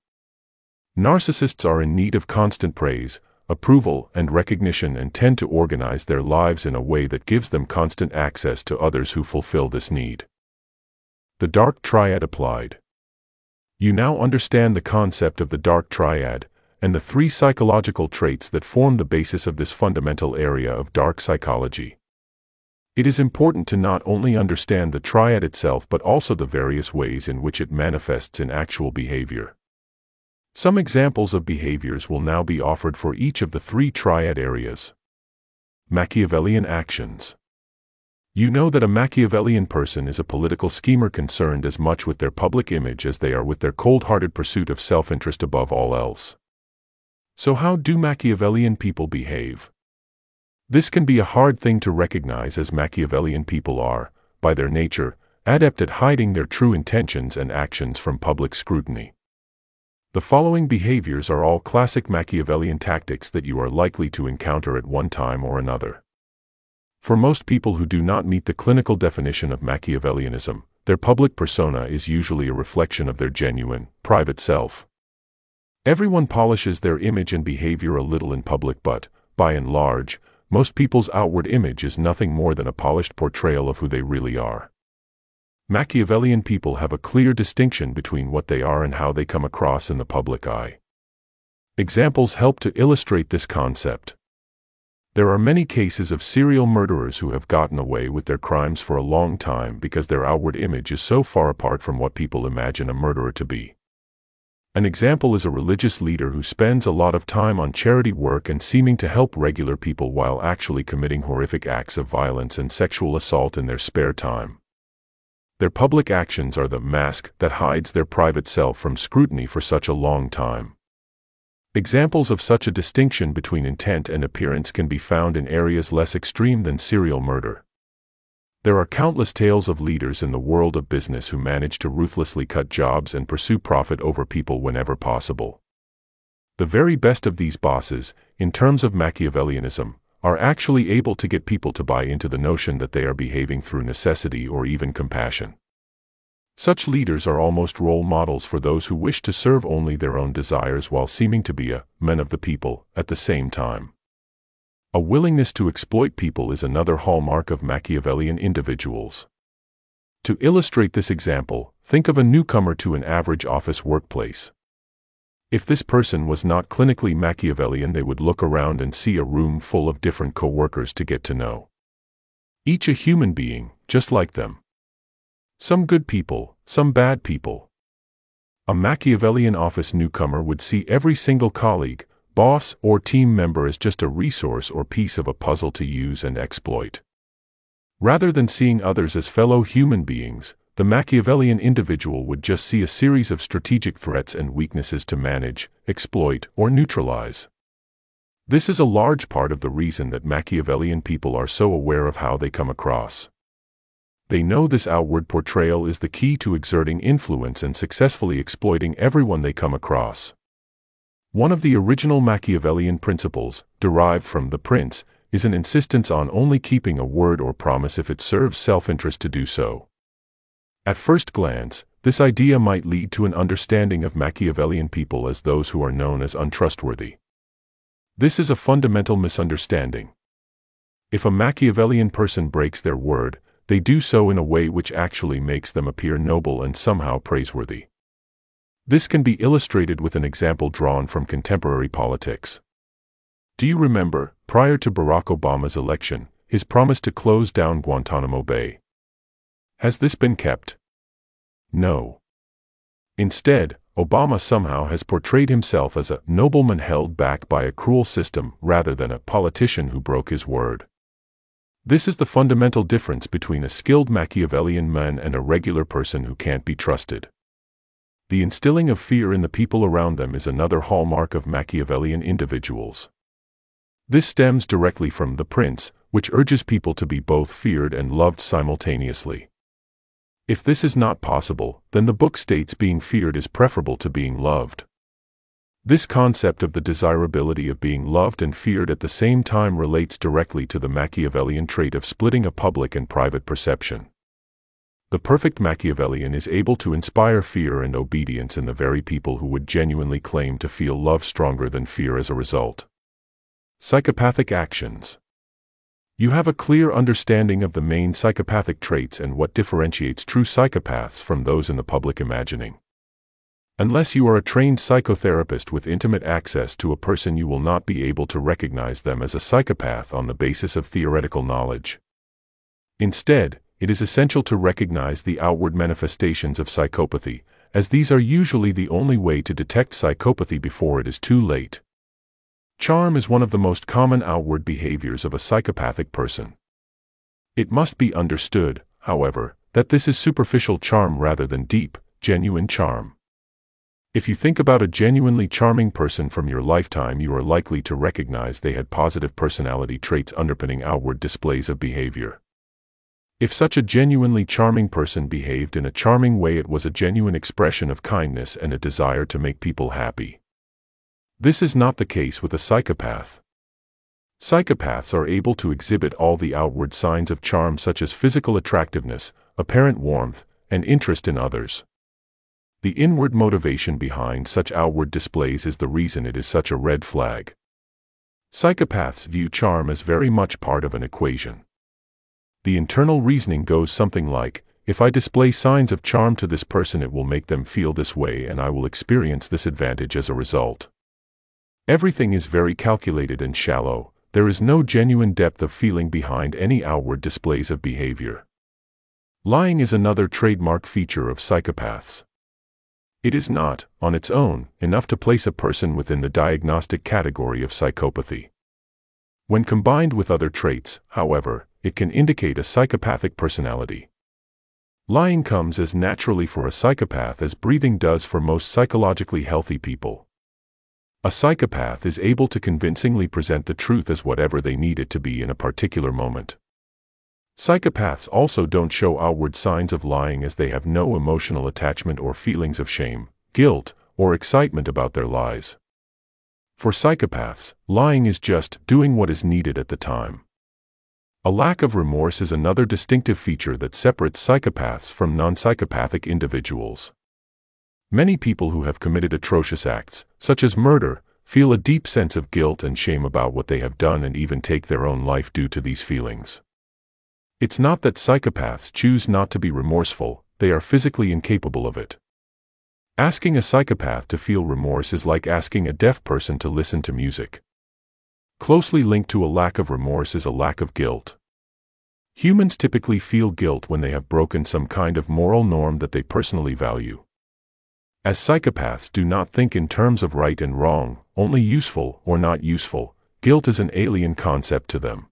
Narcissists are in need of constant praise, approval, and recognition and tend to organize their lives in a way that gives them constant access to others who fulfill this need. The Dark Triad applied. You now understand the concept of the dark triad, and the three psychological traits that form the basis of this fundamental area of dark psychology. It is important to not only understand the triad itself but also the various ways in which it manifests in actual behavior. Some examples of behaviors will now be offered for each of the three triad areas. Machiavellian actions. You know that a Machiavellian person is a political schemer concerned as much with their public image as they are with their cold-hearted pursuit of self-interest above all else. So how do Machiavellian people behave? This can be a hard thing to recognize as Machiavellian people are, by their nature, adept at hiding their true intentions and actions from public scrutiny. The following behaviors are all classic Machiavellian tactics that you are likely to encounter at one time or another. For most people who do not meet the clinical definition of Machiavellianism, their public persona is usually a reflection of their genuine, private self. Everyone polishes their image and behavior a little in public but, by and large, most people's outward image is nothing more than a polished portrayal of who they really are. Machiavellian people have a clear distinction between what they are and how they come across in the public eye. Examples help to illustrate this concept. There are many cases of serial murderers who have gotten away with their crimes for a long time because their outward image is so far apart from what people imagine a murderer to be. An example is a religious leader who spends a lot of time on charity work and seeming to help regular people while actually committing horrific acts of violence and sexual assault in their spare time. Their public actions are the mask that hides their private self from scrutiny for such a long time. Examples of such a distinction between intent and appearance can be found in areas less extreme than serial murder. There are countless tales of leaders in the world of business who manage to ruthlessly cut jobs and pursue profit over people whenever possible. The very best of these bosses, in terms of Machiavellianism, are actually able to get people to buy into the notion that they are behaving through necessity or even compassion. Such leaders are almost role models for those who wish to serve only their own desires while seeming to be a men of the people at the same time. A willingness to exploit people is another hallmark of Machiavellian individuals. To illustrate this example, think of a newcomer to an average office workplace. If this person was not clinically Machiavellian they would look around and see a room full of different co-workers to get to know. Each a human being, just like them. Some good people, some bad people. A Machiavellian office newcomer would see every single colleague, boss, or team member as just a resource or piece of a puzzle to use and exploit. Rather than seeing others as fellow human beings, the Machiavellian individual would just see a series of strategic threats and weaknesses to manage, exploit, or neutralize. This is a large part of the reason that Machiavellian people are so aware of how they come across. They know this outward portrayal is the key to exerting influence and successfully exploiting everyone they come across. One of the original Machiavellian principles, derived from The Prince, is an insistence on only keeping a word or promise if it serves self-interest to do so. At first glance, this idea might lead to an understanding of Machiavellian people as those who are known as untrustworthy. This is a fundamental misunderstanding. If a Machiavellian person breaks their word, they do so in a way which actually makes them appear noble and somehow praiseworthy. This can be illustrated with an example drawn from contemporary politics. Do you remember, prior to Barack Obama's election, his promise to close down Guantanamo Bay? Has this been kept? No. Instead, Obama somehow has portrayed himself as a nobleman held back by a cruel system rather than a politician who broke his word. This is the fundamental difference between a skilled Machiavellian man and a regular person who can't be trusted. The instilling of fear in the people around them is another hallmark of Machiavellian individuals. This stems directly from The Prince, which urges people to be both feared and loved simultaneously. If this is not possible, then the book states being feared is preferable to being loved. This concept of the desirability of being loved and feared at the same time relates directly to the Machiavellian trait of splitting a public and private perception. The perfect Machiavellian is able to inspire fear and obedience in the very people who would genuinely claim to feel love stronger than fear as a result. Psychopathic actions. You have a clear understanding of the main psychopathic traits and what differentiates true psychopaths from those in the public imagining. Unless you are a trained psychotherapist with intimate access to a person you will not be able to recognize them as a psychopath on the basis of theoretical knowledge. Instead, it is essential to recognize the outward manifestations of psychopathy, as these are usually the only way to detect psychopathy before it is too late. Charm is one of the most common outward behaviors of a psychopathic person. It must be understood, however, that this is superficial charm rather than deep, genuine charm. If you think about a genuinely charming person from your lifetime, you are likely to recognize they had positive personality traits underpinning outward displays of behavior. If such a genuinely charming person behaved in a charming way, it was a genuine expression of kindness and a desire to make people happy. This is not the case with a psychopath. Psychopaths are able to exhibit all the outward signs of charm, such as physical attractiveness, apparent warmth, and interest in others. The inward motivation behind such outward displays is the reason it is such a red flag. Psychopaths view charm as very much part of an equation. The internal reasoning goes something like, if I display signs of charm to this person it will make them feel this way and I will experience this advantage as a result. Everything is very calculated and shallow, there is no genuine depth of feeling behind any outward displays of behavior. Lying is another trademark feature of psychopaths. It is not, on its own, enough to place a person within the diagnostic category of psychopathy. When combined with other traits, however, it can indicate a psychopathic personality. Lying comes as naturally for a psychopath as breathing does for most psychologically healthy people. A psychopath is able to convincingly present the truth as whatever they need it to be in a particular moment. Psychopaths also don't show outward signs of lying as they have no emotional attachment or feelings of shame, guilt, or excitement about their lies. For psychopaths, lying is just doing what is needed at the time. A lack of remorse is another distinctive feature that separates psychopaths from non-psychopathic individuals. Many people who have committed atrocious acts, such as murder, feel a deep sense of guilt and shame about what they have done and even take their own life due to these feelings. It's not that psychopaths choose not to be remorseful, they are physically incapable of it. Asking a psychopath to feel remorse is like asking a deaf person to listen to music. Closely linked to a lack of remorse is a lack of guilt. Humans typically feel guilt when they have broken some kind of moral norm that they personally value. As psychopaths do not think in terms of right and wrong, only useful or not useful, guilt is an alien concept to them.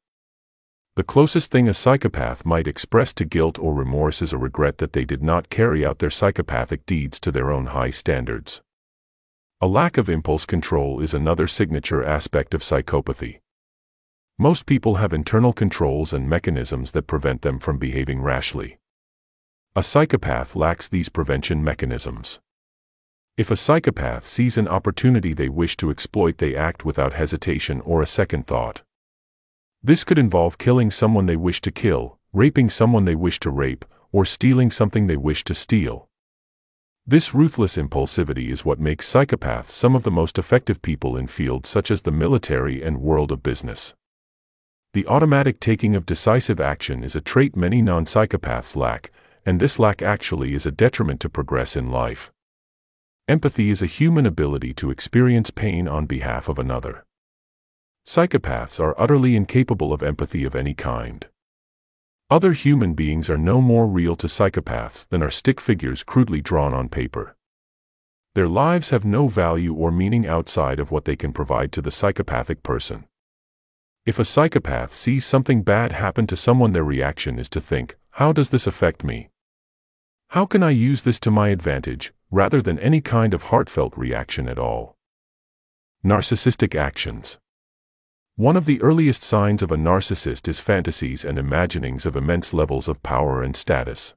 The closest thing a psychopath might express to guilt or remorse is a regret that they did not carry out their psychopathic deeds to their own high standards. A lack of impulse control is another signature aspect of psychopathy. Most people have internal controls and mechanisms that prevent them from behaving rashly. A psychopath lacks these prevention mechanisms. If a psychopath sees an opportunity they wish to exploit, they act without hesitation or a second thought. This could involve killing someone they wish to kill, raping someone they wish to rape, or stealing something they wish to steal. This ruthless impulsivity is what makes psychopaths some of the most effective people in fields such as the military and world of business. The automatic taking of decisive action is a trait many non-psychopaths lack, and this lack actually is a detriment to progress in life. Empathy is a human ability to experience pain on behalf of another. Psychopaths are utterly incapable of empathy of any kind. Other human beings are no more real to psychopaths than are stick figures crudely drawn on paper. Their lives have no value or meaning outside of what they can provide to the psychopathic person. If a psychopath sees something bad happen to someone, their reaction is to think, How does this affect me? How can I use this to my advantage, rather than any kind of heartfelt reaction at all? Narcissistic actions. One of the earliest signs of a narcissist is fantasies and imaginings of immense levels of power and status.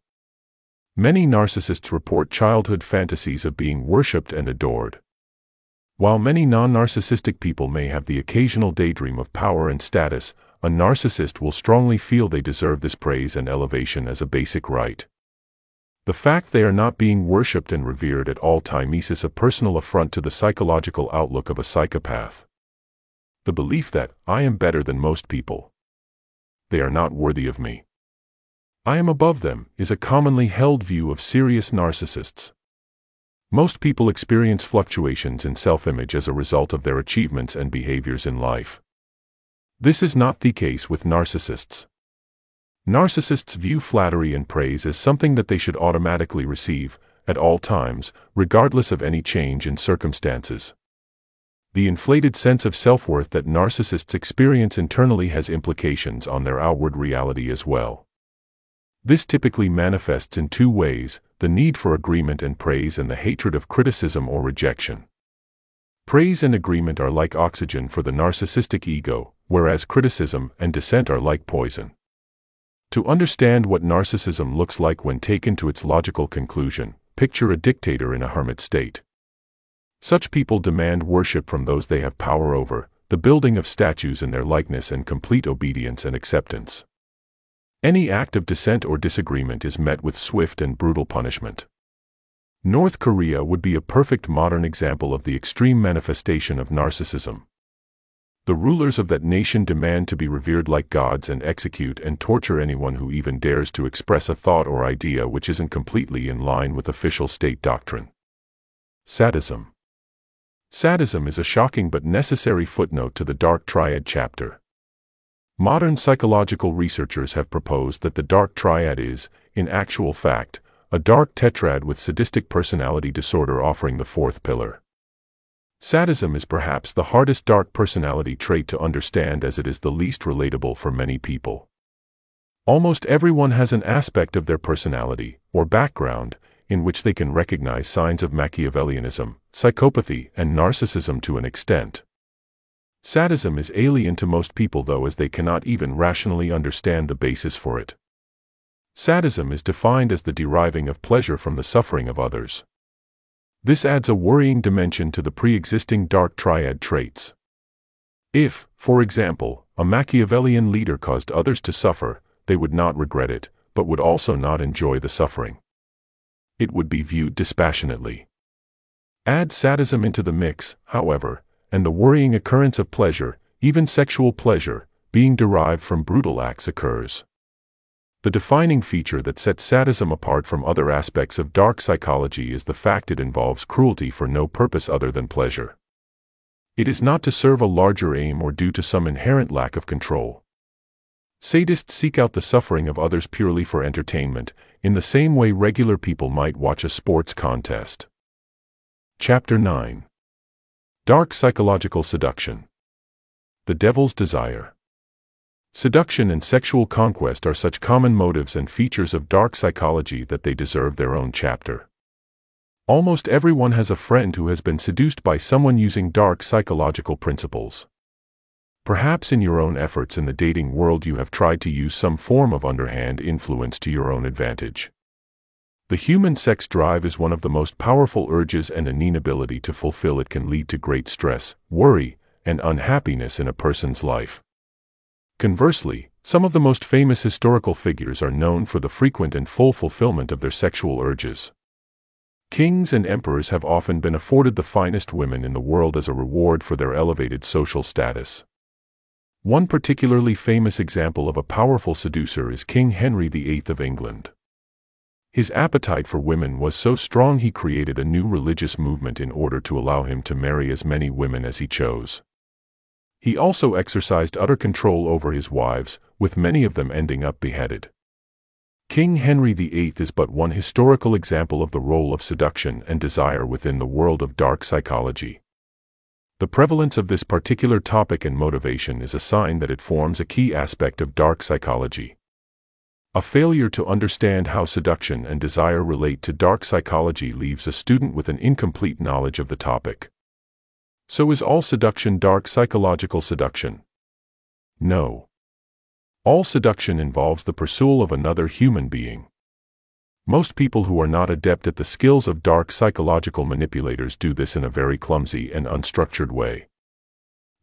Many narcissists report childhood fantasies of being worshipped and adored. While many non-narcissistic people may have the occasional daydream of power and status, a narcissist will strongly feel they deserve this praise and elevation as a basic right. The fact they are not being worshipped and revered at all times is a personal affront to the psychological outlook of a psychopath the belief that I am better than most people. They are not worthy of me. I am above them is a commonly held view of serious narcissists. Most people experience fluctuations in self-image as a result of their achievements and behaviors in life. This is not the case with narcissists. Narcissists view flattery and praise as something that they should automatically receive, at all times, regardless of any change in circumstances. The inflated sense of self-worth that narcissists experience internally has implications on their outward reality as well. This typically manifests in two ways, the need for agreement and praise and the hatred of criticism or rejection. Praise and agreement are like oxygen for the narcissistic ego, whereas criticism and dissent are like poison. To understand what narcissism looks like when taken to its logical conclusion, picture a dictator in a hermit state. Such people demand worship from those they have power over, the building of statues in their likeness and complete obedience and acceptance. Any act of dissent or disagreement is met with swift and brutal punishment. North Korea would be a perfect modern example of the extreme manifestation of narcissism. The rulers of that nation demand to be revered like gods and execute and torture anyone who even dares to express a thought or idea which isn't completely in line with official state doctrine. Sadism. Sadism is a shocking but necessary footnote to the Dark Triad chapter. Modern psychological researchers have proposed that the Dark Triad is, in actual fact, a dark tetrad with sadistic personality disorder offering the fourth pillar. Sadism is perhaps the hardest dark personality trait to understand as it is the least relatable for many people. Almost everyone has an aspect of their personality, or background, in which they can recognize signs of Machiavellianism, psychopathy, and narcissism to an extent. Sadism is alien to most people though as they cannot even rationally understand the basis for it. Sadism is defined as the deriving of pleasure from the suffering of others. This adds a worrying dimension to the pre-existing dark triad traits. If, for example, a Machiavellian leader caused others to suffer, they would not regret it, but would also not enjoy the suffering. It would be viewed dispassionately. Add sadism into the mix, however, and the worrying occurrence of pleasure, even sexual pleasure, being derived from brutal acts occurs. The defining feature that sets sadism apart from other aspects of dark psychology is the fact it involves cruelty for no purpose other than pleasure. It is not to serve a larger aim or due to some inherent lack of control. Sadists seek out the suffering of others purely for entertainment, in the same way regular people might watch a sports contest. Chapter 9 Dark Psychological Seduction The Devil's Desire Seduction and sexual conquest are such common motives and features of dark psychology that they deserve their own chapter. Almost everyone has a friend who has been seduced by someone using dark psychological principles. Perhaps in your own efforts in the dating world you have tried to use some form of underhand influence to your own advantage. The human sex drive is one of the most powerful urges and an inability to fulfill it can lead to great stress, worry, and unhappiness in a person's life. Conversely, some of the most famous historical figures are known for the frequent and full fulfillment of their sexual urges. Kings and emperors have often been afforded the finest women in the world as a reward for their elevated social status. One particularly famous example of a powerful seducer is King Henry VIII of England. His appetite for women was so strong he created a new religious movement in order to allow him to marry as many women as he chose. He also exercised utter control over his wives, with many of them ending up beheaded. King Henry VIII is but one historical example of the role of seduction and desire within the world of dark psychology. The prevalence of this particular topic and motivation is a sign that it forms a key aspect of dark psychology. A failure to understand how seduction and desire relate to dark psychology leaves a student with an incomplete knowledge of the topic. So is all seduction dark psychological seduction? No. All seduction involves the pursuit of another human being. Most people who are not adept at the skills of dark psychological manipulators do this in a very clumsy and unstructured way.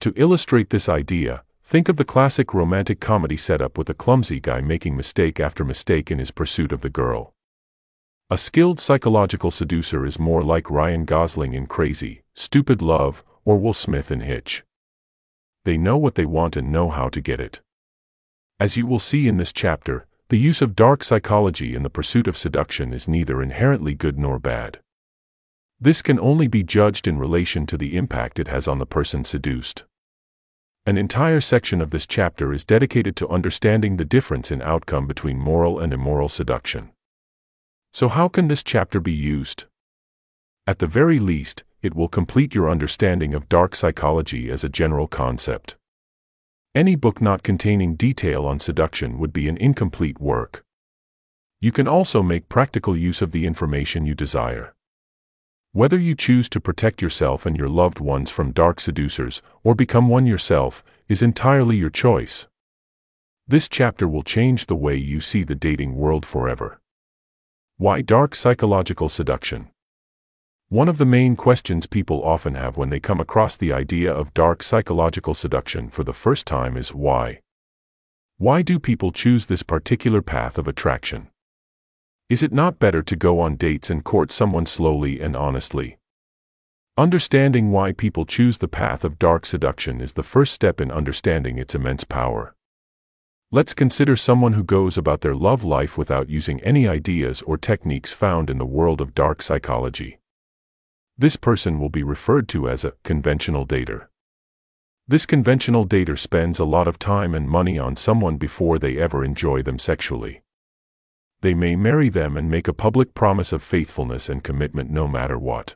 To illustrate this idea, think of the classic romantic comedy setup with a clumsy guy making mistake after mistake in his pursuit of the girl. A skilled psychological seducer is more like Ryan Gosling in Crazy, Stupid Love, or Will Smith in Hitch. They know what they want and know how to get it. As you will see in this chapter, the use of dark psychology in the pursuit of seduction is neither inherently good nor bad. This can only be judged in relation to the impact it has on the person seduced. An entire section of this chapter is dedicated to understanding the difference in outcome between moral and immoral seduction. So, how can this chapter be used? At the very least, it will complete your understanding of dark psychology as a general concept. Any book not containing detail on seduction would be an incomplete work. You can also make practical use of the information you desire. Whether you choose to protect yourself and your loved ones from dark seducers or become one yourself is entirely your choice. This chapter will change the way you see the dating world forever. Why dark psychological seduction? One of the main questions people often have when they come across the idea of dark psychological seduction for the first time is why? Why do people choose this particular path of attraction? Is it not better to go on dates and court someone slowly and honestly? Understanding why people choose the path of dark seduction is the first step in understanding its immense power. Let's consider someone who goes about their love life without using any ideas or techniques found in the world of dark psychology. This person will be referred to as a conventional dater. This conventional dater spends a lot of time and money on someone before they ever enjoy them sexually they may marry them and make a public promise of faithfulness and commitment no matter what.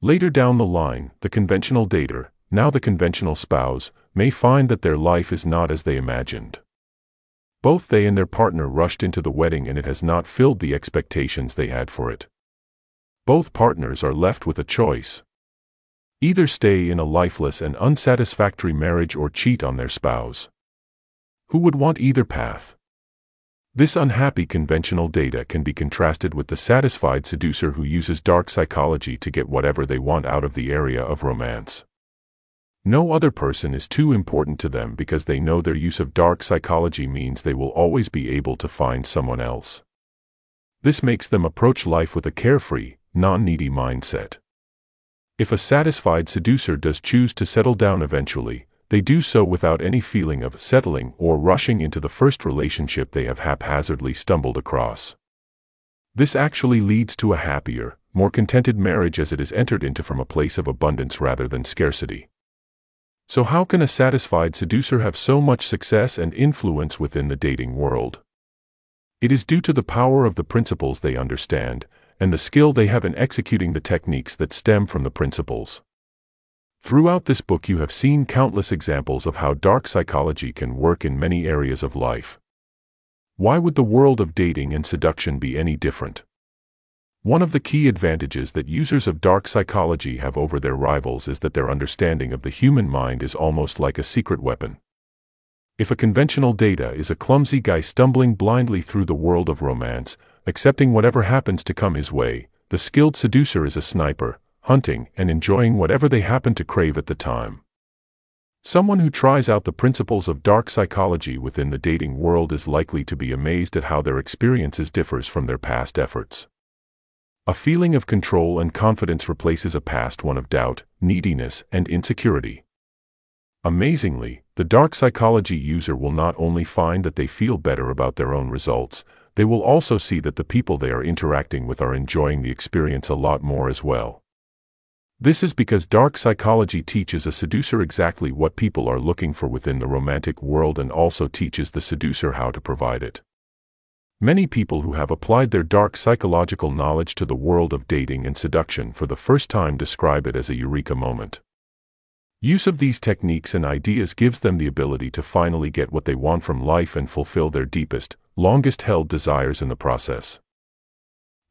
Later down the line, the conventional dater, now the conventional spouse, may find that their life is not as they imagined. Both they and their partner rushed into the wedding and it has not filled the expectations they had for it. Both partners are left with a choice. Either stay in a lifeless and unsatisfactory marriage or cheat on their spouse. Who would want either path? This unhappy conventional data can be contrasted with the satisfied seducer who uses dark psychology to get whatever they want out of the area of romance. No other person is too important to them because they know their use of dark psychology means they will always be able to find someone else. This makes them approach life with a carefree, non-needy mindset. If a satisfied seducer does choose to settle down eventually, they do so without any feeling of settling or rushing into the first relationship they have haphazardly stumbled across. This actually leads to a happier, more contented marriage as it is entered into from a place of abundance rather than scarcity. So, how can a satisfied seducer have so much success and influence within the dating world? It is due to the power of the principles they understand and the skill they have in executing the techniques that stem from the principles. Throughout this book, you have seen countless examples of how dark psychology can work in many areas of life. Why would the world of dating and seduction be any different? One of the key advantages that users of dark psychology have over their rivals is that their understanding of the human mind is almost like a secret weapon. If a conventional dater is a clumsy guy stumbling blindly through the world of romance, accepting whatever happens to come his way, the skilled seducer is a sniper, hunting, and enjoying whatever they happen to crave at the time. Someone who tries out the principles of dark psychology within the dating world is likely to be amazed at how their experiences differs from their past efforts. A feeling of control and confidence replaces a past one of doubt, neediness, and insecurity. Amazingly, the dark psychology user will not only find that they feel better about their own results, they will also see that the people they are interacting with are enjoying the experience a lot more as well. This is because dark psychology teaches a seducer exactly what people are looking for within the romantic world and also teaches the seducer how to provide it. Many people who have applied their dark psychological knowledge to the world of dating and seduction for the first time describe it as a eureka moment. Use of these techniques and ideas gives them the ability to finally get what they want from life and fulfill their deepest, longest held desires in the process.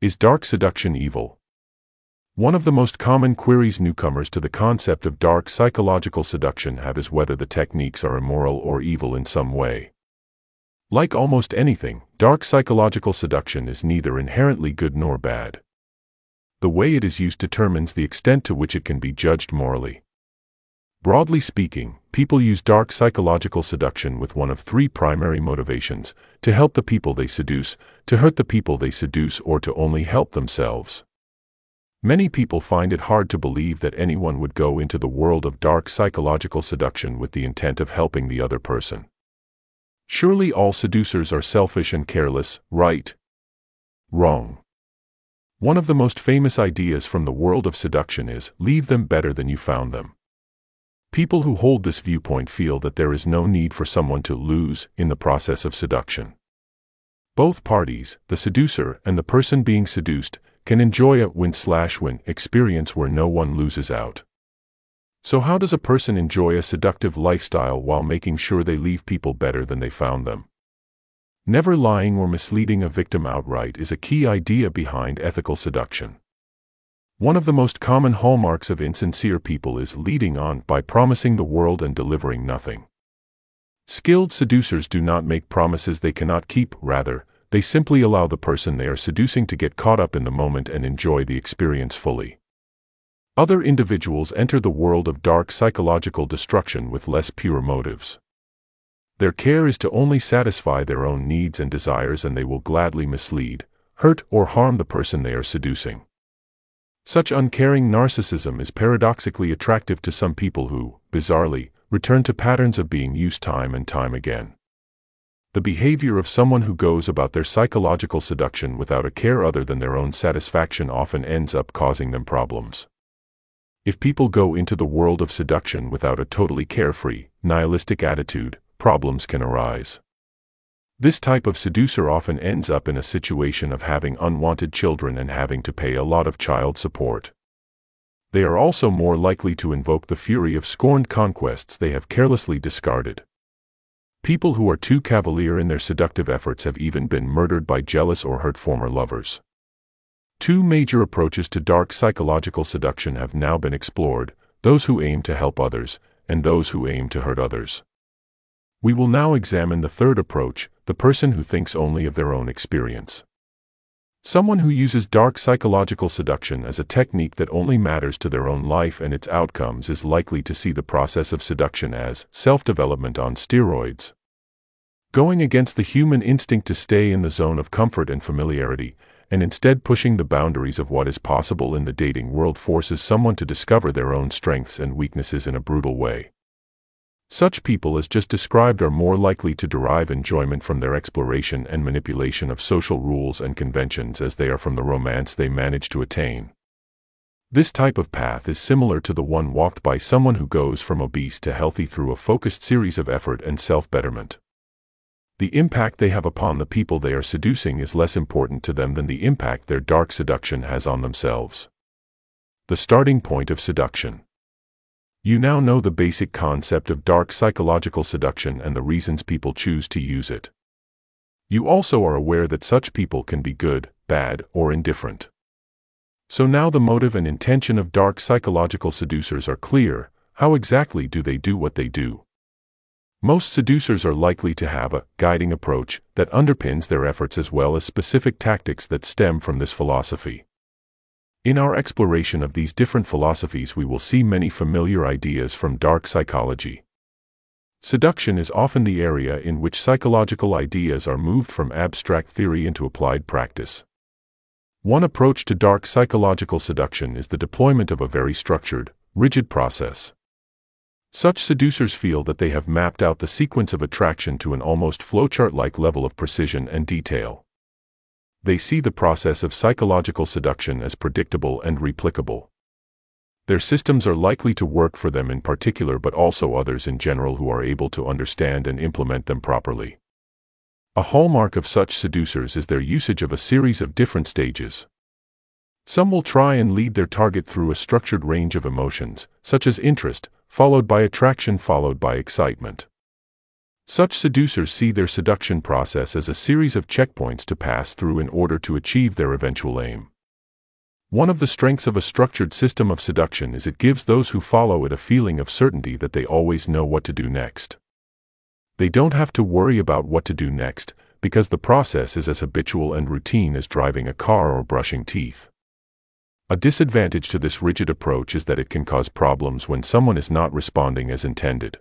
Is dark seduction evil? One of the most common queries newcomers to the concept of dark psychological seduction have is whether the techniques are immoral or evil in some way. Like almost anything, dark psychological seduction is neither inherently good nor bad. The way it is used determines the extent to which it can be judged morally. Broadly speaking, people use dark psychological seduction with one of three primary motivations to help the people they seduce, to hurt the people they seduce, or to only help themselves. Many people find it hard to believe that anyone would go into the world of dark psychological seduction with the intent of helping the other person. Surely all seducers are selfish and careless, right? Wrong. One of the most famous ideas from the world of seduction is leave them better than you found them. People who hold this viewpoint feel that there is no need for someone to lose in the process of seduction. Both parties, the seducer and the person being seduced, can enjoy a win-slash-win experience where no one loses out. So how does a person enjoy a seductive lifestyle while making sure they leave people better than they found them? Never lying or misleading a victim outright is a key idea behind ethical seduction. One of the most common hallmarks of insincere people is leading on by promising the world and delivering nothing. Skilled seducers do not make promises they cannot keep, rather, they simply allow the person they are seducing to get caught up in the moment and enjoy the experience fully. Other individuals enter the world of dark psychological destruction with less pure motives. Their care is to only satisfy their own needs and desires and they will gladly mislead, hurt or harm the person they are seducing. Such uncaring narcissism is paradoxically attractive to some people who, bizarrely, return to patterns of being used time and time again. The behavior of someone who goes about their psychological seduction without a care other than their own satisfaction often ends up causing them problems. If people go into the world of seduction without a totally carefree, nihilistic attitude, problems can arise. This type of seducer often ends up in a situation of having unwanted children and having to pay a lot of child support. They are also more likely to invoke the fury of scorned conquests they have carelessly discarded. People who are too cavalier in their seductive efforts have even been murdered by jealous or hurt former lovers. Two major approaches to dark psychological seduction have now been explored, those who aim to help others, and those who aim to hurt others. We will now examine the third approach, the person who thinks only of their own experience. Someone who uses dark psychological seduction as a technique that only matters to their own life and its outcomes is likely to see the process of seduction as self-development on steroids. Going against the human instinct to stay in the zone of comfort and familiarity, and instead pushing the boundaries of what is possible in the dating world forces someone to discover their own strengths and weaknesses in a brutal way. Such people as just described are more likely to derive enjoyment from their exploration and manipulation of social rules and conventions as they are from the romance they manage to attain. This type of path is similar to the one walked by someone who goes from obese to healthy through a focused series of effort and self-betterment the impact they have upon the people they are seducing is less important to them than the impact their dark seduction has on themselves. The starting point of seduction. You now know the basic concept of dark psychological seduction and the reasons people choose to use it. You also are aware that such people can be good, bad, or indifferent. So now the motive and intention of dark psychological seducers are clear, how exactly do they do what they do? Most seducers are likely to have a guiding approach that underpins their efforts as well as specific tactics that stem from this philosophy. In our exploration of these different philosophies we will see many familiar ideas from dark psychology. Seduction is often the area in which psychological ideas are moved from abstract theory into applied practice. One approach to dark psychological seduction is the deployment of a very structured, rigid process. Such seducers feel that they have mapped out the sequence of attraction to an almost flowchart-like level of precision and detail. They see the process of psychological seduction as predictable and replicable. Their systems are likely to work for them in particular but also others in general who are able to understand and implement them properly. A hallmark of such seducers is their usage of a series of different stages. Some will try and lead their target through a structured range of emotions, such as interest, followed by attraction followed by excitement. Such seducers see their seduction process as a series of checkpoints to pass through in order to achieve their eventual aim. One of the strengths of a structured system of seduction is it gives those who follow it a feeling of certainty that they always know what to do next. They don't have to worry about what to do next, because the process is as habitual and routine as driving a car or brushing teeth. A disadvantage to this rigid approach is that it can cause problems when someone is not responding as intended.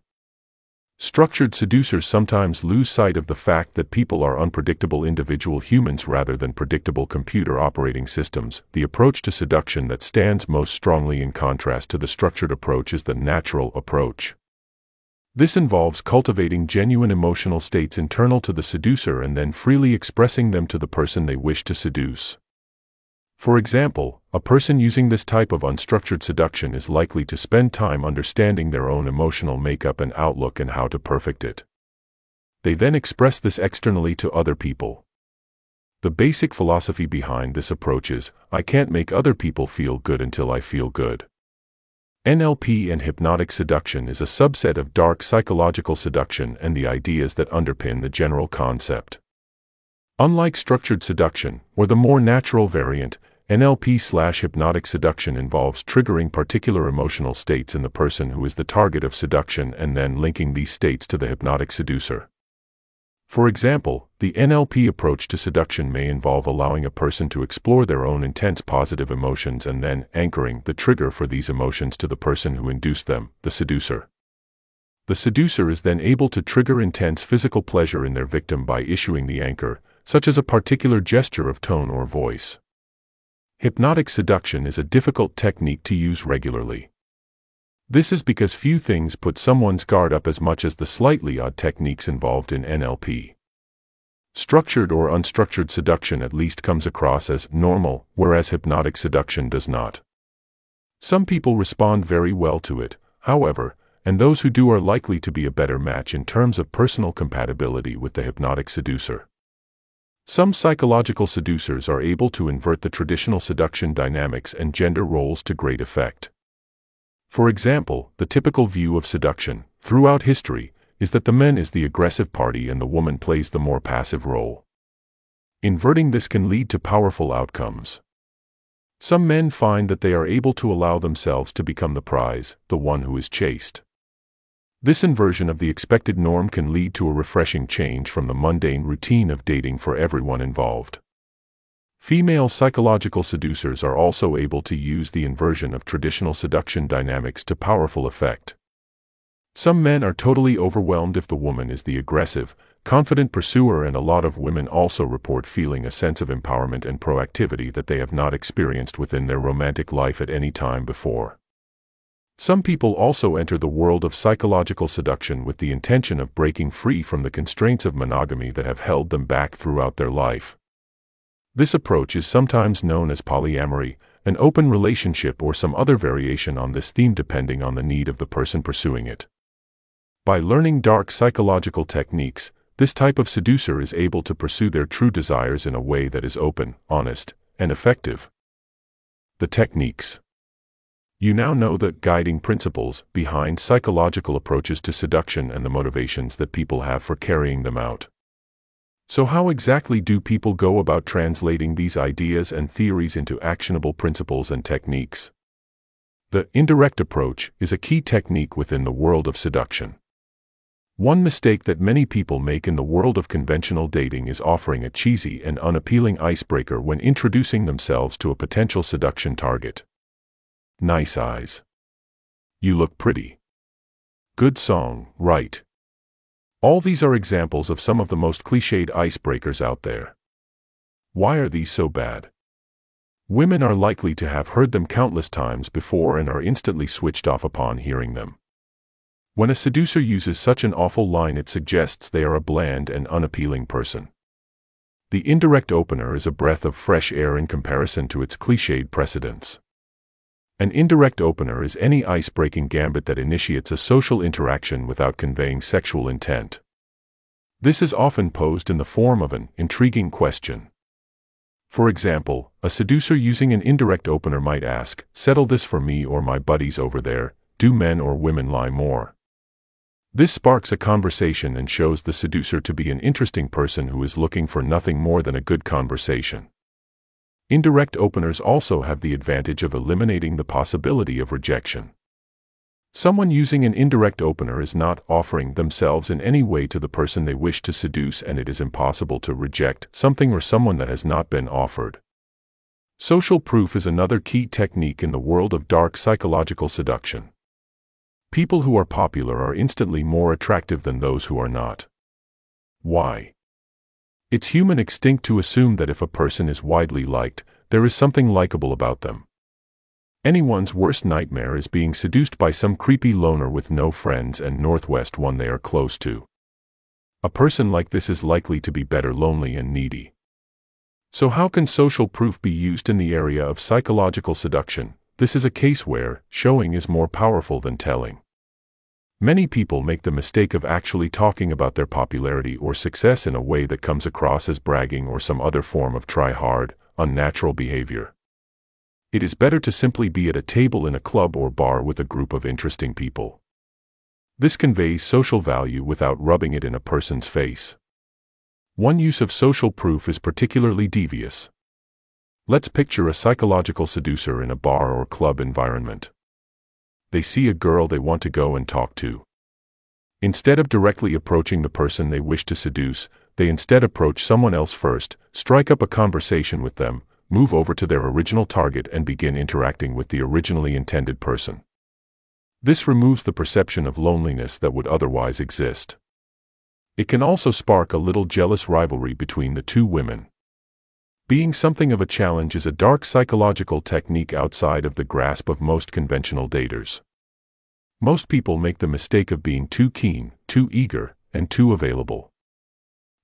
Structured seducers sometimes lose sight of the fact that people are unpredictable individual humans rather than predictable computer operating systems. The approach to seduction that stands most strongly in contrast to the structured approach is the natural approach. This involves cultivating genuine emotional states internal to the seducer and then freely expressing them to the person they wish to seduce. For example, a person using this type of unstructured seduction is likely to spend time understanding their own emotional makeup and outlook and how to perfect it. They then express this externally to other people. The basic philosophy behind this approach is I can't make other people feel good until I feel good. NLP and hypnotic seduction is a subset of dark psychological seduction and the ideas that underpin the general concept. Unlike structured seduction, or the more natural variant, NLP slash hypnotic seduction involves triggering particular emotional states in the person who is the target of seduction and then linking these states to the hypnotic seducer. For example, the NLP approach to seduction may involve allowing a person to explore their own intense positive emotions and then anchoring the trigger for these emotions to the person who induced them, the seducer. The seducer is then able to trigger intense physical pleasure in their victim by issuing the anchor, such as a particular gesture of tone or voice. Hypnotic seduction is a difficult technique to use regularly. This is because few things put someone's guard up as much as the slightly odd techniques involved in NLP. Structured or unstructured seduction at least comes across as normal, whereas hypnotic seduction does not. Some people respond very well to it, however, and those who do are likely to be a better match in terms of personal compatibility with the hypnotic seducer. Some psychological seducers are able to invert the traditional seduction dynamics and gender roles to great effect. For example, the typical view of seduction, throughout history, is that the man is the aggressive party and the woman plays the more passive role. Inverting this can lead to powerful outcomes. Some men find that they are able to allow themselves to become the prize, the one who is chased. This inversion of the expected norm can lead to a refreshing change from the mundane routine of dating for everyone involved. Female psychological seducers are also able to use the inversion of traditional seduction dynamics to powerful effect. Some men are totally overwhelmed if the woman is the aggressive, confident pursuer and a lot of women also report feeling a sense of empowerment and proactivity that they have not experienced within their romantic life at any time before. Some people also enter the world of psychological seduction with the intention of breaking free from the constraints of monogamy that have held them back throughout their life. This approach is sometimes known as polyamory, an open relationship or some other variation on this theme depending on the need of the person pursuing it. By learning dark psychological techniques, this type of seducer is able to pursue their true desires in a way that is open, honest, and effective. The techniques. You now know the guiding principles behind psychological approaches to seduction and the motivations that people have for carrying them out. So how exactly do people go about translating these ideas and theories into actionable principles and techniques? The indirect approach is a key technique within the world of seduction. One mistake that many people make in the world of conventional dating is offering a cheesy and unappealing icebreaker when introducing themselves to a potential seduction target. Nice eyes. You look pretty. Good song, right? All these are examples of some of the most cliched icebreakers out there. Why are these so bad? Women are likely to have heard them countless times before and are instantly switched off upon hearing them. When a seducer uses such an awful line it suggests they are a bland and unappealing person. The indirect opener is a breath of fresh air in comparison to its cliched precedents. An indirect opener is any ice-breaking gambit that initiates a social interaction without conveying sexual intent. This is often posed in the form of an intriguing question. For example, a seducer using an indirect opener might ask, settle this for me or my buddies over there, do men or women lie more? This sparks a conversation and shows the seducer to be an interesting person who is looking for nothing more than a good conversation. Indirect openers also have the advantage of eliminating the possibility of rejection. Someone using an indirect opener is not offering themselves in any way to the person they wish to seduce and it is impossible to reject something or someone that has not been offered. Social proof is another key technique in the world of dark psychological seduction. People who are popular are instantly more attractive than those who are not. Why? It's human instinct to assume that if a person is widely liked, there is something likable about them. Anyone's worst nightmare is being seduced by some creepy loner with no friends and Northwest one they are close to. A person like this is likely to be better lonely and needy. So how can social proof be used in the area of psychological seduction? This is a case where showing is more powerful than telling. Many people make the mistake of actually talking about their popularity or success in a way that comes across as bragging or some other form of try hard, unnatural behavior. It is better to simply be at a table in a club or bar with a group of interesting people. This conveys social value without rubbing it in a person's face. One use of social proof is particularly devious. Let's picture a psychological seducer in a bar or club environment they see a girl they want to go and talk to. Instead of directly approaching the person they wish to seduce, they instead approach someone else first, strike up a conversation with them, move over to their original target and begin interacting with the originally intended person. This removes the perception of loneliness that would otherwise exist. It can also spark a little jealous rivalry between the two women. Being something of a challenge is a dark psychological technique outside of the grasp of most conventional daters. Most people make the mistake of being too keen, too eager, and too available.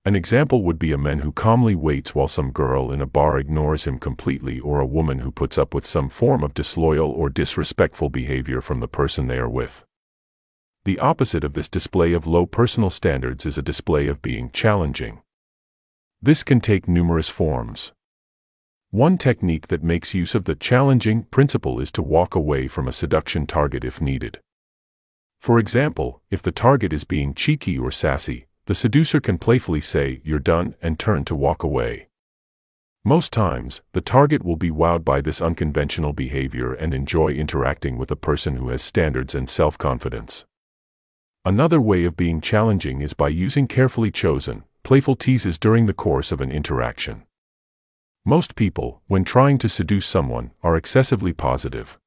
An example would be a man who calmly waits while some girl in a bar ignores him completely or a woman who puts up with some form of disloyal or disrespectful behavior from the person they are with. The opposite of this display of low personal standards is a display of being challenging. This can take numerous forms. One technique that makes use of the challenging principle is to walk away from a seduction target if needed. For example, if the target is being cheeky or sassy, the seducer can playfully say, You're done, and turn to walk away. Most times, the target will be wowed by this unconventional behavior and enjoy interacting with a person who has standards and self confidence. Another way of being challenging is by using carefully chosen, playful teases during the course of an interaction. Most people, when trying to seduce someone, are excessively positive.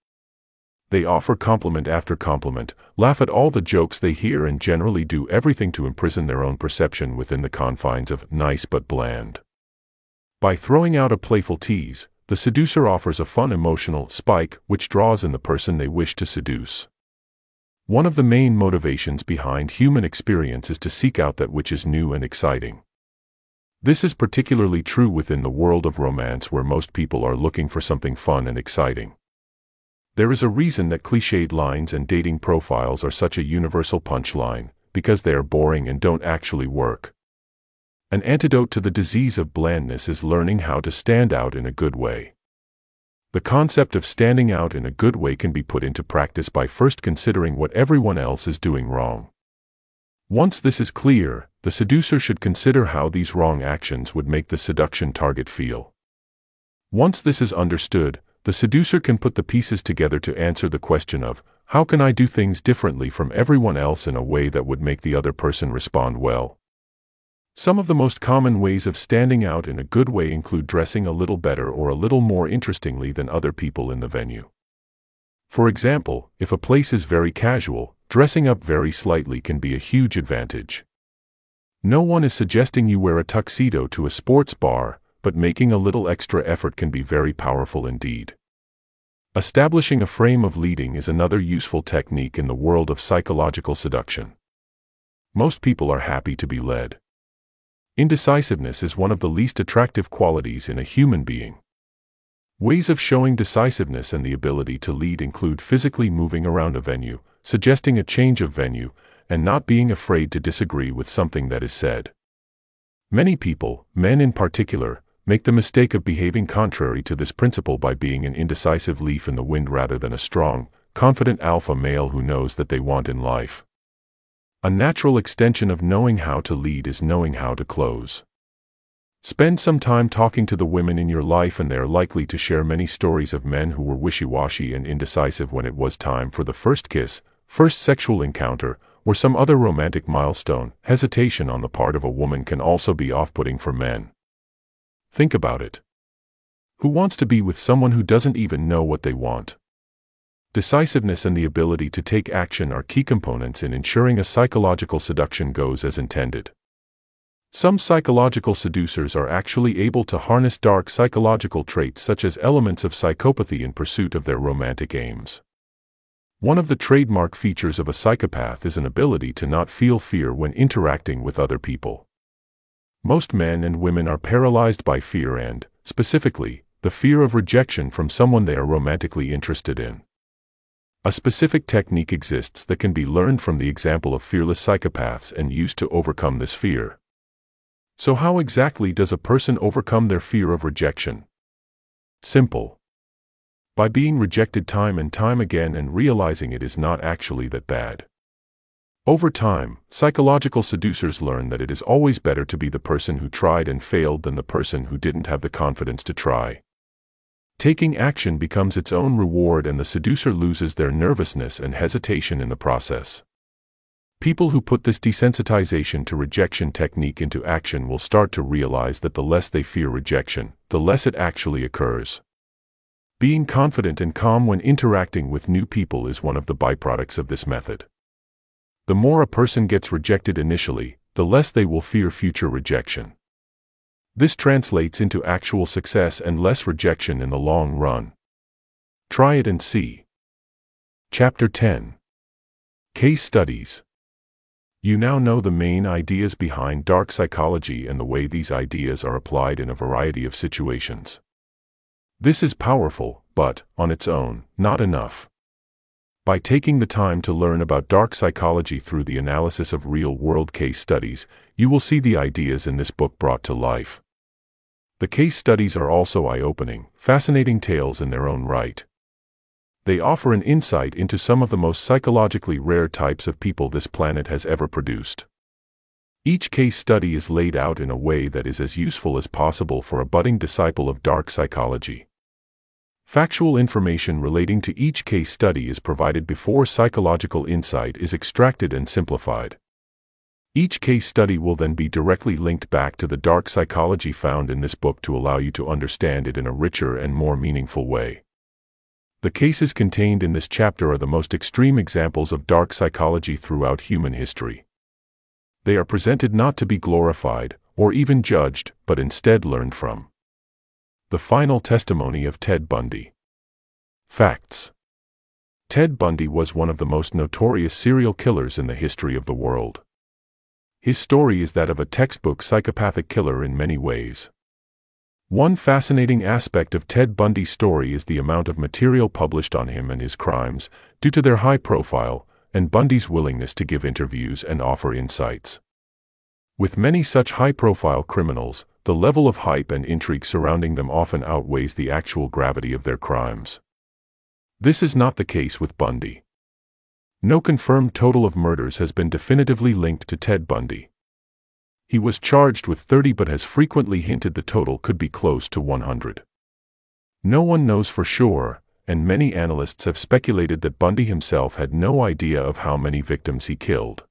They offer compliment after compliment, laugh at all the jokes they hear and generally do everything to imprison their own perception within the confines of nice but bland. By throwing out a playful tease, the seducer offers a fun emotional spike which draws in the person they wish to seduce. One of the main motivations behind human experience is to seek out that which is new and exciting. This is particularly true within the world of romance where most people are looking for something fun and exciting. There is a reason that cliched lines and dating profiles are such a universal punchline, because they are boring and don't actually work. An antidote to the disease of blandness is learning how to stand out in a good way. The concept of standing out in a good way can be put into practice by first considering what everyone else is doing wrong. Once this is clear, the seducer should consider how these wrong actions would make the seduction target feel. Once this is understood, the seducer can put the pieces together to answer the question of, how can I do things differently from everyone else in a way that would make the other person respond well? Some of the most common ways of standing out in a good way include dressing a little better or a little more interestingly than other people in the venue. For example, if a place is very casual, dressing up very slightly can be a huge advantage. No one is suggesting you wear a tuxedo to a sports bar, but making a little extra effort can be very powerful indeed. Establishing a frame of leading is another useful technique in the world of psychological seduction. Most people are happy to be led. Indecisiveness is one of the least attractive qualities in a human being. Ways of showing decisiveness and the ability to lead include physically moving around a venue, suggesting a change of venue, and not being afraid to disagree with something that is said. Many people, men in particular, make the mistake of behaving contrary to this principle by being an indecisive leaf in the wind rather than a strong, confident alpha male who knows that they want in life. A natural extension of knowing how to lead is knowing how to close. Spend some time talking to the women in your life, and they are likely to share many stories of men who were wishy washy and indecisive when it was time for the first kiss, first sexual encounter, or some other romantic milestone. Hesitation on the part of a woman can also be off putting for men. Think about it. Who wants to be with someone who doesn't even know what they want? Decisiveness and the ability to take action are key components in ensuring a psychological seduction goes as intended. Some psychological seducers are actually able to harness dark psychological traits such as elements of psychopathy in pursuit of their romantic aims. One of the trademark features of a psychopath is an ability to not feel fear when interacting with other people. Most men and women are paralyzed by fear and, specifically, the fear of rejection from someone they are romantically interested in. A specific technique exists that can be learned from the example of fearless psychopaths and used to overcome this fear. So how exactly does a person overcome their fear of rejection? Simple. By being rejected time and time again and realizing it is not actually that bad. Over time, psychological seducers learn that it is always better to be the person who tried and failed than the person who didn't have the confidence to try. Taking action becomes its own reward and the seducer loses their nervousness and hesitation in the process. People who put this desensitization to rejection technique into action will start to realize that the less they fear rejection, the less it actually occurs. Being confident and calm when interacting with new people is one of the byproducts of this method. The more a person gets rejected initially, the less they will fear future rejection. This translates into actual success and less rejection in the long run. Try it and see. Chapter 10 Case Studies You now know the main ideas behind dark psychology and the way these ideas are applied in a variety of situations. This is powerful, but, on its own, not enough. By taking the time to learn about dark psychology through the analysis of real-world case studies, you will see the ideas in this book brought to life. The case studies are also eye-opening, fascinating tales in their own right. They offer an insight into some of the most psychologically rare types of people this planet has ever produced. Each case study is laid out in a way that is as useful as possible for a budding disciple of dark psychology. Factual information relating to each case study is provided before psychological insight is extracted and simplified. Each case study will then be directly linked back to the dark psychology found in this book to allow you to understand it in a richer and more meaningful way. The cases contained in this chapter are the most extreme examples of dark psychology throughout human history. They are presented not to be glorified, or even judged, but instead learned from. The final testimony of Ted Bundy. Facts Ted Bundy was one of the most notorious serial killers in the history of the world. His story is that of a textbook psychopathic killer in many ways. One fascinating aspect of Ted Bundy's story is the amount of material published on him and his crimes, due to their high profile, and Bundy's willingness to give interviews and offer insights. With many such high-profile criminals, the level of hype and intrigue surrounding them often outweighs the actual gravity of their crimes. This is not the case with Bundy. No confirmed total of murders has been definitively linked to Ted Bundy. He was charged with 30 but has frequently hinted the total could be close to 100. No one knows for sure, and many analysts have speculated that Bundy himself had no idea of how many victims he killed.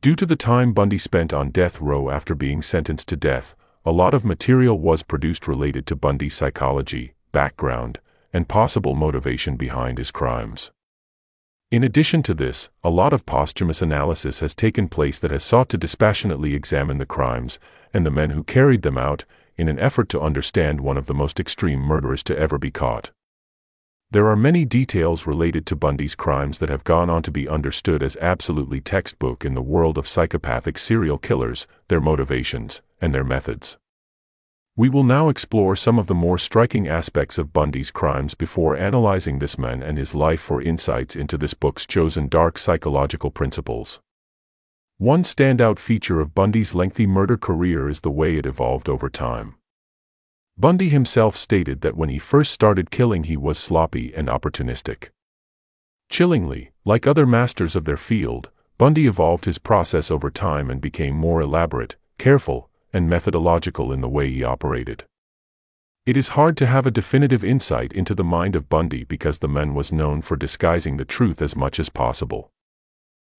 Due to the time Bundy spent on death row after being sentenced to death, a lot of material was produced related to Bundy's psychology, background, and possible motivation behind his crimes. In addition to this, a lot of posthumous analysis has taken place that has sought to dispassionately examine the crimes and the men who carried them out in an effort to understand one of the most extreme murderers to ever be caught. There are many details related to Bundy's crimes that have gone on to be understood as absolutely textbook in the world of psychopathic serial killers, their motivations, and their methods. We will now explore some of the more striking aspects of Bundy's crimes before analyzing this man and his life for insights into this book's chosen dark psychological principles. One standout feature of Bundy's lengthy murder career is the way it evolved over time. Bundy himself stated that when he first started killing he was sloppy and opportunistic. Chillingly, like other masters of their field, Bundy evolved his process over time and became more elaborate, careful, and methodological in the way he operated. It is hard to have a definitive insight into the mind of Bundy because the man was known for disguising the truth as much as possible.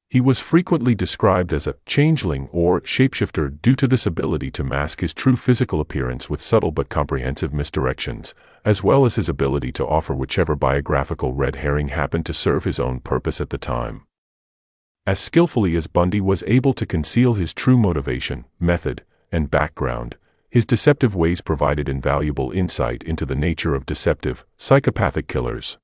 He was frequently described as a changeling or shapeshifter due to this ability to mask his true physical appearance with subtle but comprehensive misdirections, as well as his ability to offer whichever biographical red herring happened to serve his own purpose at the time. As skillfully as Bundy was able to conceal his true motivation, method, and background, his deceptive ways provided invaluable insight into the nature of deceptive, psychopathic killers.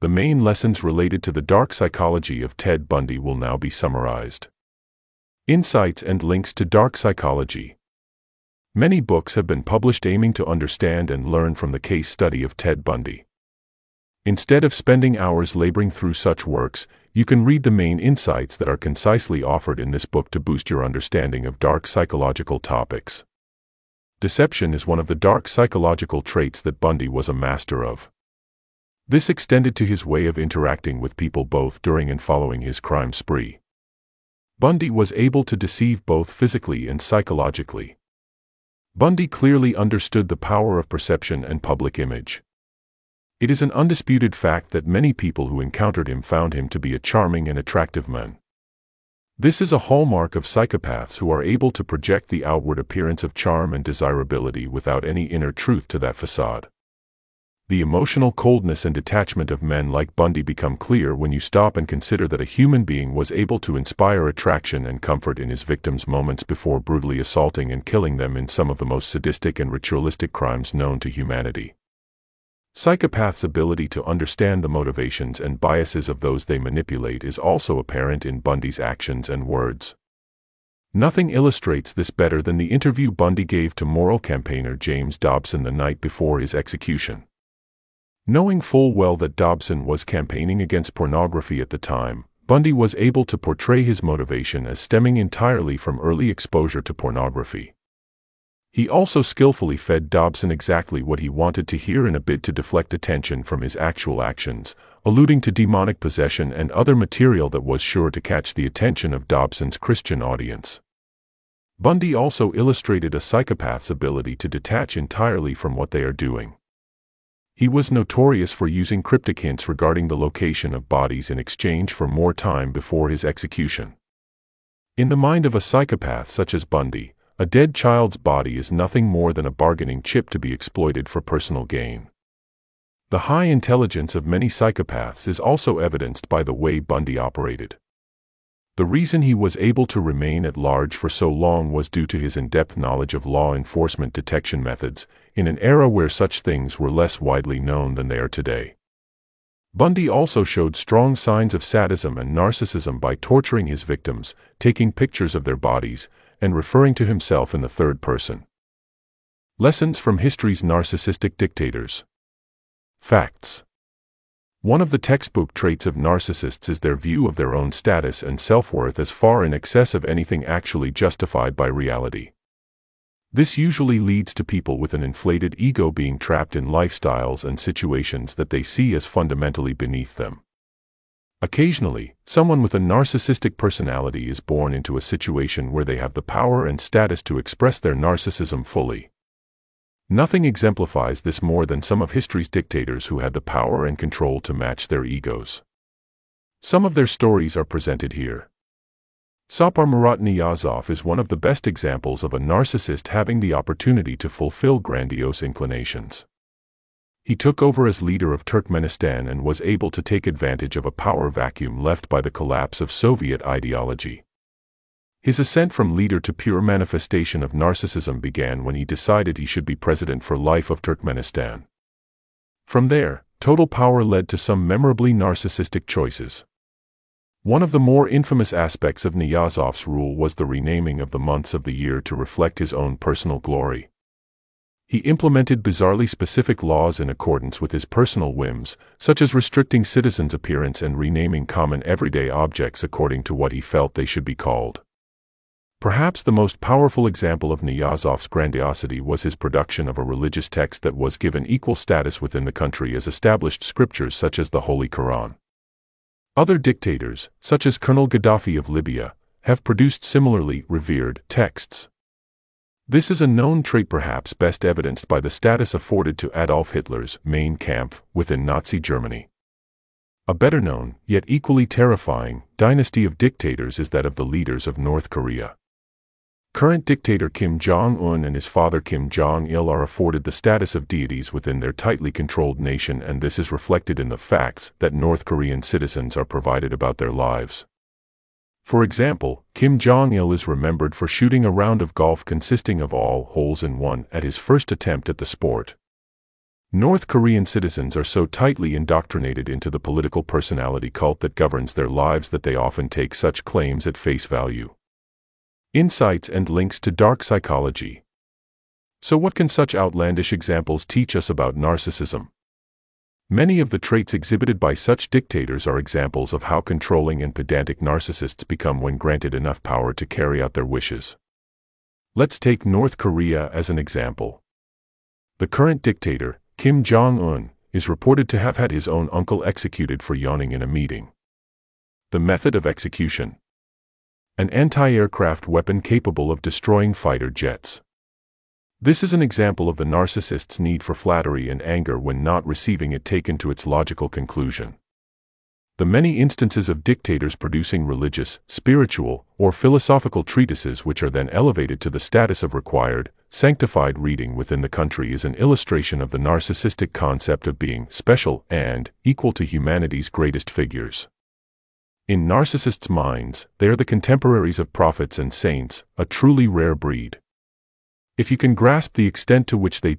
The main lessons related to the dark psychology of Ted Bundy will now be summarized. Insights and links to dark psychology. Many books have been published aiming to understand and learn from the case study of Ted Bundy. Instead of spending hours laboring through such works, you can read the main insights that are concisely offered in this book to boost your understanding of dark psychological topics. Deception is one of the dark psychological traits that Bundy was a master of. This extended to his way of interacting with people both during and following his crime spree. Bundy was able to deceive both physically and psychologically. Bundy clearly understood the power of perception and public image. It is an undisputed fact that many people who encountered him found him to be a charming and attractive man. This is a hallmark of psychopaths who are able to project the outward appearance of charm and desirability without any inner truth to that facade. The emotional coldness and detachment of men like Bundy become clear when you stop and consider that a human being was able to inspire attraction and comfort in his victims moments before brutally assaulting and killing them in some of the most sadistic and ritualistic crimes known to humanity. Psychopaths' ability to understand the motivations and biases of those they manipulate is also apparent in Bundy's actions and words. Nothing illustrates this better than the interview Bundy gave to moral campaigner James Dobson the night before his execution. Knowing full well that Dobson was campaigning against pornography at the time, Bundy was able to portray his motivation as stemming entirely from early exposure to pornography. He also skillfully fed Dobson exactly what he wanted to hear in a bid to deflect attention from his actual actions, alluding to demonic possession and other material that was sure to catch the attention of Dobson's Christian audience. Bundy also illustrated a psychopath's ability to detach entirely from what they are doing. He was notorious for using cryptic hints regarding the location of bodies in exchange for more time before his execution. In the mind of a psychopath such as Bundy, a dead child's body is nothing more than a bargaining chip to be exploited for personal gain. The high intelligence of many psychopaths is also evidenced by the way Bundy operated. The reason he was able to remain at large for so long was due to his in-depth knowledge of law enforcement detection methods, in an era where such things were less widely known than they are today. Bundy also showed strong signs of sadism and narcissism by torturing his victims, taking pictures of their bodies, and referring to himself in the third person. Lessons from history's narcissistic dictators. Facts. One of the textbook traits of narcissists is their view of their own status and self-worth as far in excess of anything actually justified by reality. This usually leads to people with an inflated ego being trapped in lifestyles and situations that they see as fundamentally beneath them. Occasionally, someone with a narcissistic personality is born into a situation where they have the power and status to express their narcissism fully. Nothing exemplifies this more than some of history's dictators who had the power and control to match their egos. Some of their stories are presented here. Saparmurat Niyazov is one of the best examples of a narcissist having the opportunity to fulfill grandiose inclinations. He took over as leader of Turkmenistan and was able to take advantage of a power vacuum left by the collapse of Soviet ideology. His ascent from leader to pure manifestation of narcissism began when he decided he should be president for life of Turkmenistan. From there, total power led to some memorably narcissistic choices. One of the more infamous aspects of Niyazov's rule was the renaming of the months of the year to reflect his own personal glory. He implemented bizarrely specific laws in accordance with his personal whims, such as restricting citizens' appearance and renaming common everyday objects according to what he felt they should be called. Perhaps the most powerful example of Niyazov's grandiosity was his production of a religious text that was given equal status within the country as established scriptures such as the Holy Quran. Other dictators, such as Colonel Gaddafi of Libya, have produced similarly revered texts. This is a known trait perhaps best evidenced by the status afforded to Adolf Hitler's Mein Kampf within Nazi Germany. A better known, yet equally terrifying, dynasty of dictators is that of the leaders of North Korea. Current dictator Kim Jong-un and his father Kim Jong-il are afforded the status of deities within their tightly controlled nation and this is reflected in the facts that North Korean citizens are provided about their lives. For example, Kim Jong-il is remembered for shooting a round of golf consisting of all holes in one at his first attempt at the sport. North Korean citizens are so tightly indoctrinated into the political personality cult that governs their lives that they often take such claims at face value. Insights and links to dark psychology. So, what can such outlandish examples teach us about narcissism? Many of the traits exhibited by such dictators are examples of how controlling and pedantic narcissists become when granted enough power to carry out their wishes. Let's take North Korea as an example. The current dictator, Kim Jong un, is reported to have had his own uncle executed for yawning in a meeting. The method of execution an anti aircraft weapon capable of destroying fighter jets. This is an example of the narcissist's need for flattery and anger when not receiving it taken to its logical conclusion. The many instances of dictators producing religious, spiritual, or philosophical treatises which are then elevated to the status of required, sanctified reading within the country is an illustration of the narcissistic concept of being special and equal to humanity's greatest figures. In narcissists' minds, they are the contemporaries of prophets and saints, a truly rare breed. If you can grasp the extent to which they